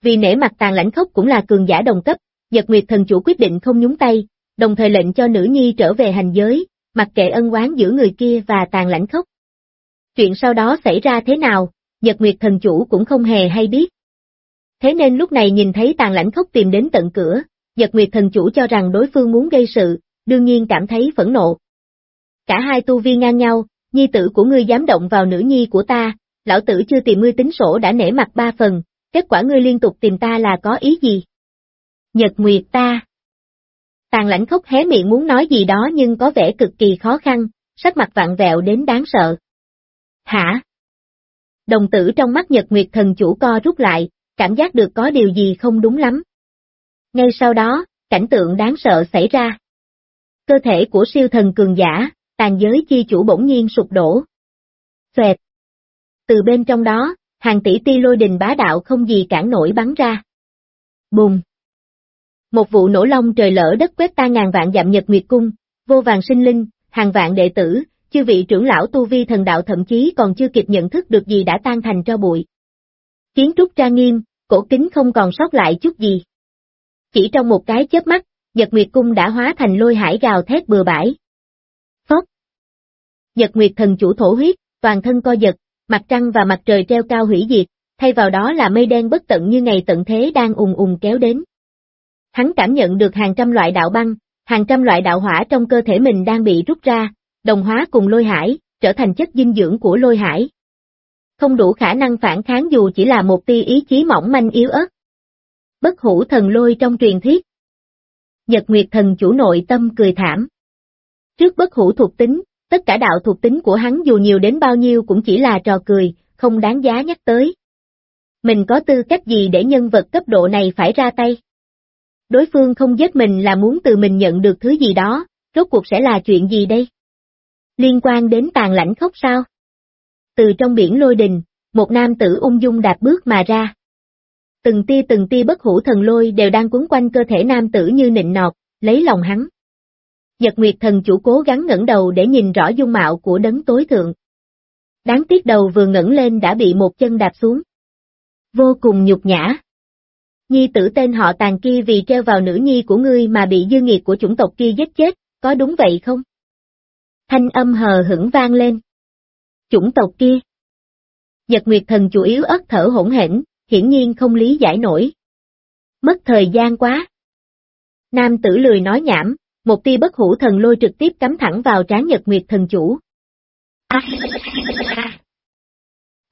Vì nể mặt tàn lãnh khốc cũng là cường giả đồng cấp, Nhật Nguyệt thần chủ quyết định không nhúng tay, đồng thời lệnh cho nữ nhi trở về hành giới, mặc kệ ân oán giữa người kia và tàn lãnh khốc. Chuyện sau đó xảy ra thế nào, Nhật Nguyệt thần chủ cũng không hề hay biết. Thế nên lúc này nhìn thấy tàn lãnh khốc tìm đến tận cửa, Nhật Nguyệt thần chủ cho rằng đối phương muốn gây sự, đương nhiên cảm thấy phẫn nộ. Cả hai tu vi ngang nhau, nhi tử của ngươi dám động vào nữ nhi của ta, lão tử chưa tìm ngươi tính sổ đã nể mặt ba phần, kết quả ngươi liên tục tìm ta là có ý gì? Nhật Nguyệt ta. Tàn lãnh khốc hé miệng muốn nói gì đó nhưng có vẻ cực kỳ khó khăn, sắc mặt vạn vẹo đến đáng sợ. Hả? Đồng tử trong mắt Nhật Nguyệt thần chủ co rút lại, cảm giác được có điều gì không đúng lắm. Ngay sau đó, cảnh tượng đáng sợ xảy ra. Cơ thể của siêu thần cường giả, tàn giới chi chủ bỗng nhiên sụp đổ. Xoẹt. Từ bên trong đó, hàng tỷ ti lôi đình bá đạo không gì cản nổi bắn ra. Bùng. Một vụ nổ long trời lỡ đất quét ta ngàn vạn dạm nhật nguyệt cung, vô vàng sinh linh, hàng vạn đệ tử, chư vị trưởng lão tu vi thần đạo thậm chí còn chưa kịp nhận thức được gì đã tan thành cho bụi. Kiến trúc trang nghiêm, cổ kính không còn sót lại chút gì. Chỉ trong một cái chớp mắt, Nhật Nguyệt Cung đã hóa thành lôi hải gào thét bừa bãi. Nhật Nguyệt thần chủ thổ huyết, toàn thân co giật, mặt trăng và mặt trời treo cao hủy diệt, thay vào đó là mây đen bất tận như ngày tận thế đang ùng ùng kéo đến. Hắn cảm nhận được hàng trăm loại đạo băng, hàng trăm loại đạo hỏa trong cơ thể mình đang bị rút ra, đồng hóa cùng lôi hải, trở thành chất dinh dưỡng của lôi hải. Không đủ khả năng phản kháng dù chỉ là một tia ý chí mỏng manh yếu ớt. Bất hủ thần lôi trong truyền thuyết. Nhật Nguyệt thần chủ nội tâm cười thảm. Trước bất hủ thuộc tính, tất cả đạo thuộc tính của hắn dù nhiều đến bao nhiêu cũng chỉ là trò cười, không đáng giá nhắc tới. Mình có tư cách gì để nhân vật cấp độ này phải ra tay? Đối phương không giết mình là muốn từ mình nhận được thứ gì đó, rốt cuộc sẽ là chuyện gì đây? Liên quan đến tàn lãnh khốc sao? Từ trong biển lôi đình, một nam tử ung dung đạp bước mà ra. Từng tia từng tia bất hủ thần lôi đều đang quấn quanh cơ thể nam tử như nịnh nọt, lấy lòng hắn. Nhật Nguyệt thần chủ cố gắng ngẩng đầu để nhìn rõ dung mạo của đấng tối thượng. Đáng tiếc đầu vừa ngẩng lên đã bị một chân đạp xuống. Vô cùng nhục nhã. Nhi tử tên họ tàn kia vì treo vào nữ nhi của ngươi mà bị dư nghiệt của chủng tộc kia giết chết, có đúng vậy không? Thanh âm hờ hững vang lên. Chủng tộc kia. Nhật Nguyệt thần chủ yếu ớt thở hỗn hển, hiển nhiên không lý giải nổi. Mất thời gian quá. Nam tử lười nói nhảm, một tia bất hủ thần lôi trực tiếp cắm thẳng vào trán Nhật Nguyệt thần chủ. À.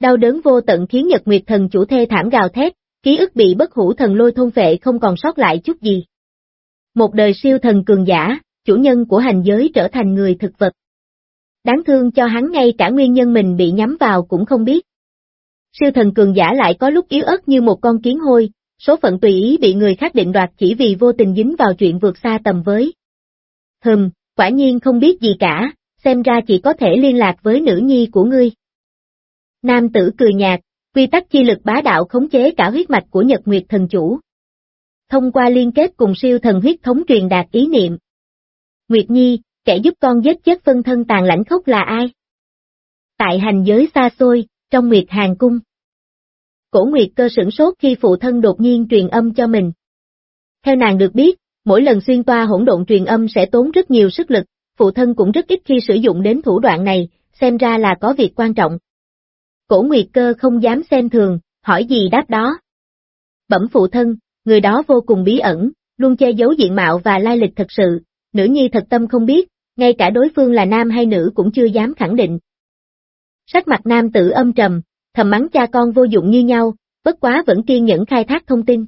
Đau đớn vô tận khiến Nhật Nguyệt thần chủ thê thảm gào thét, ký ức bị bất hủ thần lôi thôn vệ không còn sót lại chút gì. Một đời siêu thần cường giả, chủ nhân của hành giới trở thành người thực vật. Đáng thương cho hắn ngay cả nguyên nhân mình bị nhắm vào cũng không biết. Siêu thần cường giả lại có lúc yếu ớt như một con kiến hôi, số phận tùy ý bị người khác định đoạt chỉ vì vô tình dính vào chuyện vượt xa tầm với. Hừm, quả nhiên không biết gì cả, xem ra chỉ có thể liên lạc với nữ nhi của ngươi. Nam tử cười nhạt, quy tắc chi lực bá đạo khống chế cả huyết mạch của Nhật Nguyệt thần chủ. Thông qua liên kết cùng siêu thần huyết thống truyền đạt ý niệm. Nguyệt Nhi, kẻ giúp con giết chết phân thân tàn lãnh khốc là ai? Tại hành giới xa xôi, trong Nguyệt Hàng Cung. Cổ Nguyệt cơ sửng sốt khi phụ thân đột nhiên truyền âm cho mình. Theo nàng được biết, mỗi lần xuyên toa hỗn độn truyền âm sẽ tốn rất nhiều sức lực, phụ thân cũng rất ít khi sử dụng đến thủ đoạn này, xem ra là có việc quan trọng. Cổ Nguyệt cơ không dám xem thường, hỏi gì đáp đó. Bẩm phụ thân, người đó vô cùng bí ẩn, luôn che giấu diện mạo và lai lịch thật sự, nữ nhi thật tâm không biết, ngay cả đối phương là nam hay nữ cũng chưa dám khẳng định. Sắc mặt nam tử âm trầm, thầm mắng cha con vô dụng như nhau, bất quá vẫn kiên nhẫn khai thác thông tin.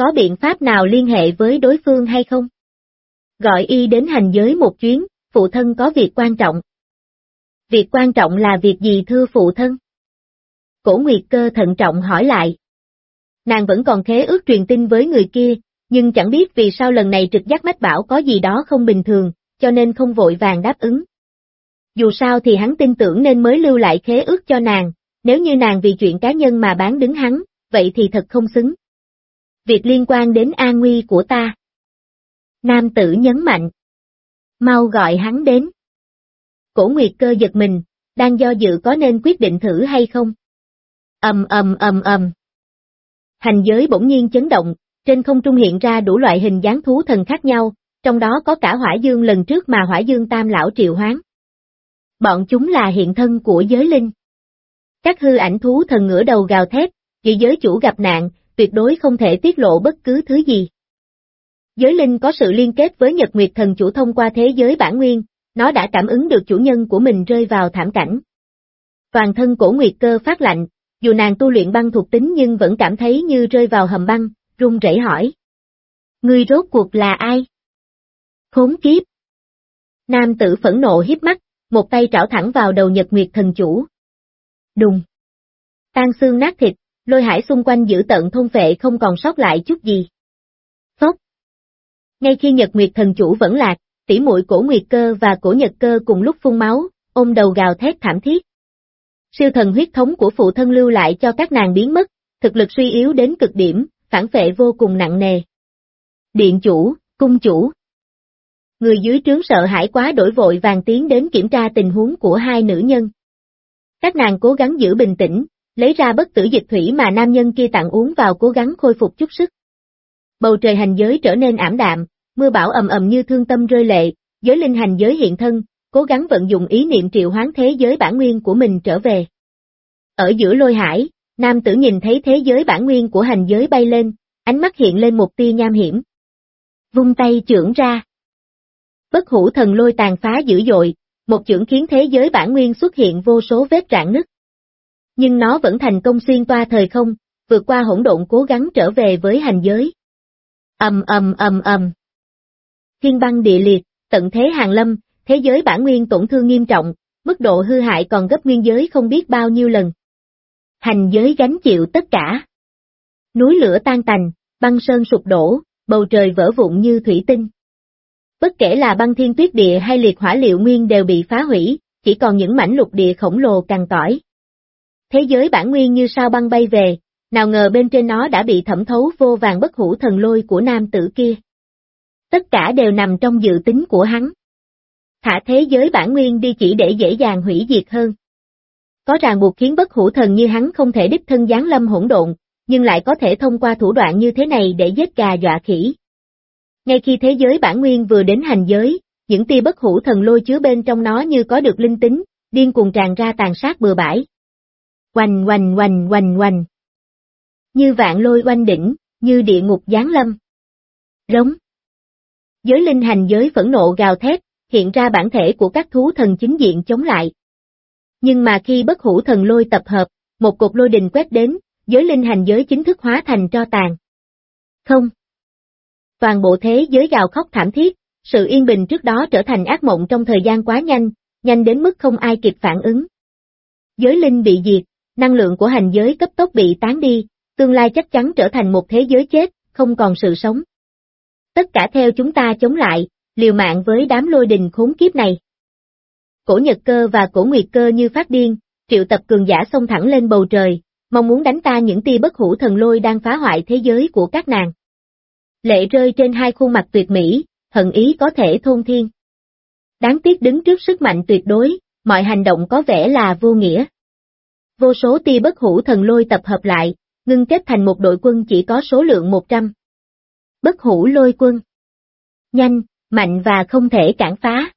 Có biện pháp nào liên hệ với đối phương hay không? Gọi y đến hành giới một chuyến, phụ thân có việc quan trọng. Việc quan trọng là việc gì thưa phụ thân? Cổ Nguyệt Cơ thận trọng hỏi lại. Nàng vẫn còn khế ước truyền tin với người kia, nhưng chẳng biết vì sao lần này trực giác mách bảo có gì đó không bình thường, cho nên không vội vàng đáp ứng. Dù sao thì hắn tin tưởng nên mới lưu lại khế ước cho nàng, nếu như nàng vì chuyện cá nhân mà bán đứng hắn, vậy thì thật không xứng. Việc liên quan đến an nguy của ta. Nam tử nhấn mạnh. Mau gọi hắn đến. Cổ Nguyệt cơ giật mình, đang do dự có nên quyết định thử hay không. ầm ầm ầm ầm. Hành giới bỗng nhiên chấn động, trên không trung hiện ra đủ loại hình dáng thú thần khác nhau, trong đó có cả hỏa dương lần trước mà hỏa dương tam lão triệu hoán. Bọn chúng là hiện thân của giới linh. Các hư ảnh thú thần ngửa đầu gào thét, vì giới chủ gặp nạn, tuyệt đối không thể tiết lộ bất cứ thứ gì. Giới linh có sự liên kết với Nhật Nguyệt thần chủ thông qua thế giới bản nguyên, nó đã cảm ứng được chủ nhân của mình rơi vào thảm cảnh. Toàn thân cổ Nguyệt cơ phát lạnh, dù nàng tu luyện băng thuộc tính nhưng vẫn cảm thấy như rơi vào hầm băng, run rẩy hỏi. Ngươi rốt cuộc là ai? Khốn kiếp! Nam tử phẫn nộ hiếp mắt, một tay trảo thẳng vào đầu Nhật Nguyệt thần chủ. Đùng! Tan xương nát thịt, lôi hải xung quanh giữ tận thôn vệ không còn sót lại chút gì. Phốc! Ngay khi Nhật Nguyệt thần chủ vẫn lạc, tỉ muội cổ Nguyệt cơ và cổ Nhật cơ cùng lúc phun máu, ôm đầu gào thét thảm thiết. Siêu thần huyết thống của phụ thân lưu lại cho các nàng biến mất, thực lực suy yếu đến cực điểm, phản vệ vô cùng nặng nề. Điện chủ, cung chủ. Người dưới trướng sợ hãi quá đổi vội vàng tiến đến kiểm tra tình huống của hai nữ nhân. Các nàng cố gắng giữ bình tĩnh, lấy ra bất tử dịch thủy mà nam nhân kia tặng uống vào cố gắng khôi phục chút sức. Bầu trời hành giới trở nên ảm đạm, mưa bão ầm ầm như thương tâm rơi lệ, giới linh hành giới hiện thân, cố gắng vận dụng ý niệm triệu hoán thế giới bản nguyên của mình trở về. Ở giữa lôi hải, nam tử nhìn thấy thế giới bản nguyên của hành giới bay lên, ánh mắt hiện lên một tia nham hiểm. Vung tay trưởng ra. Bất hủ thần lôi tàn phá dữ dội, một chưởng khiến thế giới bản nguyên xuất hiện vô số vết rạn nứt. Nhưng nó vẫn thành công xuyên toa thời không, vượt qua hỗn độn cố gắng trở về với hành giới. Ầm ầm ầm ầm. Thiên băng địa liệt, tận thế hàng lâm, thế giới bản nguyên tổn thương nghiêm trọng, mức độ hư hại còn gấp nguyên giới không biết bao nhiêu lần. Hành giới gánh chịu tất cả. Núi lửa tan tành, băng sơn sụp đổ, bầu trời vỡ vụn như thủy tinh. Bất kể là băng thiên tuyết địa hay liệt hỏa liệu nguyên đều bị phá hủy, chỉ còn những mảnh lục địa khổng lồ càng tỏi. Thế giới bản nguyên như sao băng bay về, nào ngờ bên trên nó đã bị thẩm thấu vô vàng bất hủ thần lôi của nam tử kia. Tất cả đều nằm trong dự tính của hắn. Thả thế giới bản nguyên đi chỉ để dễ dàng hủy diệt hơn. Có ràng buộc khiến bất hủ thần như hắn không thể đích thân giáng lâm hỗn độn, nhưng lại có thể thông qua thủ đoạn như thế này để giết gà dọa khỉ. Ngay khi thế giới bản nguyên vừa đến hành giới, những tia bất hủ thần lôi chứa bên trong nó như có được linh tính, điên cuồng tràn ra tàn sát bừa bãi. Oanh oanh oanh oanh oanh. Như vạn lôi oanh đỉnh, như địa ngục giáng lâm. Rống. Giới linh hành giới phẫn nộ gào thét, hiện ra bản thể của các thú thần chính diện chống lại. Nhưng mà khi bất hủ thần lôi tập hợp, một cột lôi đình quét đến, giới linh hành giới chính thức hóa thành cho tàn. Không. Toàn bộ thế giới gào khóc thảm thiết, sự yên bình trước đó trở thành ác mộng trong thời gian quá nhanh, nhanh đến mức không ai kịp phản ứng. Giới linh bị diệt, năng lượng của hành giới cấp tốc bị tán đi, tương lai chắc chắn trở thành một thế giới chết, không còn sự sống. Tất cả theo chúng ta chống lại, liều mạng với đám lôi đình khốn kiếp này. Cổ Nhật Cơ và Cổ Nguyệt Cơ như phát điên, triệu tập cường giả xông thẳng lên bầu trời, mong muốn đánh ta những tia bất hủ thần lôi đang phá hoại thế giới của các nàng. Lệ rơi trên hai khuôn mặt tuyệt mỹ, hận ý có thể thôn thiên. Đáng tiếc đứng trước sức mạnh tuyệt đối, mọi hành động có vẻ là vô nghĩa. Vô số tia bất hủ thần lôi tập hợp lại, ngưng kết thành một đội quân chỉ có số lượng 100. Bất hủ lôi quân. Nhanh, mạnh và không thể cản phá.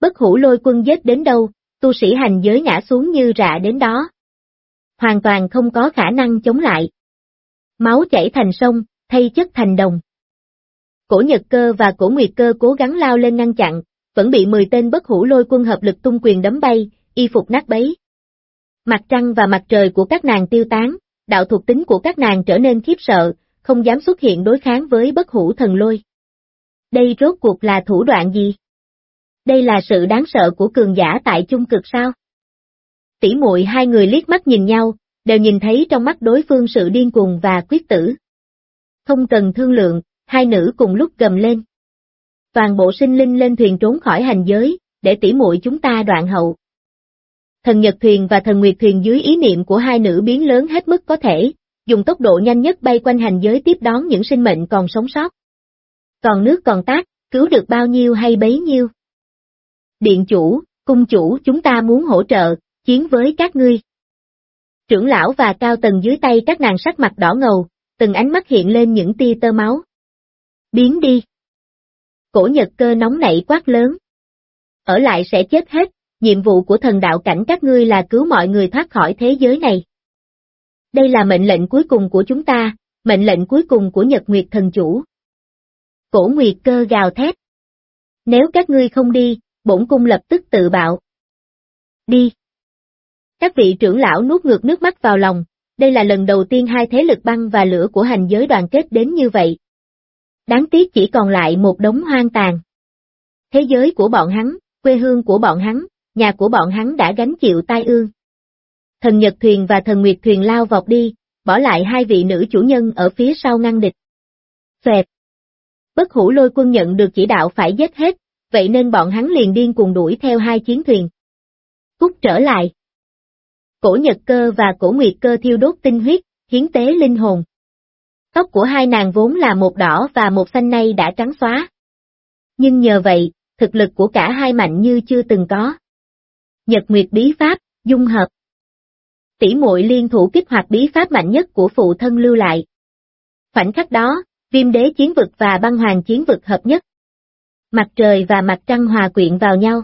Bất hủ lôi quân giết đến đâu, tu sĩ hành giới ngã xuống như rạ đến đó. Hoàn toàn không có khả năng chống lại. Máu chảy thành sông, thay chất thành đồng. Cổ Nhật Cơ và Cổ Nguyệt Cơ cố gắng lao lên ngăn chặn, vẫn bị 10 tên bất hủ lôi quân hợp lực tung quyền đấm bay, y phục nát bấy. Mặt trăng và mặt trời của các nàng tiêu tán, đạo thuộc tính của các nàng trở nên khiếp sợ, không dám xuất hiện đối kháng với bất hủ thần lôi. Đây rốt cuộc là thủ đoạn gì? Đây là sự đáng sợ của cường giả tại trung cực sao? Tỷ muội hai người liếc mắt nhìn nhau, đều nhìn thấy trong mắt đối phương sự điên cuồng và quyết tử. Không cần thương lượng, hai nữ cùng lúc gầm lên. Toàn bộ sinh linh lên thuyền trốn khỏi hành giới, để tỷ muội chúng ta đoạn hậu. Thần Nhật Thuyền và Thần Nguyệt Thuyền dưới ý niệm của hai nữ biến lớn hết mức có thể, dùng tốc độ nhanh nhất bay quanh hành giới tiếp đón những sinh mệnh còn sống sót. Còn nước còn tác, cứu được bao nhiêu hay bấy nhiêu. Điện chủ, cung chủ chúng ta muốn hỗ trợ, chiến với các ngươi. Trưởng lão và cao tầng dưới tay các nàng sắc mặt đỏ ngầu, từng ánh mắt hiện lên những tia tơ máu. Biến đi. Cổ nhật cơ nóng nảy quát lớn. Ở lại sẽ chết hết, nhiệm vụ của thần đạo cảnh các ngươi là cứu mọi người thoát khỏi thế giới này. Đây là mệnh lệnh cuối cùng của chúng ta, mệnh lệnh cuối cùng của Nhật Nguyệt thần chủ. Cổ Nguyệt cơ gào thét. Nếu các ngươi không đi, bổn cung lập tức tự bạo. Đi. Các vị trưởng lão nuốt ngược nước mắt vào lòng, đây là lần đầu tiên hai thế lực băng và lửa của hành giới đoàn kết đến như vậy. Đáng tiếc chỉ còn lại một đống hoang tàn. Thế giới của bọn hắn, quê hương của bọn hắn, nhà của bọn hắn đã gánh chịu tai ương. Thần Nhật Thuyền và Thần Nguyệt Thuyền lao vọt đi, bỏ lại hai vị nữ chủ nhân ở phía sau ngăn địch. Phẹp. Bất hủ lôi quân nhận được chỉ đạo phải giết hết, vậy nên bọn hắn liền điên cuồng đuổi theo hai chiến thuyền. Cút trở lại. Cổ Nhật Cơ và Cổ Nguyệt Cơ thiêu đốt tinh huyết, hiến tế linh hồn. Tóc của hai nàng vốn là một đỏ và một xanh nay đã trắng xóa. Nhưng nhờ vậy, thực lực của cả hai mạnh như chưa từng có. Nhật Nguyệt bí pháp, dung hợp. Tỷ muội liên thủ kích hoạt bí pháp mạnh nhất của phụ thân lưu lại. Khoảnh khắc đó, viêm đế chiến vực và băng hoàng chiến vực hợp nhất. Mặt trời và mặt trăng hòa quyện vào nhau.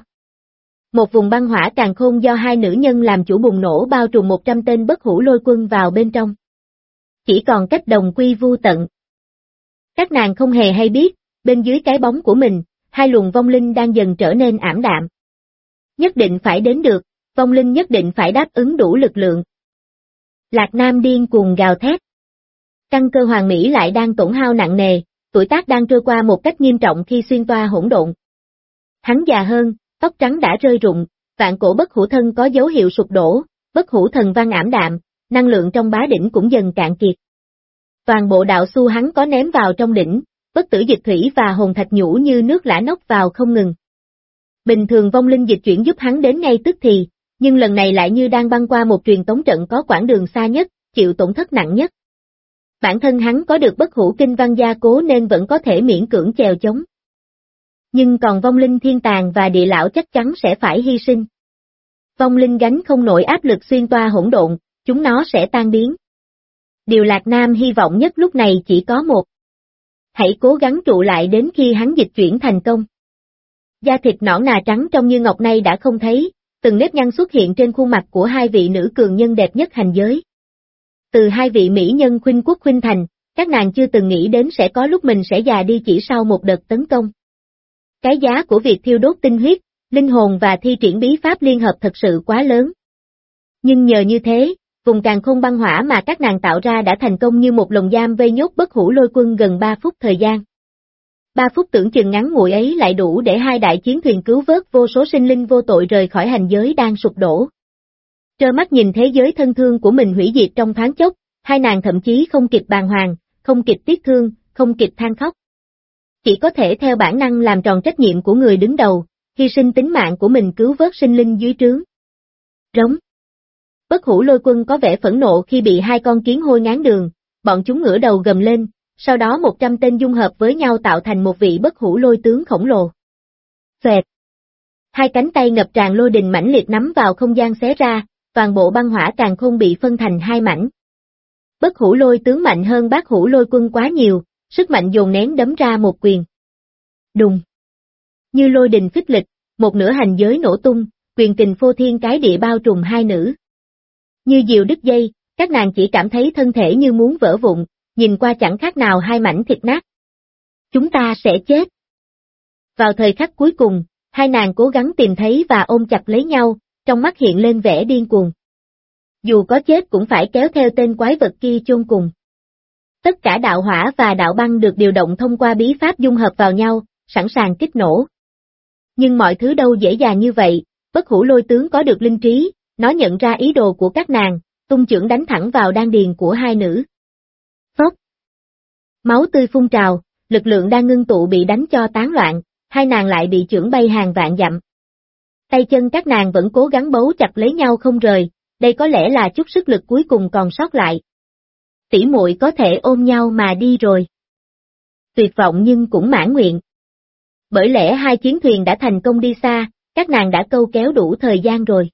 Một vùng băng hỏa càng khôn do hai nữ nhân làm chủ bùng nổ bao trùm 100 tên bất hủ lôi quân vào bên trong. Chỉ còn cách đồng quy vu tận. Các nàng không hề hay biết, bên dưới cái bóng của mình, hai luồng vong linh đang dần trở nên ảm đạm. Nhất định phải đến được, vong linh nhất định phải đáp ứng đủ lực lượng. Lạc Nam điên cuồng gào thét. Căn cơ hoàng mỹ lại đang tổn hao nặng nề, tuổi tác đang trôi qua một cách nghiêm trọng khi xuyên toa hỗn độn. Hắn già hơn, tóc trắng đã rơi rụng, vạn cổ bất hủ thân có dấu hiệu sụp đổ, bất hủ thần văn ảm đạm, năng lượng trong bá đỉnh cũng dần cạn kiệt. Toàn bộ đạo su hắn có ném vào trong đỉnh, bất tử dịch thủy và hồn thạch nhũ như nước lã nốc vào không ngừng. Bình thường vong linh dịch chuyển giúp hắn đến ngay tức thì, nhưng lần này lại như đang băng qua một truyền tống trận có quãng đường xa nhất, chịu tổn thất nặng nhất. Bản thân hắn có được bất hủ kinh văn gia cố nên vẫn có thể miễn cưỡng chèo chống. Nhưng còn vong linh thiên tàng và địa lão chắc chắn sẽ phải hy sinh. Vong linh gánh không nổi áp lực xuyên toa hỗn độn, chúng nó sẽ tan biến. Điều Lạc Nam hy vọng nhất lúc này chỉ có một. Hãy cố gắng trụ lại đến khi hắn dịch chuyển thành công. Da thịt nõn nà trắng trong như ngọc nay đã không thấy, từng nếp nhăn xuất hiện trên khuôn mặt của hai vị nữ cường nhân đẹp nhất hành giới. Từ hai vị mỹ nhân khuynh quốc khuynh thành, các nàng chưa từng nghĩ đến sẽ có lúc mình sẽ già đi chỉ sau một đợt tấn công. Cái giá của việc thiêu đốt tinh huyết, linh hồn và thi triển bí pháp liên hợp thật sự quá lớn. Nhưng nhờ như thế, vùng càng không băng hỏa mà các nàng tạo ra đã thành công như một lồng giam vây nhốt bất hủ lôi quân gần 3 phút thời gian. Ba phút tưởng chừng ngắn ngủi ấy lại đủ để hai đại chiến thuyền cứu vớt vô số sinh linh vô tội rời khỏi hành giới đang sụp đổ. Trơ mắt nhìn thế giới thân thương của mình hủy diệt trong thoáng chốc, hai nàng thậm chí không kịp bàn hoàng, không kịp tiếc thương, không kịp than khóc. Chỉ có thể theo bản năng làm tròn trách nhiệm của người đứng đầu, hy sinh tính mạng của mình cứu vớt sinh linh dưới trướng. Rống. Bất hủ lôi quân có vẻ phẫn nộ khi bị hai con kiến hôi ngán đường, bọn chúng ngửa đầu gầm lên, sau đó 100 tên dung hợp với nhau tạo thành một vị bất hủ lôi tướng khổng lồ. Phệt. Hai cánh tay ngập tràn lôi đình mãnh liệt nắm vào không gian xé ra, toàn bộ băng hỏa càng không bị phân thành hai mảnh. Bất hủ lôi tướng mạnh hơn bác hủ lôi quân quá nhiều, sức mạnh dồn nén đấm ra một quyền. Đùng. Như lôi đình phích lịch, một nửa hành giới nổ tung, quyền kình phô thiên cái địa bao trùm hai nữ. Như diều đứt dây, các nàng chỉ cảm thấy thân thể như muốn vỡ vụn, nhìn qua chẳng khác nào hai mảnh thịt nát. Chúng ta sẽ chết. Vào thời khắc cuối cùng, hai nàng cố gắng tìm thấy và ôm chặt lấy nhau, trong mắt hiện lên vẻ điên cuồng. Dù có chết cũng phải kéo theo tên quái vật kia chôn cùng. Tất cả đạo hỏa và đạo băng được điều động thông qua bí pháp dung hợp vào nhau, sẵn sàng kích nổ. Nhưng mọi thứ đâu dễ dàng như vậy, bất hủ lôi tướng có được linh trí, nó nhận ra ý đồ của các nàng, tung trưởng đánh thẳng vào đan điền của hai nữ. Máu tươi phun trào, lực lượng đang ngưng tụ bị đánh cho tán loạn, hai nàng lại bị trưởng bay hàng vạn dặm. Tay chân các nàng vẫn cố gắng bấu chặt lấy nhau không rời, đây có lẽ là chút sức lực cuối cùng còn sót lại. Tỷ muội có thể ôm nhau mà đi rồi. Tuyệt vọng nhưng cũng mãn nguyện. Bởi lẽ hai chiến thuyền đã thành công đi xa, các nàng đã câu kéo đủ thời gian rồi.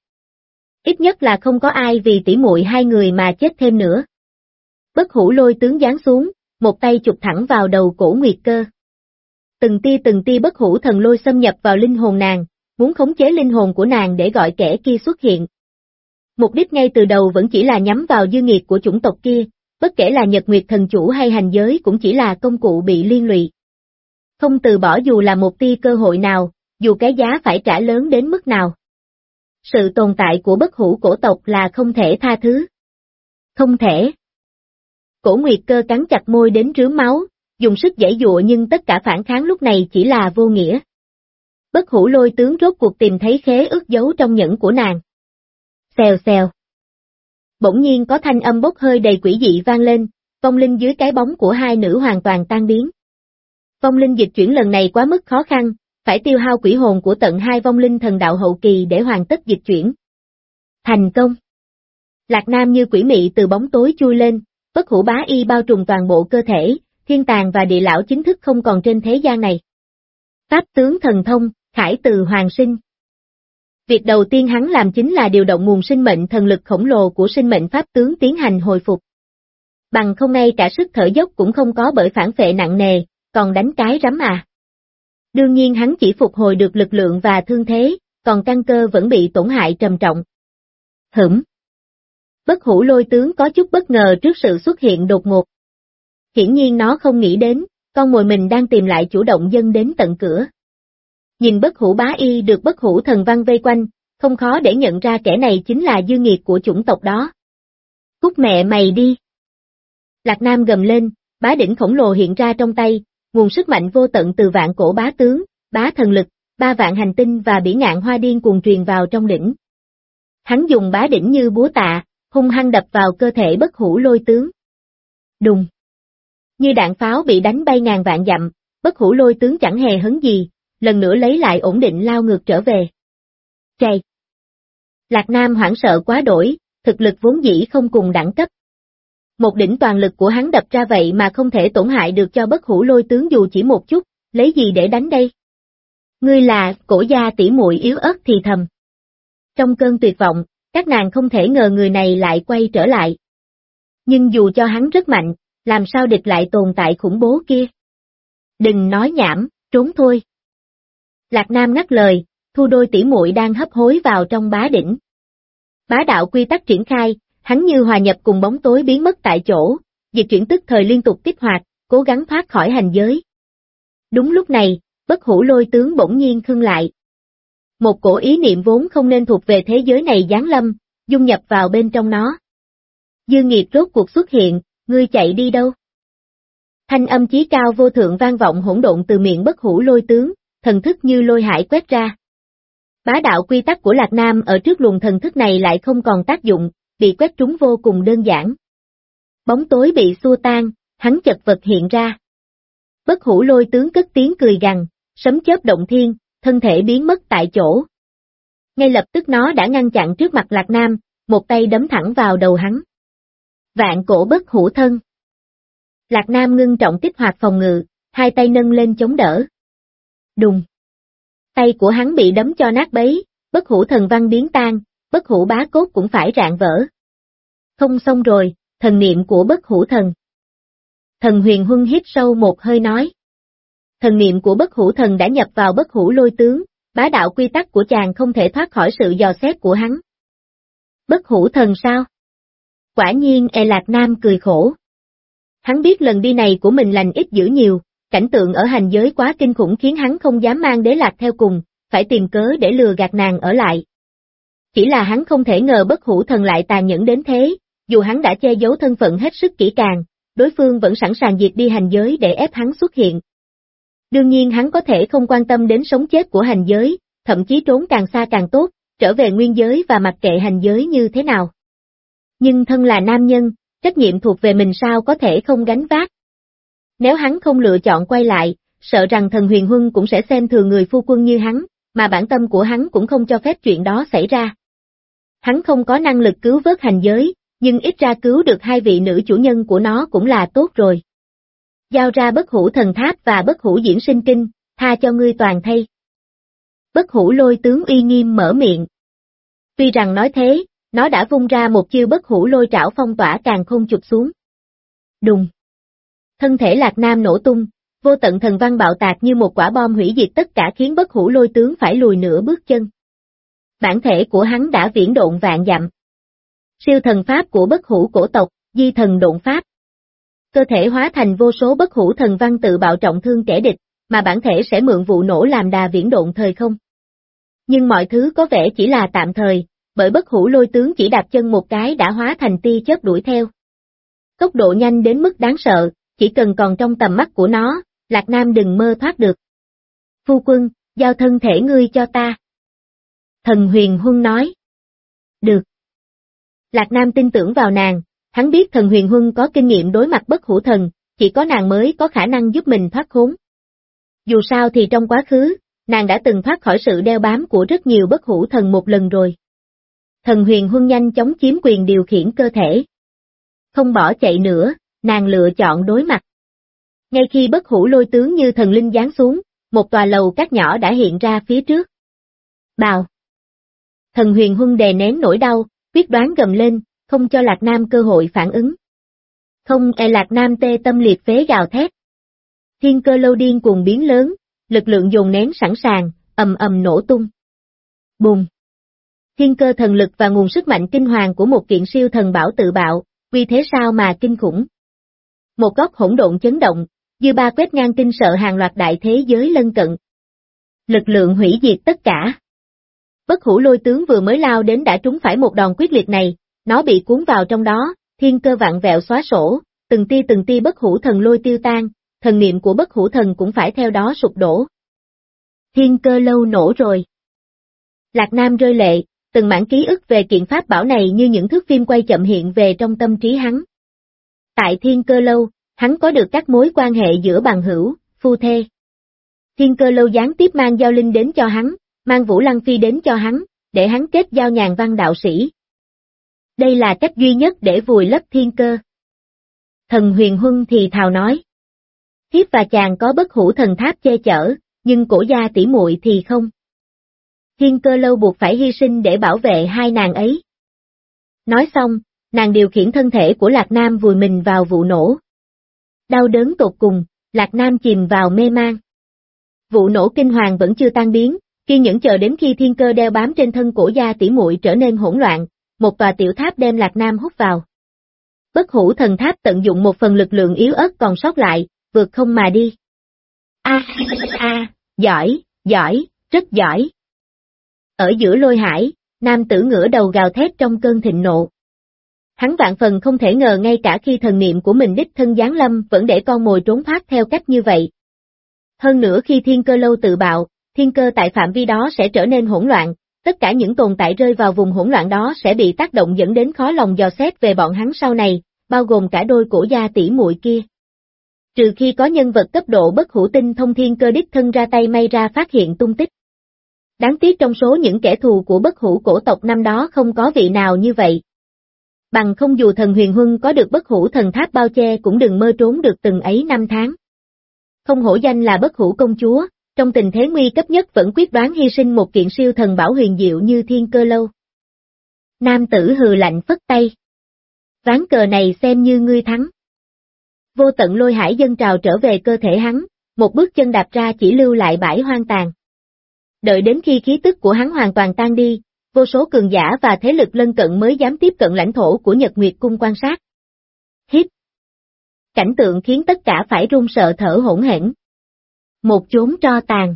Ít nhất là không có ai vì tỷ muội hai người mà chết thêm nữa. Bất hủ lôi tướng giáng xuống, một tay chụp thẳng vào đầu cổ Nguyệt Cơ. Từng tia từng tia bất hủ thần lôi xâm nhập vào linh hồn nàng, muốn khống chế linh hồn của nàng để gọi kẻ kia xuất hiện. Mục đích ngay từ đầu vẫn chỉ là nhắm vào dư nghiệt của chủng tộc kia, bất kể là Nhật Nguyệt thần chủ hay hành giới cũng chỉ là công cụ bị liên lụy. Không từ bỏ dù là một tia cơ hội nào, dù cái giá phải trả lớn đến mức nào. Sự tồn tại của bất hủ cổ tộc là không thể tha thứ. Không thể. Cổ Nguyệt cơ cắn chặt môi đến rứa máu, dùng sức giải dụa nhưng tất cả phản kháng lúc này chỉ là vô nghĩa. Bất hủ lôi tướng rốt cuộc tìm thấy khế ước giấu trong nhẫn của nàng. Xèo xèo. Bỗng nhiên có thanh âm bốc hơi đầy quỷ dị vang lên, vong linh dưới cái bóng của hai nữ hoàn toàn tan biến. Vong linh dịch chuyển lần này quá mức khó khăn, phải tiêu hao quỷ hồn của tận hai vong linh thần đạo hậu kỳ để hoàn tất dịch chuyển. Thành công. Lạc Nam như quỷ mị từ bóng tối chui lên, bất hủ bá y bao trùm toàn bộ cơ thể, thiên tàng và địa lão chính thức không còn trên thế gian này. Pháp tướng thần thông, khải từ hoàng sinh. Việc đầu tiên hắn làm chính là điều động nguồn sinh mệnh thần lực khổng lồ của sinh mệnh pháp tướng tiến hành hồi phục. Bằng không ngay cả sức thở dốc cũng không có bởi phản phệ nặng nề, còn đánh cái rắm à. Đương nhiên hắn chỉ phục hồi được lực lượng và thương thế, còn căn cơ vẫn bị tổn hại trầm trọng. Hửm. Bất hủ lôi tướng có chút bất ngờ trước sự xuất hiện đột ngột. Hiển nhiên nó không nghĩ đến, con mồi mình đang tìm lại chủ động dân đến tận cửa. Nhìn bất hủ bá y được bất hủ thần văn vây quanh, không khó để nhận ra kẻ này chính là dư nghiệt của chủng tộc đó. Cút mẹ mày đi. Lạc Nam gầm lên, bá đỉnh khổng lồ hiện ra trong tay, nguồn sức mạnh vô tận từ vạn cổ bá tướng, bá thần lực, ba vạn hành tinh và bỉ ngạn hoa điên cuồng truyền vào trong đỉnh. Hắn dùng bá đỉnh như búa tạ, hung hăng đập vào cơ thể bất hủ lôi tướng. Đùng. Như đạn pháo bị đánh bay ngàn vạn dặm, bất hủ lôi tướng chẳng hề hấn gì, lần nữa lấy lại ổn định lao ngược trở về. Chạy. Lạc Nam hoảng sợ quá đổi, thực lực vốn dĩ không cùng đẳng cấp. Một đỉnh toàn lực của hắn đập ra vậy mà không thể tổn hại được cho bất hủ lôi tướng dù chỉ một chút, lấy gì để đánh đây? Ngươi là, cổ gia tỷ muội yếu ớt thì thầm. Trong cơn tuyệt vọng, các nàng không thể ngờ người này lại quay trở lại. Nhưng dù cho hắn rất mạnh, làm sao địch lại tồn tại khủng bố kia? Đừng nói nhảm, trốn thôi. Lạc Nam ngắt lời, thu đôi tỷ muội đang hấp hối vào trong bá đỉnh. Bá đạo quy tắc triển khai, hắn như hòa nhập cùng bóng tối biến mất tại chỗ, dịch chuyển tức thời liên tục kích hoạt, cố gắng thoát khỏi hành giới. Đúng lúc này, bất hủ lôi tướng bỗng nhiên khưng lại. Một cổ ý niệm vốn không nên thuộc về thế giới này giáng lâm, dung nhập vào bên trong nó. Dư nghiệt rốt cuộc xuất hiện, ngươi chạy đi đâu? Thanh âm chí cao vô thượng vang vọng hỗn độn từ miệng bất hủ lôi tướng, thần thức như lôi hải quét ra. Bá đạo quy tắc của Lạc Nam ở trước luồng thần thức này lại không còn tác dụng, bị quét trúng vô cùng đơn giản. Bóng tối bị xua tan, hắn chật vật hiện ra. Bất hủ lôi tướng cất tiếng cười gằn, sấm chớp động thiên, thân thể biến mất tại chỗ. Ngay lập tức nó đã ngăn chặn trước mặt Lạc Nam, một tay đấm thẳng vào đầu hắn. Vạn cổ bất hủ thân. Lạc Nam ngưng trọng kích hoạt phòng ngự, hai tay nâng lên chống đỡ. Đùng. Tay của hắn bị đấm cho nát bấy, bất hủ thần văn biến tan, bất hủ bá cốt cũng phải rạn vỡ. Không xong rồi, thần niệm của bất hủ thần. Thần huyền huân hít sâu một hơi nói. Thần niệm của bất hủ thần đã nhập vào bất hủ lôi tướng, bá đạo quy tắc của chàng không thể thoát khỏi sự dò xét của hắn. Bất hủ thần sao? Quả nhiên e lạc nam cười khổ. Hắn biết lần đi này của mình lành ít dữ nhiều, cảnh tượng ở hành giới quá kinh khủng khiến hắn không dám mang đế lạc theo cùng, phải tìm cớ để lừa gạt nàng ở lại. Chỉ là hắn không thể ngờ bất hủ thần lại tàn nhẫn đến thế, dù hắn đã che giấu thân phận hết sức kỹ càng, đối phương vẫn sẵn sàng diệt đi hành giới để ép hắn xuất hiện. Đương nhiên hắn có thể không quan tâm đến sống chết của hành giới, thậm chí trốn càng xa càng tốt, trở về nguyên giới và mặc kệ hành giới như thế nào. Nhưng thân là nam nhân, trách nhiệm thuộc về mình sao có thể không gánh vác. Nếu hắn không lựa chọn quay lại, sợ rằng thần huyền huân cũng sẽ xem thường người phu quân như hắn, mà bản tâm của hắn cũng không cho phép chuyện đó xảy ra. Hắn không có năng lực cứu vớt hành giới, nhưng ít ra cứu được hai vị nữ chủ nhân của nó cũng là tốt rồi. Giao ra bất hủ thần tháp và bất hủ diễn sinh kinh, tha cho ngươi toàn thay. Bất hủ lôi tướng uy nghiêm mở miệng. Tuy rằng nói thế, nó đã vung ra một chiêu bất hủ lôi trảo phong tỏa càng không chụp xuống. Đùng. Thân thể Lạc Nam nổ tung, vô tận thần văn bạo tạc như một quả bom hủy diệt tất cả khiến bất hủ lôi tướng phải lùi nửa bước chân. Bản thể của hắn đã viễn độn vạn dặm. Siêu thần pháp của bất hủ cổ tộc, di thần độn pháp. Cơ thể hóa thành vô số bất hủ thần văn tự bạo trọng thương kẻ địch, mà bản thể sẽ mượn vụ nổ làm đà viễn độn thời không. Nhưng mọi thứ có vẻ chỉ là tạm thời, bởi bất hủ lôi tướng chỉ đạp chân một cái đã hóa thành tia chớp đuổi theo. Tốc độ nhanh đến mức đáng sợ, chỉ cần còn trong tầm mắt của nó, Lạc Nam đừng mơ thoát được. Phu quân, giao thân thể ngươi cho ta. Thần huyền huân nói. Được. Lạc Nam tin tưởng vào nàng, hắn biết thần huyền huân có kinh nghiệm đối mặt bất hủ thần, chỉ có nàng mới có khả năng giúp mình thoát khốn. Dù sao thì trong quá khứ, nàng đã từng thoát khỏi sự đeo bám của rất nhiều bất hủ thần một lần rồi. Thần huyền huân nhanh chóng chiếm quyền điều khiển cơ thể. Không bỏ chạy nữa, nàng lựa chọn đối mặt. Ngay khi bất hủ lôi tướng như thần linh giáng xuống, một tòa lầu các nhỏ đã hiện ra phía trước. Bào! Thần huyền huân đè nén nỗi đau, quyết đoán gầm lên, không cho Lạc Nam cơ hội phản ứng. Không e Lạc Nam tê tâm liệt phế gào thét. Thiên cơ lâu điên cuồng biến lớn, lực lượng dồn nén sẵn sàng, ầm ầm nổ tung. Bùng! Thiên cơ thần lực và nguồn sức mạnh kinh hoàng của một kiện siêu thần bảo tự bạo, vì thế sao mà kinh khủng. Một góc hỗn độn chấn động, dư ba quét ngang kinh sợ hàng loạt đại thế giới lân cận. Lực lượng hủy diệt tất cả. Bất hủ lôi tướng vừa mới lao đến đã trúng phải một đòn quyết liệt này, nó bị cuốn vào trong đó, thiên cơ vạn vẹo xóa sổ, từng tia từng tia bất hủ thần lôi tiêu tan, thần niệm của bất hủ thần cũng phải theo đó sụp đổ. Thiên cơ lâu nổ rồi. Lạc Nam rơi lệ, từng mảng ký ức về kiện pháp bảo này như những thước phim quay chậm hiện về trong tâm trí hắn. Tại thiên cơ lâu, hắn có được các mối quan hệ giữa bằng hữu, phu thê. Thiên cơ lâu gián tiếp mang giao linh đến cho hắn, mang Vũ Lăng Phi đến cho hắn, để hắn kết giao nhàn văn đạo sĩ. Đây là cách duy nhất để vùi lấp thiên cơ. Thần huyền huân thì thào nói. Thiếp và chàng có bất hủ thần tháp che chở, nhưng cổ gia tỷ muội thì không. Thiên cơ lâu buộc phải hy sinh để bảo vệ hai nàng ấy. Nói xong, nàng điều khiển thân thể của Lạc Nam vùi mình vào vụ nổ. Đau đớn tột cùng, Lạc Nam chìm vào mê mang. Vụ nổ kinh hoàng vẫn chưa tan biến, kiên nhẫn chờ đến khi thiên cơ đeo bám trên thân cổ gia tỷ muội trở nên hỗn loạn, một tòa tiểu tháp đem Lạc Nam hút vào. Bất hủ thần tháp tận dụng một phần lực lượng yếu ớt còn sót lại, vượt không mà đi. A, a, giỏi, giỏi, rất giỏi. Ở giữa lôi hải, nam tử ngửa đầu gào thét trong cơn thịnh nộ. Hắn vạn phần không thể ngờ ngay cả khi thần niệm của mình đích thân giáng lâm vẫn để con mồi trốn thoát theo cách như vậy. Hơn nữa khi thiên cơ lâu tự bạo, thiên cơ tại phạm vi đó sẽ trở nên hỗn loạn, tất cả những tồn tại rơi vào vùng hỗn loạn đó sẽ bị tác động dẫn đến khó lòng dò xét về bọn hắn sau này, bao gồm cả đôi cổ gia tỷ muội kia. Trừ khi có nhân vật cấp độ bất hữu tinh thông thiên cơ đích thân ra tay may ra phát hiện tung tích. Đáng tiếc trong số những kẻ thù của bất hủ cổ tộc năm đó không có vị nào như vậy. Bằng không dù thần huyền huân có được bất hủ thần tháp bao che cũng đừng mơ trốn được từng ấy năm tháng. Không hổ danh là bất hủ công chúa, trong tình thế nguy cấp nhất vẫn quyết đoán hy sinh một kiện siêu thần bảo huyền diệu như thiên cơ lâu. Nam tử hừ lạnh phất tay. Ván cờ này xem như ngươi thắng. Vô tận lôi hải dân trào trở về cơ thể hắn, một bước chân đạp ra chỉ lưu lại bãi hoang tàn. Đợi đến khi khí tức của hắn hoàn toàn tan đi, vô số cường giả và thế lực lân cận mới dám tiếp cận lãnh thổ của Nhật Nguyệt Cung quan sát. Hít! Cảnh tượng khiến tất cả phải run sợ thở hỗn hển. Một chốn tro tàn.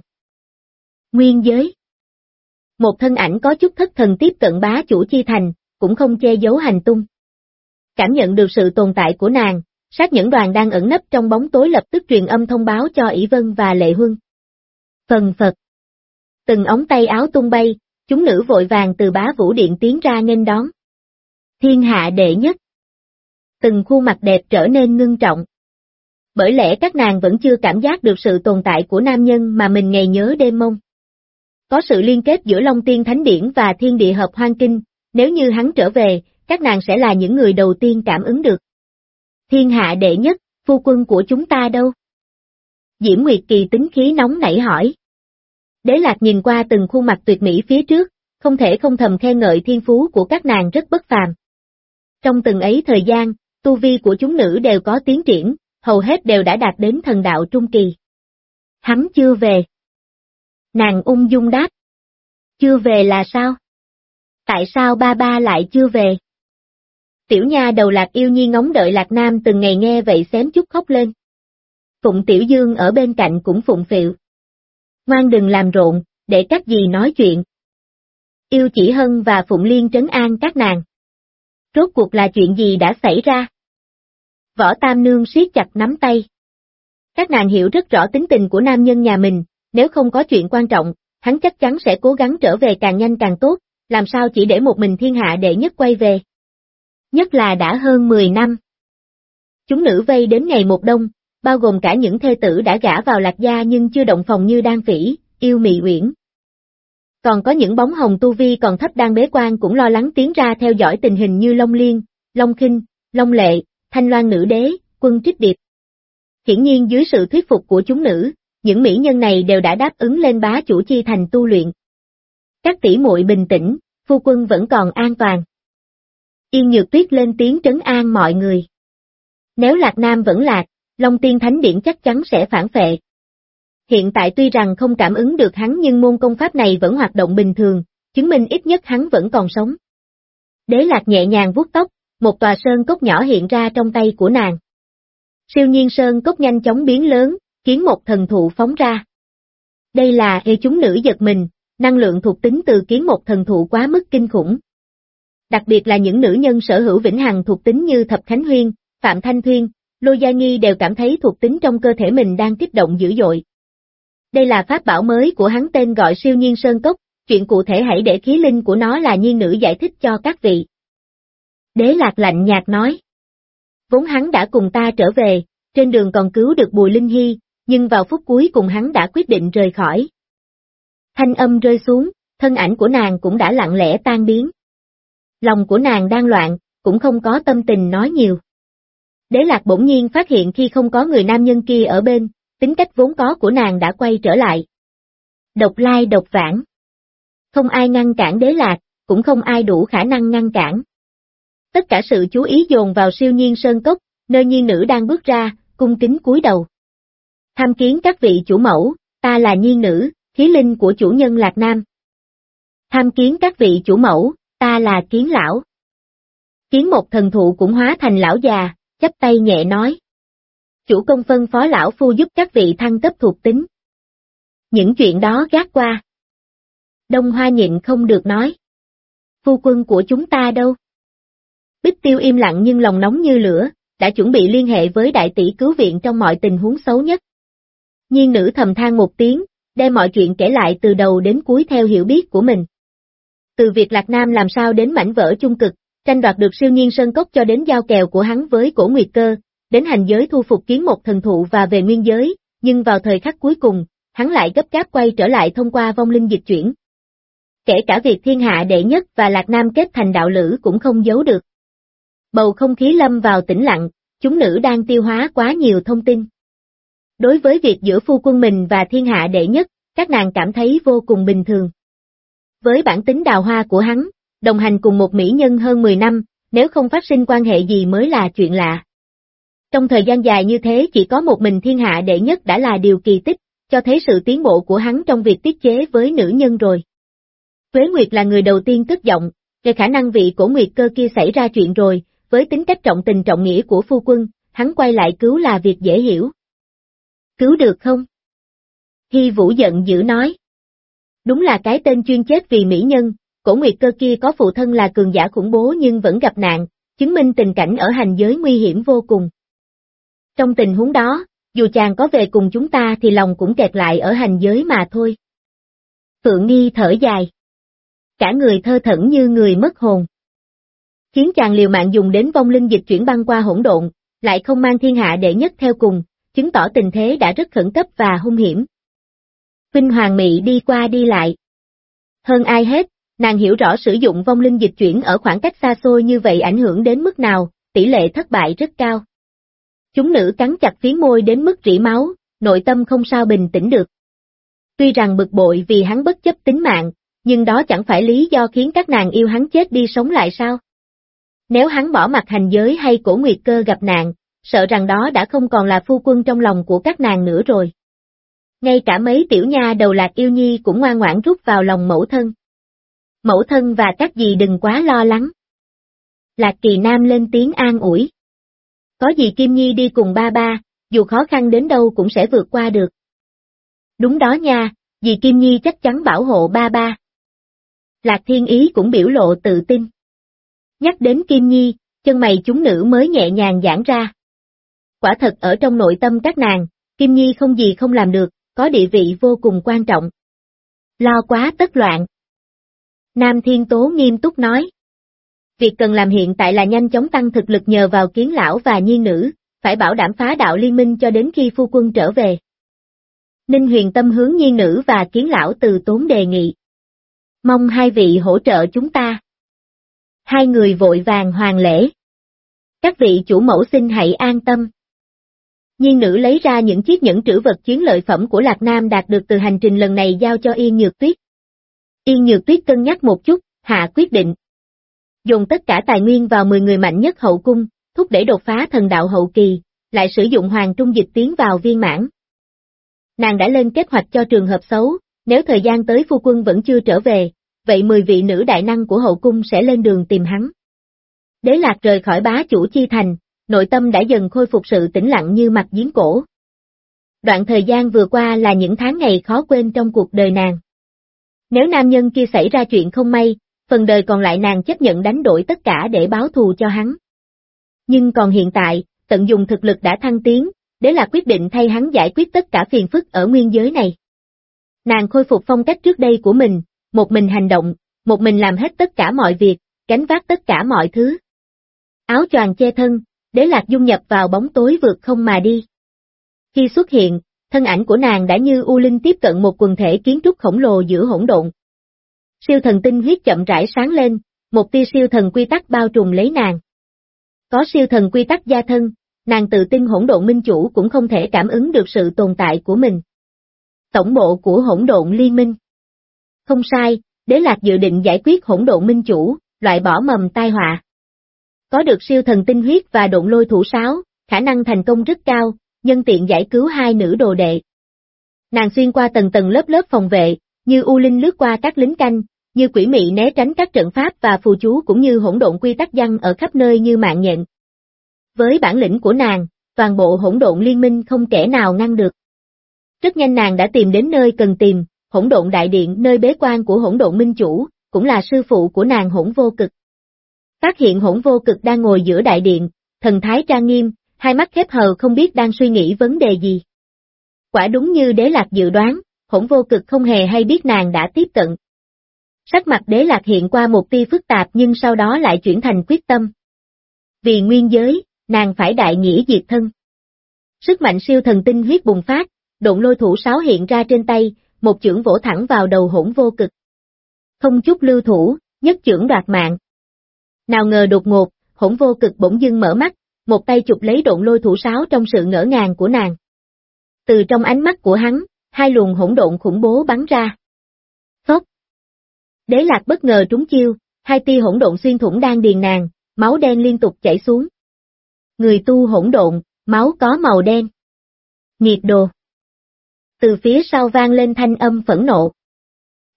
Nguyên giới. Một thân ảnh có chút thất thần tiếp cận bá chủ chi thành, cũng không che giấu hành tung. Cảm nhận được sự tồn tại của nàng, sát những đoàn đang ẩn nấp trong bóng tối lập tức truyền âm thông báo cho ỷ Vân và Lệ Huân. Phần Phật Từng ống tay áo tung bay, chúng nữ vội vàng từ bá vũ điện tiến ra nghênh đón. Thiên hạ đệ nhất. Từng khuôn mặt đẹp trở nên ngưng trọng. Bởi lẽ các nàng vẫn chưa cảm giác được sự tồn tại của nam nhân mà mình ngày nhớ đêm mong. Có sự liên kết giữa Long Tiên Thánh Điển và Thiên Địa Hợp Hoang Kinh, nếu như hắn trở về, các nàng sẽ là những người đầu tiên cảm ứng được. Thiên hạ đệ nhất, phu quân của chúng ta đâu? Diễm Nguyệt Kỳ tính khí nóng nảy hỏi. Đế Lạc nhìn qua từng khuôn mặt tuyệt mỹ phía trước, không thể không thầm khen ngợi thiên phú của các nàng rất bất phàm. Trong từng ấy thời gian, tu vi của chúng nữ đều có tiến triển, hầu hết đều đã đạt đến thần đạo trung kỳ. Hắn chưa về. Nàng ung dung đáp. Chưa về là sao? Tại sao ba ba lại chưa về? Tiểu nha đầu lạc yêu nhi ngóng đợi lạc nam từng ngày nghe vậy xém chút khóc lên. Phụng tiểu dương ở bên cạnh cũng phụng phịu. Ngoan đừng làm rộn, để các gì nói chuyện. Yêu chỉ hân và phụng liên trấn an các nàng. Rốt cuộc là chuyện gì đã xảy ra? Võ Tam Nương siết chặt nắm tay. Các nàng hiểu rất rõ tính tình của nam nhân nhà mình, nếu không có chuyện quan trọng, hắn chắc chắn sẽ cố gắng trở về càng nhanh càng tốt, làm sao chỉ để một mình thiên hạ đệ nhất quay về. Nhất là đã hơn 10 năm. Chúng nữ vây đến ngày một đông, bao gồm cả những thê tử đã gả vào lạc gia nhưng chưa động phòng như đan phỉ, yêu mị uyển. Còn có những bóng hồng tu vi còn thấp đang bế quan cũng lo lắng tiến ra theo dõi tình hình như Long Liên, Long Kinh, Long Lệ, Thanh Loan Nữ Đế, Quân Trích Điệp. Hiển nhiên dưới sự thuyết phục của chúng nữ, những mỹ nhân này đều đã đáp ứng lên bá chủ chi thành tu luyện. Các tỷ muội bình tĩnh, phu quân vẫn còn an toàn. Yên Nhược Tuyết lên tiếng trấn an mọi người. Nếu Lạc Nam vẫn lạc, Long Tiên Thánh Điển chắc chắn sẽ phản phệ. Hiện tại tuy rằng không cảm ứng được hắn nhưng môn công pháp này vẫn hoạt động bình thường, chứng minh ít nhất hắn vẫn còn sống. Đế Lạc nhẹ nhàng vuốt tóc, một tòa sơn cốc nhỏ hiện ra trong tay của nàng. Siêu nhiên sơn cốc nhanh chóng biến lớn, khiến một thần thụ phóng ra. Đây là hệ chúng nữ giật mình, năng lượng thuộc tính từ kiến một thần thụ quá mức kinh khủng. Đặc biệt là những nữ nhân sở hữu vĩnh hằng thuộc tính như Thập Khánh Huyên, Phạm Thanh Thuyên, Lô Gia Nghi đều cảm thấy thuộc tính trong cơ thể mình đang kích động dữ dội. Đây là pháp bảo mới của hắn tên gọi siêu nhiên sơn cốc, chuyện cụ thể hãy để khí linh của nó là nhiên nữ giải thích cho các vị. Đế lạc lạnh nhạt nói. Vốn hắn đã cùng ta trở về, trên đường còn cứu được Bùi Linh Hy, nhưng vào phút cuối cùng hắn đã quyết định rời khỏi. Thanh âm rơi xuống, thân ảnh của nàng cũng đã lặng lẽ tan biến. Lòng của nàng đang loạn, cũng không có tâm tình nói nhiều. Đế lạc bỗng nhiên phát hiện khi không có người nam nhân kia ở bên, tính cách vốn có của nàng đã quay trở lại. Độc lai độc vãng. Không ai ngăn cản đế lạc, cũng không ai đủ khả năng ngăn cản. Tất cả sự chú ý dồn vào siêu nhiên sơn cốc, nơi nhiên nữ đang bước ra, cung kính cúi đầu. Tham kiến các vị chủ mẫu, ta là nhiên nữ, khí linh của chủ nhân Lạc Nam. Tham kiến các vị chủ mẫu, ta là kiến lão. Kiến một thần thụ cũng hóa thành lão già, chắp tay nhẹ nói. Chủ công phân phó lão phu giúp các vị thăng cấp thuộc tính. Những chuyện đó gác qua. Đông Hoa nhịn không được nói. Phu quân của chúng ta đâu? Bích tiêu im lặng nhưng lòng nóng như lửa, đã chuẩn bị liên hệ với đại tỷ cứu viện trong mọi tình huống xấu nhất. Nhiên nữ thầm than một tiếng, đem mọi chuyện kể lại từ đầu đến cuối theo hiểu biết của mình. Từ việc Lạc Nam làm sao đến mảnh vỡ chung cực, tranh đoạt được siêu nhiên sơn cốc cho đến giao kèo của hắn với cổ nguyệt cơ, đến hành giới thu phục kiến một thần thụ và về nguyên giới, nhưng vào thời khắc cuối cùng, hắn lại gấp gáp quay trở lại thông qua vong linh dịch chuyển. Kể cả việc thiên hạ đệ nhất và Lạc Nam kết thành đạo lữ cũng không giấu được. Bầu không khí lâm vào tĩnh lặng, chúng nữ đang tiêu hóa quá nhiều thông tin. Đối với việc giữa phu quân mình và thiên hạ đệ nhất, các nàng cảm thấy vô cùng bình thường. Với bản tính đào hoa của hắn, đồng hành cùng một mỹ nhân hơn 10 năm, nếu không phát sinh quan hệ gì mới là chuyện lạ. Trong thời gian dài như thế chỉ có một mình thiên hạ đệ nhất đã là điều kỳ tích, cho thấy sự tiến bộ của hắn trong việc tiết chế với nữ nhân rồi. Quế Nguyệt là người đầu tiên tức giọng, về khả năng vị cổ Nguyệt cơ kia xảy ra chuyện rồi, với tính cách trọng tình trọng nghĩa của phu quân, hắn quay lại cứu là việc dễ hiểu. Cứu được không? Hy Vũ giận dữ nói. Đúng là cái tên chuyên chết vì mỹ nhân, cổ nguyệt cơ kia có phụ thân là cường giả khủng bố nhưng vẫn gặp nạn, chứng minh tình cảnh ở hành giới nguy hiểm vô cùng. Trong tình huống đó, dù chàng có về cùng chúng ta thì lòng cũng kẹt lại ở hành giới mà thôi. Phượng Nghi thở dài. Cả người thơ thẩn như người mất hồn. Khiến chàng liều mạng dùng đến vong linh dịch chuyển băng qua hỗn độn, lại không mang thiên hạ đệ nhất theo cùng, chứng tỏ tình thế đã rất khẩn cấp và hung hiểm. Vinh Hoàng Mị đi qua đi lại. Hơn ai hết, nàng hiểu rõ sử dụng vong linh dịch chuyển ở khoảng cách xa xôi như vậy ảnh hưởng đến mức nào, tỷ lệ thất bại rất cao. Chúng nữ cắn chặt phiến môi đến mức rỉ máu, nội tâm không sao bình tĩnh được. Tuy rằng bực bội vì hắn bất chấp tính mạng, nhưng đó chẳng phải lý do khiến các nàng yêu hắn chết đi sống lại sao? Nếu hắn bỏ mặt hành giới hay cổ nguyệt cơ gặp nạn, sợ rằng đó đã không còn là phu quân trong lòng của các nàng nữa rồi. Ngay cả mấy tiểu nha đầu lạc yêu nhi cũng ngoan ngoãn rút vào lòng mẫu thân. Mẫu thân và các dì đừng quá lo lắng. Lạc kỳ nam lên tiếng an ủi. Có gì Kim Nhi đi cùng ba ba, dù khó khăn đến đâu cũng sẽ vượt qua được. Đúng đó nha, dì Kim Nhi chắc chắn bảo hộ ba ba. Lạc Thiên Ý cũng biểu lộ tự tin. Nhắc đến Kim Nhi, chân mày chúng nữ mới nhẹ nhàng giãn ra. Quả thật ở trong nội tâm các nàng, Kim Nhi không gì không làm được, có địa vị vô cùng quan trọng. Lo quá tất loạn. Nam Thiên Tố nghiêm túc nói. Việc cần làm hiện tại là nhanh chóng tăng thực lực nhờ vào kiến lão và nhiên nữ, phải bảo đảm phá đạo liên minh cho đến khi phu quân trở về. Ninh huyền tâm hướng nhiên nữ và kiến lão từ tốn đề nghị. Mong hai vị hỗ trợ chúng ta. Hai người vội vàng hoàng lễ. Các vị chủ mẫu xin hãy an tâm. Nhiên nữ lấy ra những chiếc nhẫn trữ vật chiến lợi phẩm của Lạc Nam đạt được từ hành trình lần này giao cho Yên Nhược Tuyết. Yên Nhược Tuyết cân nhắc một chút, hạ quyết định. Dùng tất cả tài nguyên vào 10 người mạnh nhất hậu cung, thúc đẩy đột phá thần đạo hậu kỳ, lại sử dụng hoàng trung dịch tiến vào viên mãn. Nàng đã lên kế hoạch cho trường hợp xấu, nếu thời gian tới phu quân vẫn chưa trở về, vậy 10 vị nữ đại năng của hậu cung sẽ lên đường tìm hắn. Đế lạc rời khỏi bá chủ chi thành, nội tâm đã dần khôi phục sự tĩnh lặng như mặt giếng cổ. Đoạn thời gian vừa qua là những tháng ngày khó quên trong cuộc đời nàng. Nếu nam nhân kia xảy ra chuyện không may, phần đời còn lại nàng chấp nhận đánh đổi tất cả để báo thù cho hắn. Nhưng còn hiện tại, tận dụng thực lực đã thăng tiến, để là quyết định thay hắn giải quyết tất cả phiền phức ở nguyên giới này. Nàng khôi phục phong cách trước đây của mình, một mình hành động, một mình làm hết tất cả mọi việc, gánh vác tất cả mọi thứ. Áo choàng che thân, đế lạc dung nhập vào bóng tối vượt không mà đi. Khi xuất hiện, thân ảnh của nàng đã như U Linh tiếp cận một quần thể kiến trúc khổng lồ giữa hỗn độn. Siêu thần tinh huyết chậm rãi sáng lên, một tia siêu thần quy tắc bao trùm lấy nàng. Có siêu thần quy tắc gia thân, nàng tự tin hỗn độn minh chủ cũng không thể cảm ứng được sự tồn tại của mình. Tổng bộ của hỗn độn liên minh không sai, đế lạc dự định giải quyết hỗn độn minh chủ, loại bỏ mầm tai họa. Có được siêu thần tinh huyết và độn lôi thủ sáo, khả năng thành công rất cao, nhân tiện giải cứu hai nữ đồ đệ. Nàng xuyên qua tầng tầng lớp lớp phòng vệ, như U Linh lướt qua các lính canh, như quỷ mị né tránh các trận pháp và phù chú cũng như hỗn độn quy tắc văn ở khắp nơi như mạng nhện. Với bản lĩnh của nàng, toàn bộ hỗn độn liên minh không kẻ nào ngăn được. Rất nhanh nàng đã tìm đến nơi cần tìm, hỗn độn đại điện nơi bế quan của hỗn độn minh chủ, cũng là sư phụ của nàng hỗn vô cực. Phát hiện hỗn vô cực đang ngồi giữa đại điện, thần thái trang nghiêm, hai mắt khép hờ không biết đang suy nghĩ vấn đề gì. Quả đúng như đế lạc dự đoán, hỗn vô cực không hề hay biết nàng đã tiếp cận. Sắc mặt đế lạc hiện qua một tia phức tạp nhưng sau đó lại chuyển thành quyết tâm. Vì nguyên giới, nàng phải đại nghĩa diệt thân. Sức mạnh siêu thần tinh huyết bùng phát, độn lôi thủ sáo hiện ra trên tay, một chưởng vỗ thẳng vào đầu hỗn vô cực. Không chút lưu thủ, nhất chưởng đoạt mạng. Nào ngờ đột ngột, hỗn vô cực bỗng dưng mở mắt, một tay chụp lấy độn lôi thủ sáo trong sự ngỡ ngàng của nàng. Từ trong ánh mắt của hắn, hai luồng hỗn độn khủng bố bắn ra. Phốc. Đế lạc bất ngờ trúng chiêu, hai tia hỗn độn xuyên thủng đang điền nàng, máu đen liên tục chảy xuống. Người tu hỗn độn, máu có màu đen. Nghiệt đồ. Từ phía sau vang lên thanh âm phẫn nộ.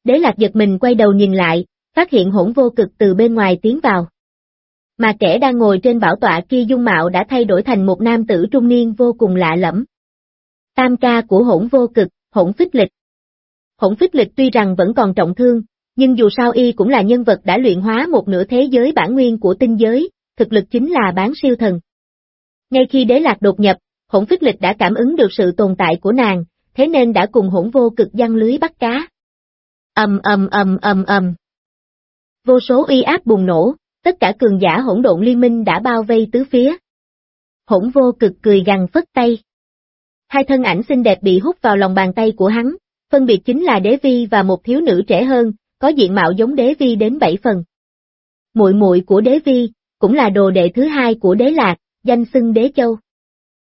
Đế lạc giật mình quay đầu nhìn lại, phát hiện hỗn vô cực từ bên ngoài tiến vào. Mà kẻ đang ngồi trên bảo tọa kia dung mạo đã thay đổi thành một nam tử trung niên vô cùng lạ lẫm. Tam ca của hỗn vô cực, hỗn phích lịch. Hỗn phích lịch tuy rằng vẫn còn trọng thương, nhưng dù sao y cũng là nhân vật đã luyện hóa một nửa thế giới bản nguyên của tinh giới, thực lực chính là bán siêu thần. Ngay khi đế lạc đột nhập, hỗn phích lịch đã cảm ứng được sự tồn tại của nàng, thế nên đã cùng hỗn vô cực giăng lưới bắt cá. Ầm ầm ầm ầm ầm. Vô số uy áp bùng nổ, tất cả cường giả hỗn độn liên minh đã bao vây tứ phía. Hỗn vô cực cười gằn phất tay. Hai thân ảnh xinh đẹp bị hút vào lòng bàn tay của hắn, phân biệt chính là đế vi và một thiếu nữ trẻ hơn, có diện mạo giống đế vi đến bảy phần. Muội muội của đế vi, cũng là đồ đệ thứ hai của đế lạc, danh xưng đế châu.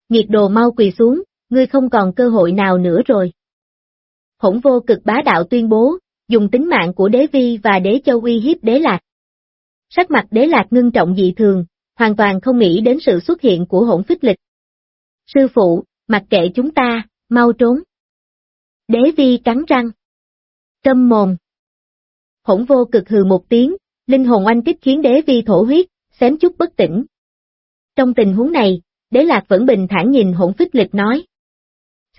Nhiệt đồ mau quỳ xuống, ngươi không còn cơ hội nào nữa rồi. Hỗn vô cực bá đạo tuyên bố, dùng tính mạng của đế vi và đế châu uy hiếp đế lạc. Sắc mặt đế lạc ngưng trọng dị thường, hoàn toàn không nghĩ đến sự xuất hiện của hỗn phích lịch. Sư phụ, mặc kệ chúng ta, mau trốn. Đế vi cắn răng. Câm mồm. Hỗn vô cực hừ một tiếng, linh hồn oanh kích khiến đế vi thổ huyết, xém chút bất tỉnh. Trong tình huống này, đế lạc vẫn bình thản nhìn hỗn phích lịch nói.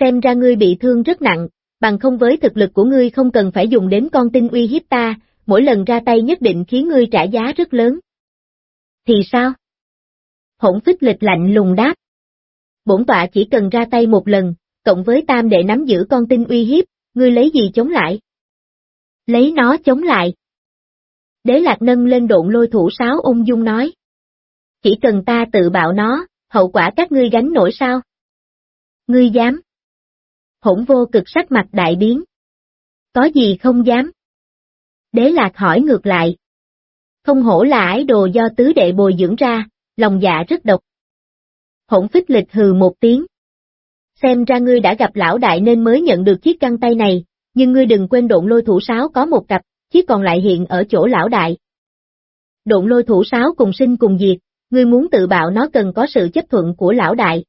Xem ra ngươi bị thương rất nặng, bằng không với thực lực của ngươi không cần phải dùng đến con tinh uy hiếp ta, mỗi lần ra tay nhất định khiến ngươi trả giá rất lớn. Thì sao? Hỗn phích lịch lạnh lùng đáp. Bổn tọa chỉ cần ra tay một lần, cộng với tam đệ nắm giữ con tinh uy hiếp, ngươi lấy gì chống lại? Lấy nó chống lại. Đế lạc nâng lên độn lôi thủ sáo ung dung nói. Chỉ cần ta tự bạo nó, hậu quả các ngươi gánh nổi sao? Ngươi dám? Hỗn vô cực sắc mặt đại biến. Có gì không dám? Đế lạc hỏi ngược lại. Không hổ là ái đồ do tứ đệ bồi dưỡng ra, lòng dạ rất độc. Hỗn phích lịch hừ một tiếng. Xem ra ngươi đã gặp lão đại nên mới nhận được chiếc găng tay này, nhưng ngươi đừng quên độn lôi thủ sáo có một cặp, chiếc còn lại hiện ở chỗ lão đại. Độn lôi thủ sáo cùng sinh cùng diệt, ngươi muốn tự bạo nó cần có sự chấp thuận của lão đại.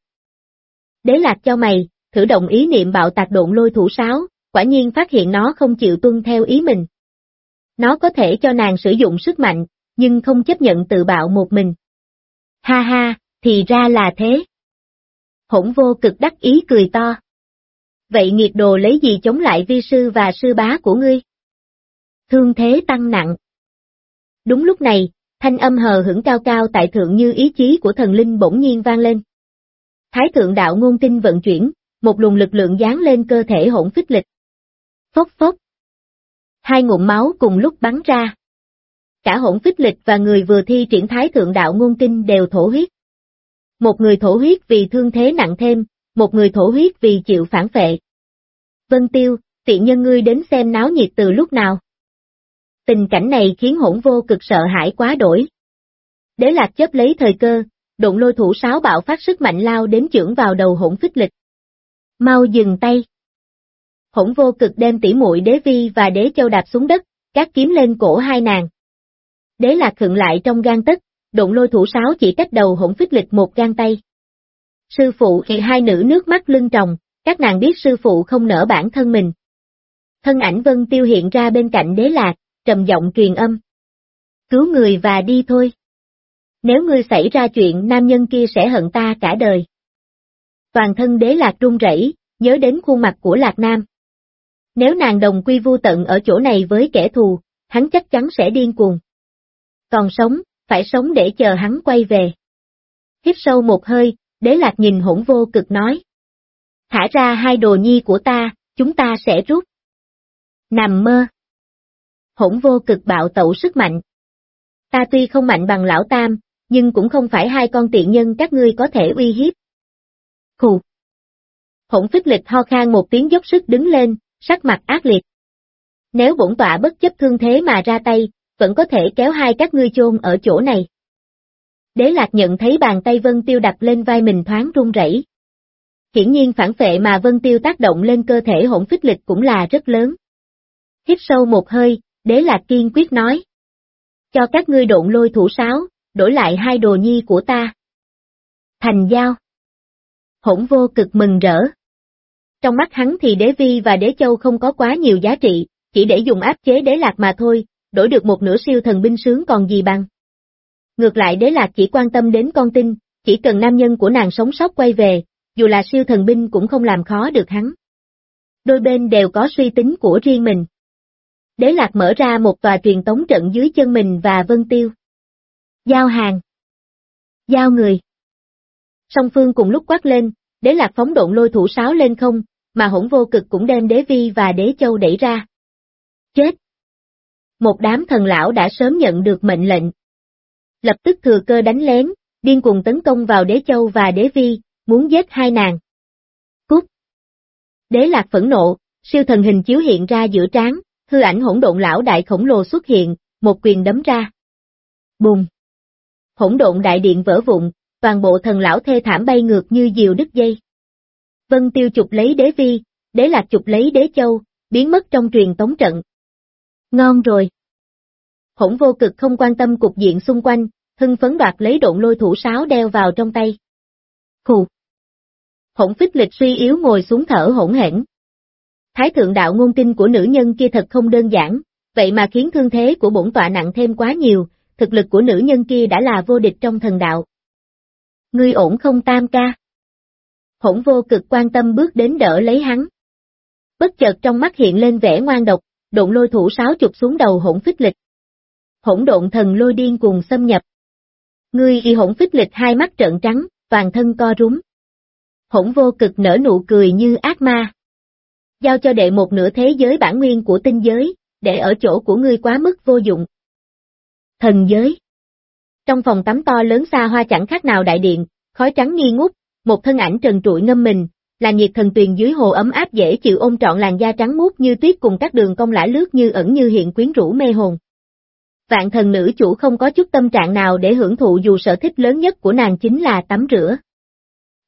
Đế lạc cho mày, thử động ý niệm bạo tạc độn lôi thủ sáo, quả nhiên phát hiện nó không chịu tuân theo ý mình. Nó có thể cho nàng sử dụng sức mạnh, nhưng không chấp nhận tự bạo một mình. Ha ha, thì ra là thế. Hỗn vô cực đắc ý cười to. Vậy nghiệt đồ lấy gì chống lại vi sư và sư bá của ngươi? Thương thế tăng nặng. Đúng lúc này, thanh âm hờ hững cao cao tại thượng như ý chí của thần linh bỗng nhiên vang lên. Thái thượng đạo ngôn tinh vận chuyển, một luồng lực lượng dán lên cơ thể hỗn phích lịch. Phốc phốc. Hai ngụm máu cùng lúc bắn ra. Cả hỗn phích lịch và người vừa thi triển thái thượng đạo ngôn kinh đều thổ huyết. Một người thổ huyết vì thương thế nặng thêm, một người thổ huyết vì chịu phản vệ. Vân Tiêu, tiện nhân ngươi đến xem náo nhiệt từ lúc nào. Tình cảnh này khiến hỗn vô cực sợ hãi quá đổi. Đế lạc chấp lấy thời cơ, đụng lôi thủ sáo bạo phát sức mạnh lao đến chưởng vào đầu hỗn phích lịch. Mau dừng tay. Hỗn vô cực đem tỉ muội đế vi và đế châu đạp xuống đất, các kiếm lên cổ hai nàng. Đế lạc khựng lại trong gan tất, đụng lôi thủ sáo chỉ cách đầu hỗn phích lịch một gan tay. Sư phụ thì hai nữ nước mắt lưng tròng, các nàng biết sư phụ không nở bản thân mình. Thân ảnh vân tiêu hiện ra bên cạnh đế lạc, trầm giọng truyền âm. Cứu người và đi thôi. Nếu ngươi xảy ra chuyện nam nhân kia sẽ hận ta cả đời. Toàn thân đế lạc run rẩy, nhớ đến khuôn mặt của lạc nam. Nếu nàng đồng quy vu tận ở chỗ này với kẻ thù, hắn chắc chắn sẽ điên cuồng. Còn sống, phải sống để chờ hắn quay về. Hít sâu một hơi, đế lạc nhìn hỗn vô cực nói. Thả ra hai đồ nhi của ta, chúng ta sẽ rút. Nằm mơ. Hỗn vô cực bạo tẩu sức mạnh. Ta tuy không mạnh bằng lão tam, nhưng cũng không phải hai con tiện nhân các ngươi có thể uy hiếp. Khù. Hỗn phích lịch ho khan một tiếng dốc sức đứng lên, sắc mặt ác liệt. Nếu bổn tọa bất chấp thương thế mà ra tay, vẫn có thể kéo hai các ngươi chôn ở chỗ này. Đế lạc nhận thấy bàn tay Vân Tiêu đặt lên vai mình thoáng run rẩy. Hiển nhiên phản phệ mà Vân Tiêu tác động lên cơ thể hỗn phích lịch cũng là rất lớn. Hít sâu một hơi, đế lạc kiên quyết nói. Cho các ngươi độn lôi thủ sáo, đổi lại hai đồ nhi của ta. Thành giao. Hỗn vô cực mừng rỡ. Trong mắt hắn thì đế vi và đế châu không có quá nhiều giá trị, chỉ để dùng áp chế đế lạc mà thôi, đổi được một nửa siêu thần binh sướng còn gì bằng. Ngược lại đế lạc chỉ quan tâm đến con tin, chỉ cần nam nhân của nàng sống sót quay về, dù là siêu thần binh cũng không làm khó được hắn. Đôi bên đều có suy tính của riêng mình. Đế lạc mở ra một tòa truyền tống trận dưới chân mình và vân tiêu. Giao hàng. Giao người. Song phương cùng lúc quát lên, đế lạc phóng độn lôi thủ sáo lên không, mà hỗn vô cực cũng đem đế vi và đế châu đẩy ra. Chết! Một đám thần lão đã sớm nhận được mệnh lệnh. Lập tức thừa cơ đánh lén, điên cuồng tấn công vào đế châu và đế vi, muốn giết hai nàng. Cút! Đế lạc phẫn nộ, siêu thần hình chiếu hiện ra giữa trán, hư ảnh hỗn độn lão đại khổng lồ xuất hiện, một quyền đấm ra. Bùng! Hỗn độn đại điện vỡ vụn, toàn bộ thần lão thê thảm bay ngược như diều đứt dây. Vân tiêu chụp lấy đế vi, đế lạc chụp lấy đế châu, biến mất trong truyền tống trận. Ngon rồi. Hỗn vô cực không quan tâm cục diện xung quanh, hưng phấn đoạt lấy độn lôi thủ sáo đeo vào trong tay. Khù. Hỗn phích lịch suy yếu ngồi xuống thở hỗn hển. Thái thượng đạo ngôn kinh của nữ nhân kia thật không đơn giản, vậy mà khiến thương thế của bổn tọa nặng thêm quá nhiều, thực lực của nữ nhân kia đã là vô địch trong thần đạo. Ngươi ổn không tam ca? Hỗn vô cực quan tâm bước đến đỡ lấy hắn. Bất chợt trong mắt hiện lên vẻ ngoan độc, độn lôi thủ sáo chụp xuống đầu hỗn phích lịch. Hỗn độn thần lôi điên cùng xâm nhập. Ngươi y hỗn phích lịch hai mắt trợn trắng, toàn thân co rúm. Hỗn vô cực nở nụ cười như ác ma. Giao cho đệ một nửa thế giới bản nguyên của tinh giới, để ở chỗ của ngươi quá mức vô dụng. Thần giới trong phòng tắm to lớn xa hoa chẳng khác nào đại điện, khói trắng nghi ngút, một thân ảnh trần trụi ngâm mình, là nhiệt thần tuyền dưới hồ ấm áp dễ chịu ôm trọn làn da trắng muốt như tuyết cùng các đường cong lã lướt như ẩn như hiện quyến rũ mê hồn. Vạn thần nữ chủ không có chút tâm trạng nào để hưởng thụ dù sở thích lớn nhất của nàng chính là tắm rửa.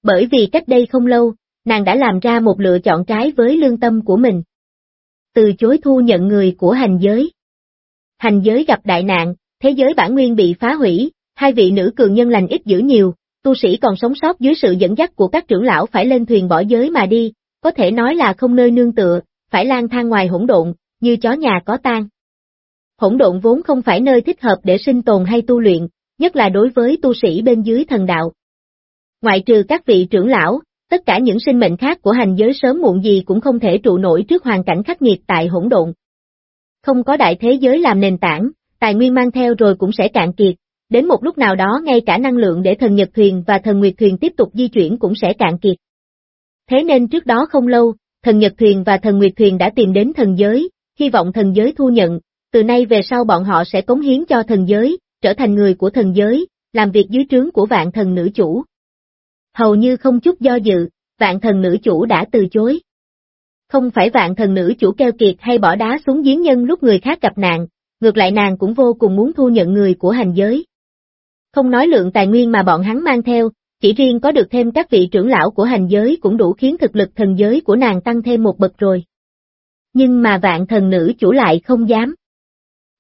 Bởi vì cách đây không lâu, nàng đã làm ra một lựa chọn trái với lương tâm của mình. Từ chối thu nhận người của hành giới. Hành giới gặp đại nạn, thế giới bản nguyên bị phá hủy, hai vị nữ cường nhân lành ít dữ nhiều, tu sĩ còn sống sót dưới sự dẫn dắt của các trưởng lão phải lên thuyền bỏ giới mà đi, có thể nói là không nơi nương tựa, phải lang thang ngoài hỗn độn, như chó nhà có tan. Hỗn độn vốn không phải nơi thích hợp để sinh tồn hay tu luyện, nhất là đối với tu sĩ bên dưới thần đạo. Ngoại trừ các vị trưởng lão, tất cả những sinh mệnh khác của hành giới sớm muộn gì cũng không thể trụ nổi trước hoàn cảnh khắc nghiệt tại hỗn độn. Không có đại thế giới làm nền tảng, tài nguyên mang theo rồi cũng sẽ cạn kiệt, đến một lúc nào đó ngay cả năng lượng để thần Nhật Thuyền và thần Nguyệt Thuyền tiếp tục di chuyển cũng sẽ cạn kiệt. Thế nên trước đó không lâu, thần Nhật Thuyền và thần Nguyệt Thuyền đã tìm đến thần giới, hy vọng thần giới thu nhận, từ nay về sau bọn họ sẽ cống hiến cho thần giới, trở thành người của thần giới, làm việc dưới trướng của vạn thần nữ chủ. Hầu như không chút do dự, vạn thần nữ chủ đã từ chối. Không phải vạn thần nữ chủ keo kiệt hay bỏ đá xuống giếng nhân lúc người khác gặp nạn, ngược lại nàng cũng vô cùng muốn thu nhận người của hành giới. Không nói lượng tài nguyên mà bọn hắn mang theo, chỉ riêng có được thêm các vị trưởng lão của hành giới cũng đủ khiến thực lực thần giới của nàng tăng thêm một bậc rồi. Nhưng mà vạn thần nữ chủ lại không dám.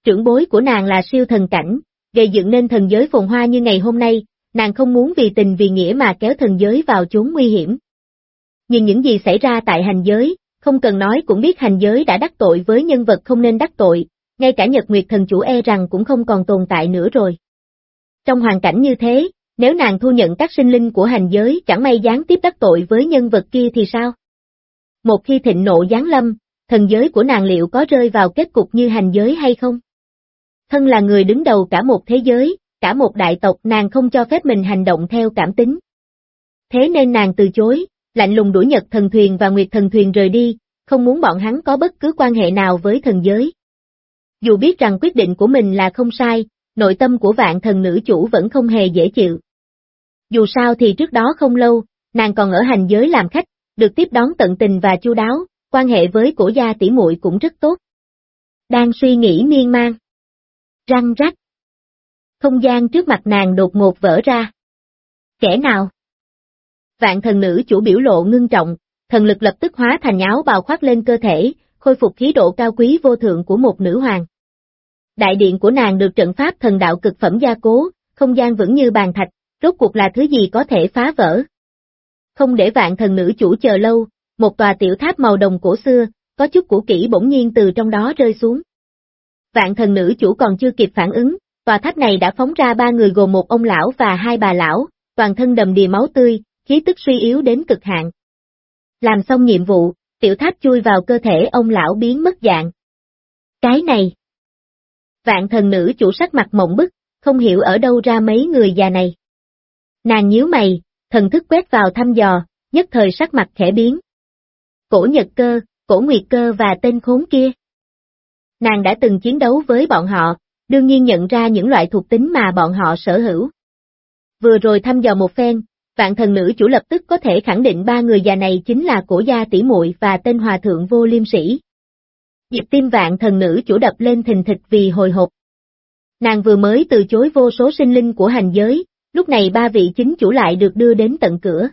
Trưởng bối của nàng là siêu thần cảnh, gây dựng nên thần giới phồn hoa như ngày hôm nay, nàng không muốn vì tình vì nghĩa mà kéo thần giới vào chốn nguy hiểm. Nhưng những gì xảy ra tại hành giới, không cần nói cũng biết hành giới đã đắc tội với nhân vật không nên đắc tội, ngay cả Nhật Nguyệt thần chủ e rằng cũng không còn tồn tại nữa rồi. Trong hoàn cảnh như thế, nếu nàng thu nhận các sinh linh của hành giới chẳng may gián tiếp đắc tội với nhân vật kia thì sao? Một khi thịnh nộ giáng lâm, thần giới của nàng liệu có rơi vào kết cục như hành giới hay không? Thân là người đứng đầu cả một thế giới, cả một đại tộc nàng không cho phép mình hành động theo cảm tính. Thế nên nàng từ chối, lạnh lùng đuổi Nhật thần thuyền và Nguyệt thần thuyền rời đi, không muốn bọn hắn có bất cứ quan hệ nào với thần giới. Dù biết rằng quyết định của mình là không sai, nội tâm của vạn thần nữ chủ vẫn không hề dễ chịu. Dù sao thì trước đó không lâu, nàng còn ở hành giới làm khách, được tiếp đón tận tình và chu đáo, quan hệ với cổ gia tỷ muội cũng rất tốt. Đang suy nghĩ miên man. Răng rắc. Không gian trước mặt nàng đột ngột vỡ ra. Kẻ nào? Vạn thần nữ chủ biểu lộ ngưng trọng, thần lực lập tức hóa thành áo bào khoác lên cơ thể, khôi phục khí độ cao quý vô thượng của một nữ hoàng. Đại điện của nàng được trận pháp thần đạo cực phẩm gia cố, không gian vững như bàn thạch, rốt cuộc là thứ gì có thể phá vỡ. Không để vạn thần nữ chủ chờ lâu, một tòa tiểu tháp màu đồng cổ xưa, có chút cũ kỹ bỗng nhiên từ trong đó rơi xuống. Vạn thần nữ chủ còn chưa kịp phản ứng, tòa tháp này đã phóng ra ba người gồm một ông lão và hai bà lão, toàn thân đầm đìa máu tươi, khí tức suy yếu đến cực hạn. Làm xong nhiệm vụ, tiểu tháp chui vào cơ thể ông lão biến mất dạng. Cái này. Vạn thần nữ chủ sắc mặt mộng bức, không hiểu ở đâu ra mấy người già này. Nàng nhíu mày, thần thức quét vào thăm dò, nhất thời sắc mặt khẽ biến. Cổ Nhật Cơ, Cổ Nguyệt Cơ và tên khốn kia. Nàng đã từng chiến đấu với bọn họ, đương nhiên nhận ra những loại thuộc tính mà bọn họ sở hữu. Vừa rồi thăm dò một phen, vạn thần nữ chủ lập tức có thể khẳng định ba người già này chính là cổ gia tỷ muội và tên hòa thượng vô liêm sĩ. Nhịp tim vạn thần nữ chủ đập lên thình thịch vì hồi hộp. Nàng vừa mới từ chối vô số sinh linh của hành giới, lúc này ba vị chính chủ lại được đưa đến tận cửa.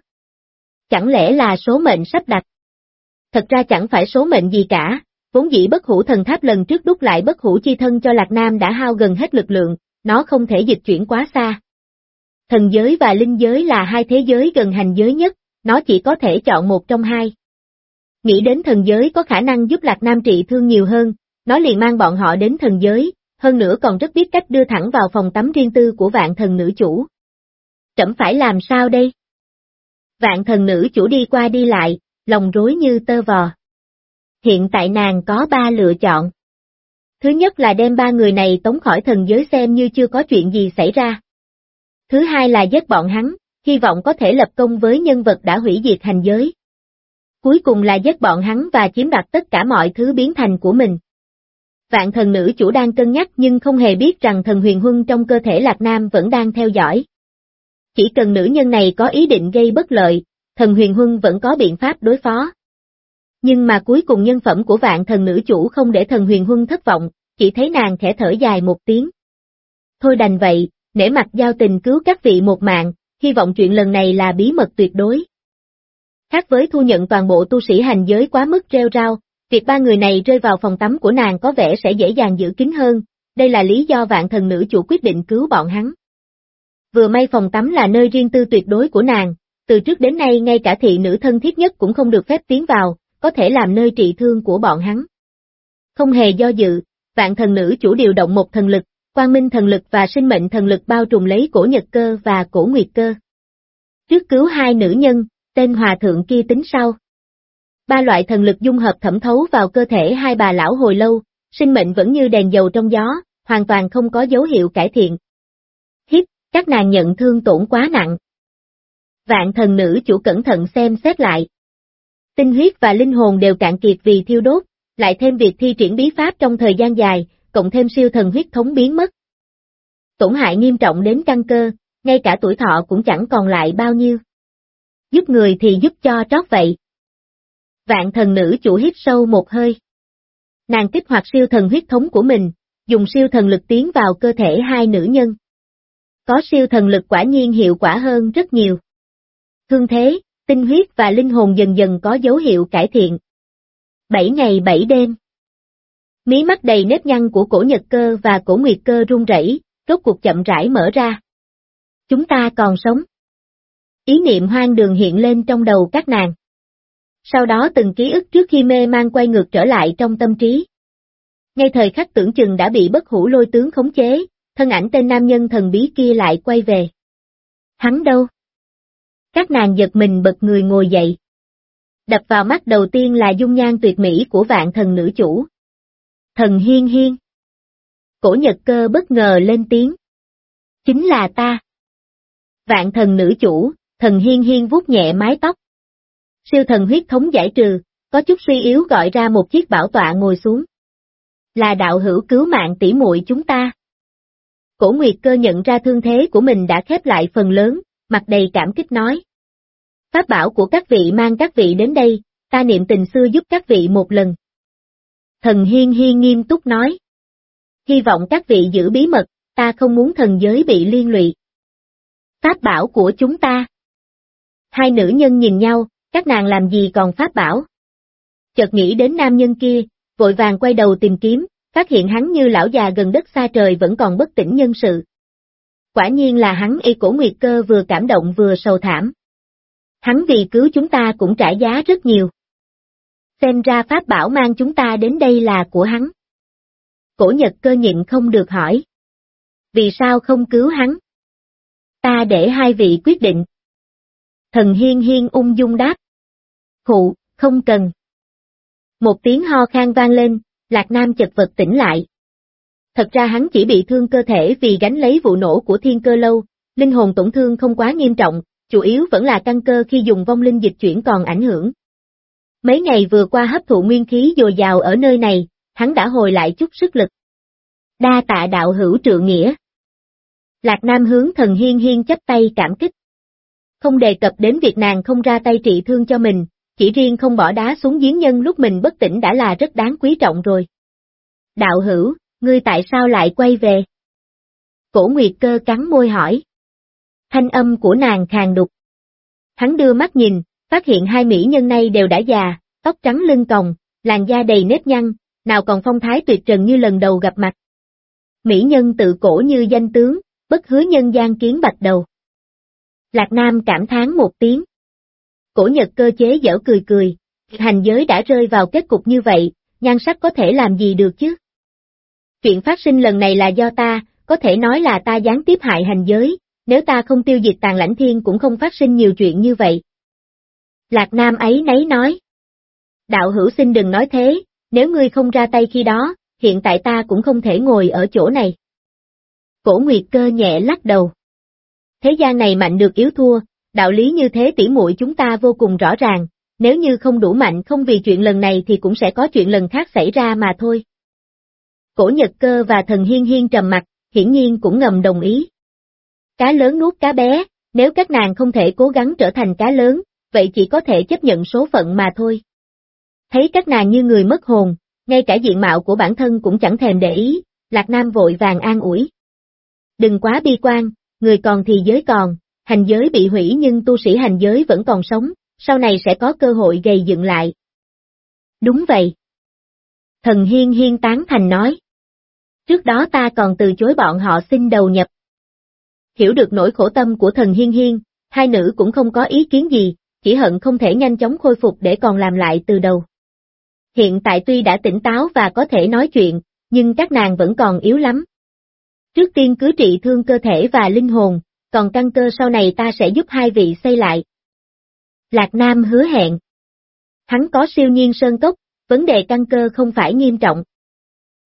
Chẳng lẽ là số mệnh sắp đặt? Thật ra chẳng phải số mệnh gì cả, vốn dĩ bất hủ thần tháp lần trước đúc lại bất hủ chi thân cho Lạc Nam đã hao gần hết lực lượng, nó không thể dịch chuyển quá xa. Thần giới và linh giới là hai thế giới gần hành giới nhất, nó chỉ có thể chọn một trong hai. Nghĩ đến thần giới có khả năng giúp Lạc Nam trị thương nhiều hơn, nó liền mang bọn họ đến thần giới, hơn nữa còn rất biết cách đưa thẳng vào phòng tắm riêng tư của vạn thần nữ chủ. Trẫm phải làm sao đây? Vạn thần nữ chủ đi qua đi lại, lòng rối như tơ vò. Hiện tại nàng có ba lựa chọn. Thứ nhất là đem ba người này tống khỏi thần giới xem như chưa có chuyện gì xảy ra. Thứ hai là giết bọn hắn, hy vọng có thể lập công với nhân vật đã hủy diệt hành giới. Cuối cùng là giết bọn hắn và chiếm đoạt tất cả mọi thứ biến thành của mình. Vạn thần nữ chủ đang cân nhắc nhưng không hề biết rằng thần huyền huân trong cơ thể Lạc Nam vẫn đang theo dõi. Chỉ cần nữ nhân này có ý định gây bất lợi, thần huyền huân vẫn có biện pháp đối phó. Nhưng mà cuối cùng nhân phẩm của vạn thần nữ chủ không để thần huyền huân thất vọng, chỉ thấy nàng khẽ thở dài một tiếng. Thôi đành vậy, nể mặt giao tình cứu các vị một mạng, hy vọng chuyện lần này là bí mật tuyệt đối. Khác với thu nhận toàn bộ tu sĩ hành giới quá mức rêu rao, việc ba người này rơi vào phòng tắm của nàng có vẻ sẽ dễ dàng giữ kín hơn, đây là lý do vạn thần nữ chủ quyết định cứu bọn hắn. Vừa may phòng tắm là nơi riêng tư tuyệt đối của nàng, từ trước đến nay ngay cả thị nữ thân thiết nhất cũng không được phép tiến vào, có thể làm nơi trị thương của bọn hắn. Không hề do dự, vạn thần nữ chủ điều động một thần lực, quang minh thần lực và sinh mệnh thần lực bao trùm lấy cổ nhật cơ và cổ nguyệt cơ. Trước cứu hai nữ nhân, tên hòa thượng kia tính sau. Ba loại thần lực dung hợp thẩm thấu vào cơ thể hai bà lão hồi lâu, sinh mệnh vẫn như đèn dầu trong gió, hoàn toàn không có dấu hiệu cải thiện. Hiếp, các nàng nhận thương tổn quá nặng. Vạn thần nữ chủ cẩn thận xem xét lại. Tinh huyết và linh hồn đều cạn kiệt vì thiêu đốt, lại thêm việc thi triển bí pháp trong thời gian dài, cộng thêm siêu thần huyết thống biến mất. Tổn hại nghiêm trọng đến căn cơ, ngay cả tuổi thọ cũng chẳng còn lại bao nhiêu. Giúp người thì giúp cho trót vậy. Vạn thần nữ chủ hít sâu một hơi. Nàng kích hoạt siêu thần huyết thống của mình, dùng siêu thần lực tiến vào cơ thể hai nữ nhân. Có siêu thần lực quả nhiên hiệu quả hơn rất nhiều. Thương thế, tinh huyết và linh hồn dần dần có dấu hiệu cải thiện. Bảy ngày bảy đêm. Mí mắt đầy nếp nhăn của cổ nhật cơ và cổ nguyệt cơ run rẩy, rốt cuộc chậm rãi mở ra. Chúng ta còn sống. Ý niệm hoang đường hiện lên trong đầu các nàng. Sau đó từng ký ức trước khi mê mang quay ngược trở lại trong tâm trí. Ngay thời khắc tưởng chừng đã bị bất hủ lôi tướng khống chế, thân ảnh tên nam nhân thần bí kia lại quay về. Hắn đâu? Các nàng giật mình bật người ngồi dậy. Đập vào mắt đầu tiên là dung nhan tuyệt mỹ của vạn thần nữ chủ. Thần hiên hiên. Cổ nhật cơ bất ngờ lên tiếng. Chính là ta. Vạn thần nữ chủ, thần hiên hiên vuốt nhẹ mái tóc. Siêu thần huyết thống giải trừ, có chút suy yếu gọi ra một chiếc bảo tọa ngồi xuống. Là đạo hữu cứu mạng tỷ muội chúng ta. Cổ Nguyệt cơ nhận ra thương thế của mình đã khép lại phần lớn, mặt đầy cảm kích nói. Pháp bảo của các vị mang các vị đến đây, ta niệm tình xưa giúp các vị một lần. Thần Hiên Hiên nghiêm túc nói. Hy vọng các vị giữ bí mật, ta không muốn thần giới bị liên lụy. Pháp bảo của chúng ta. Hai nữ nhân nhìn nhau, các nàng làm gì còn pháp bảo. Chợt nghĩ đến nam nhân kia, vội vàng quay đầu tìm kiếm, phát hiện hắn như lão già gần đất xa trời vẫn còn bất tỉnh nhân sự. Quả nhiên là hắn y cổ nguyệt cơ vừa cảm động vừa sầu thảm. Hắn vì cứu chúng ta cũng trả giá rất nhiều. Xem ra pháp bảo mang chúng ta đến đây là của hắn. Cổ nhật cơ nhịn không được hỏi. Vì sao không cứu hắn? Ta để hai vị quyết định. Thần hiên hiên ung dung đáp. Khụ, không cần. Một tiếng ho khan vang lên, Lạc Nam chật vật tỉnh lại. Thật ra hắn chỉ bị thương cơ thể vì gánh lấy vụ nổ của thiên cơ lâu, linh hồn tổn thương không quá nghiêm trọng, chủ yếu vẫn là căn cơ khi dùng vong linh dịch chuyển còn ảnh hưởng. Mấy ngày vừa qua hấp thụ nguyên khí dồi dào ở nơi này, hắn đã hồi lại chút sức lực. Đa tạ đạo hữu trượng nghĩa. Lạc Nam hướng thần hiên hiên chấp tay cảm kích. Không đề cập đến việc nàng không ra tay trị thương cho mình, chỉ riêng không bỏ đá xuống giếng nhân lúc mình bất tỉnh đã là rất đáng quý trọng rồi. Đạo hữu, ngươi tại sao lại quay về? Cổ Nguyệt cơ cắn môi hỏi. Thanh âm của nàng khàn đục. Hắn đưa mắt nhìn, phát hiện hai mỹ nhân này đều đã già, tóc trắng lưng còng, làn da đầy nếp nhăn, nào còn phong thái tuyệt trần như lần đầu gặp mặt. Mỹ nhân tự cổ như danh tướng, bất hứa nhân gian kiến bạch đầu. Lạc Nam cảm thán một tiếng. Cổ nhật cơ chế dở cười cười, hành giới đã rơi vào kết cục như vậy, nhan sắc có thể làm gì được chứ? Chuyện phát sinh lần này là do ta, có thể nói là ta gián tiếp hại hành giới, nếu ta không tiêu diệt tàn lãnh thiên cũng không phát sinh nhiều chuyện như vậy. Lạc Nam ấy nấy nói. Đạo hữu xin đừng nói thế, nếu ngươi không ra tay khi đó, hiện tại ta cũng không thể ngồi ở chỗ này. Cổ Nguyệt cơ nhẹ lắc đầu. Thế gian này mạnh được yếu thua, đạo lý như thế tỉ muội chúng ta vô cùng rõ ràng, nếu như không đủ mạnh không vì chuyện lần này thì cũng sẽ có chuyện lần khác xảy ra mà thôi. Cổ Nhật Cơ và thần Hiên Hiên trầm mặt, hiển nhiên cũng ngầm đồng ý. Cá lớn nuốt cá bé, nếu các nàng không thể cố gắng trở thành cá lớn, vậy chỉ có thể chấp nhận số phận mà thôi. Thấy các nàng như người mất hồn, ngay cả diện mạo của bản thân cũng chẳng thèm để ý, Lạc Nam vội vàng an ủi. Đừng quá bi quan, người còn thì giới còn, hành giới bị hủy nhưng tu sĩ hành giới vẫn còn sống, sau này sẽ có cơ hội gây dựng lại. Đúng vậy. Thần Hiên Hiên tán thành nói. Trước đó ta còn từ chối bọn họ xin đầu nhập. Hiểu được nỗi khổ tâm của thần Hiên Hiên, hai nữ cũng không có ý kiến gì, chỉ hận không thể nhanh chóng khôi phục để còn làm lại từ đầu. Hiện tại tuy đã tỉnh táo và có thể nói chuyện, nhưng các nàng vẫn còn yếu lắm. Trước tiên cứ trị thương cơ thể và linh hồn, còn căn cơ sau này ta sẽ giúp hai vị xây lại. Lạc Nam hứa hẹn. Hắn có siêu nhiên sơn cốc, vấn đề căn cơ không phải nghiêm trọng.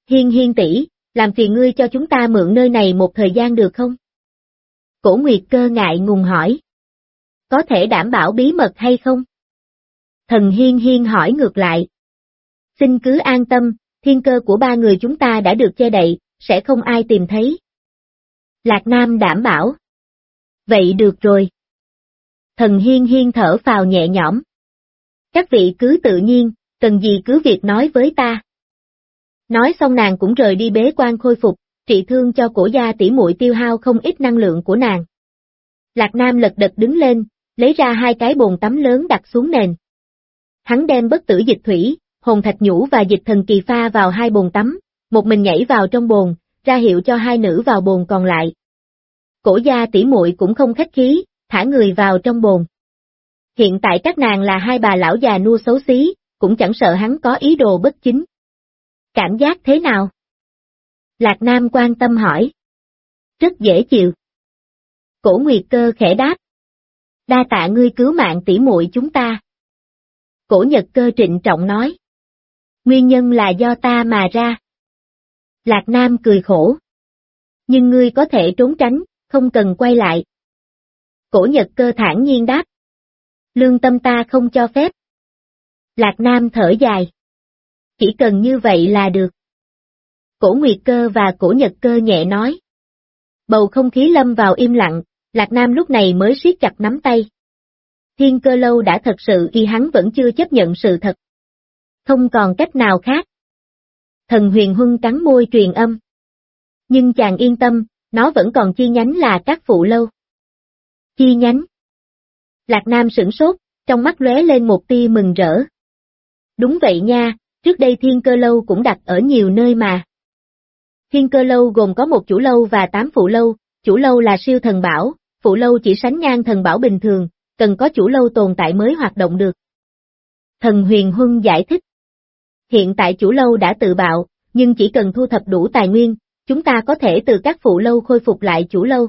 Hiên hiên tỷ, làm phiền ngươi cho chúng ta mượn nơi này một thời gian được không? Cổ Nguyệt cơ ngại ngùng hỏi. Có thể đảm bảo bí mật hay không? Thần hiên hiên hỏi ngược lại. Xin cứ an tâm, thiên cơ của ba người chúng ta đã được che đậy, sẽ không ai tìm thấy. Lạc Nam đảm bảo. Vậy được rồi. Thần hiên hiên thở phào nhẹ nhõm. Các vị cứ tự nhiên, cần gì cứ việc nói với ta. Nói xong nàng cũng rời đi bế quan khôi phục, trị thương cho cổ gia tỷ muội tiêu hao không ít năng lượng của nàng. Lạc Nam lật đật đứng lên, lấy ra hai cái bồn tắm lớn đặt xuống nền. Hắn đem bất tử dịch thủy, hồn thạch nhũ và dịch thần kỳ pha vào hai bồn tắm, một mình nhảy vào trong bồn, ra hiệu cho hai nữ vào bồn còn lại. Cổ gia tỷ muội cũng không khách khí, thả người vào trong bồn. Hiện tại các nàng là hai bà lão già nua xấu xí, cũng chẳng sợ hắn có ý đồ bất chính. Cảm giác thế nào? Lạc Nam quan tâm hỏi. Rất dễ chịu. Cổ Nguyệt Cơ khẽ đáp. Đa tạ ngươi cứu mạng tỷ muội chúng ta. Cổ Nhật Cơ trịnh trọng nói. Nguyên nhân là do ta mà ra. Lạc Nam cười khổ. Nhưng ngươi có thể trốn tránh, không cần quay lại. Cổ Nhật Cơ thản nhiên đáp. Lương tâm ta không cho phép. Lạc Nam thở dài. Chỉ cần như vậy là được. Cổ Nguyệt Cơ và Cổ Nhật Cơ nhẹ nói. Bầu không khí lâm vào im lặng, Lạc Nam lúc này mới siết chặt nắm tay. Thiên cơ lâu đã thật sự y hắn vẫn chưa chấp nhận sự thật. Không còn cách nào khác. Thần huyền huân cắn môi truyền âm. Nhưng chàng yên tâm, nó vẫn còn chi nhánh là các phụ lâu. Chi nhánh. Lạc Nam sửng sốt, trong mắt lóe lên một tia mừng rỡ. Đúng vậy nha, trước đây thiên cơ lâu cũng đặt ở nhiều nơi mà. Thiên cơ lâu gồm có một chủ lâu và tám phụ lâu, chủ lâu là siêu thần bảo, phụ lâu chỉ sánh ngang thần bảo bình thường, cần có chủ lâu tồn tại mới hoạt động được. Thần huyền huân giải thích. Hiện tại chủ lâu đã tự bạo, nhưng chỉ cần thu thập đủ tài nguyên, chúng ta có thể từ các phụ lâu khôi phục lại chủ lâu.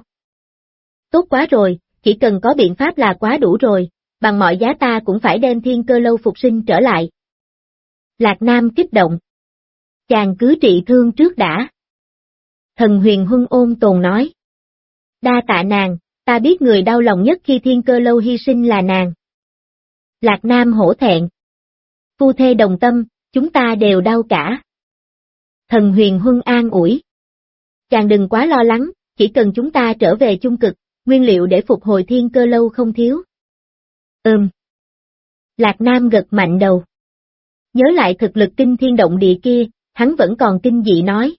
Tốt quá rồi, chỉ cần có biện pháp là quá đủ rồi, bằng mọi giá ta cũng phải đem thiên cơ lâu phục sinh trở lại. Lạc Nam kích động. Chàng cứ trị thương trước đã. Thần huyền huân ôn tồn nói. Đa tạ nàng, ta biết người đau lòng nhất khi thiên cơ lâu hy sinh là nàng. Lạc Nam hổ thẹn. Phu thê đồng tâm, chúng ta đều đau cả. Thần huyền huân an ủi. Chàng đừng quá lo lắng, chỉ cần chúng ta trở về chung cực, nguyên liệu để phục hồi thiên cơ lâu không thiếu. Ừm. Lạc Nam gật mạnh đầu. Nhớ lại thực lực kinh thiên động địa kia, hắn vẫn còn kinh dị nói.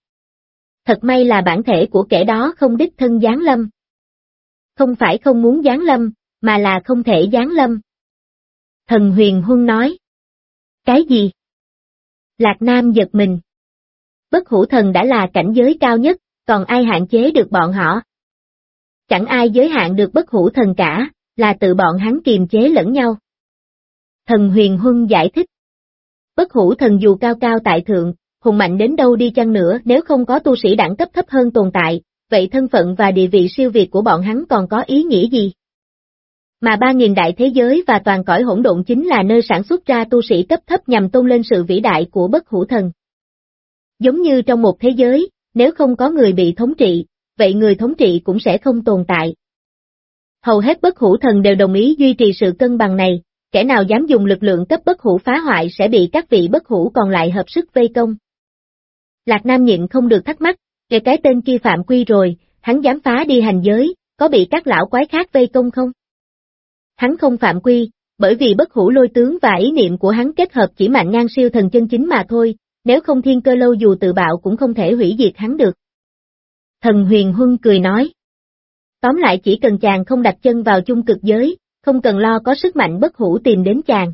Thật may là bản thể của kẻ đó không đích thân giáng lâm. Không phải không muốn giáng lâm, mà là không thể giáng lâm. Thần huyền huân nói. Cái gì? Lạc Nam giật mình. Bất hủ thần đã là cảnh giới cao nhất, còn ai hạn chế được bọn họ? Chẳng ai giới hạn được bất hủ thần cả, là tự bọn hắn kiềm chế lẫn nhau. Thần huyền huân giải thích. Bất hủ thần dù cao cao tại thượng, hùng mạnh đến đâu đi chăng nữa nếu không có tu sĩ đẳng cấp thấp hơn tồn tại, vậy thân phận và địa vị siêu việt của bọn hắn còn có ý nghĩa gì? Mà ba nghìn đại thế giới và toàn cõi hỗn độn chính là nơi sản xuất ra tu sĩ cấp thấp nhằm tôn lên sự vĩ đại của bất hủ thần. Giống như trong một thế giới, nếu không có người bị thống trị, vậy người thống trị cũng sẽ không tồn tại. Hầu hết bất hủ thần đều đồng ý duy trì sự cân bằng này, kẻ nào dám dùng lực lượng cấp bất hủ phá hoại sẽ bị các vị bất hủ còn lại hợp sức vây công. Lạc Nam nhịn không được thắc mắc, kể cái tên kia phạm quy rồi, hắn dám phá đi hành giới, có bị các lão quái khác vây công không? Hắn không phạm quy, bởi vì bất hủ lôi tướng và ý niệm của hắn kết hợp chỉ mạnh ngang siêu thần chân chính mà thôi, nếu không thiên cơ lâu dù tự bạo cũng không thể hủy diệt hắn được. Thần huyền huân cười nói. Tóm lại chỉ cần chàng không đặt chân vào chung cực giới, không cần lo có sức mạnh bất hủ tìm đến chàng.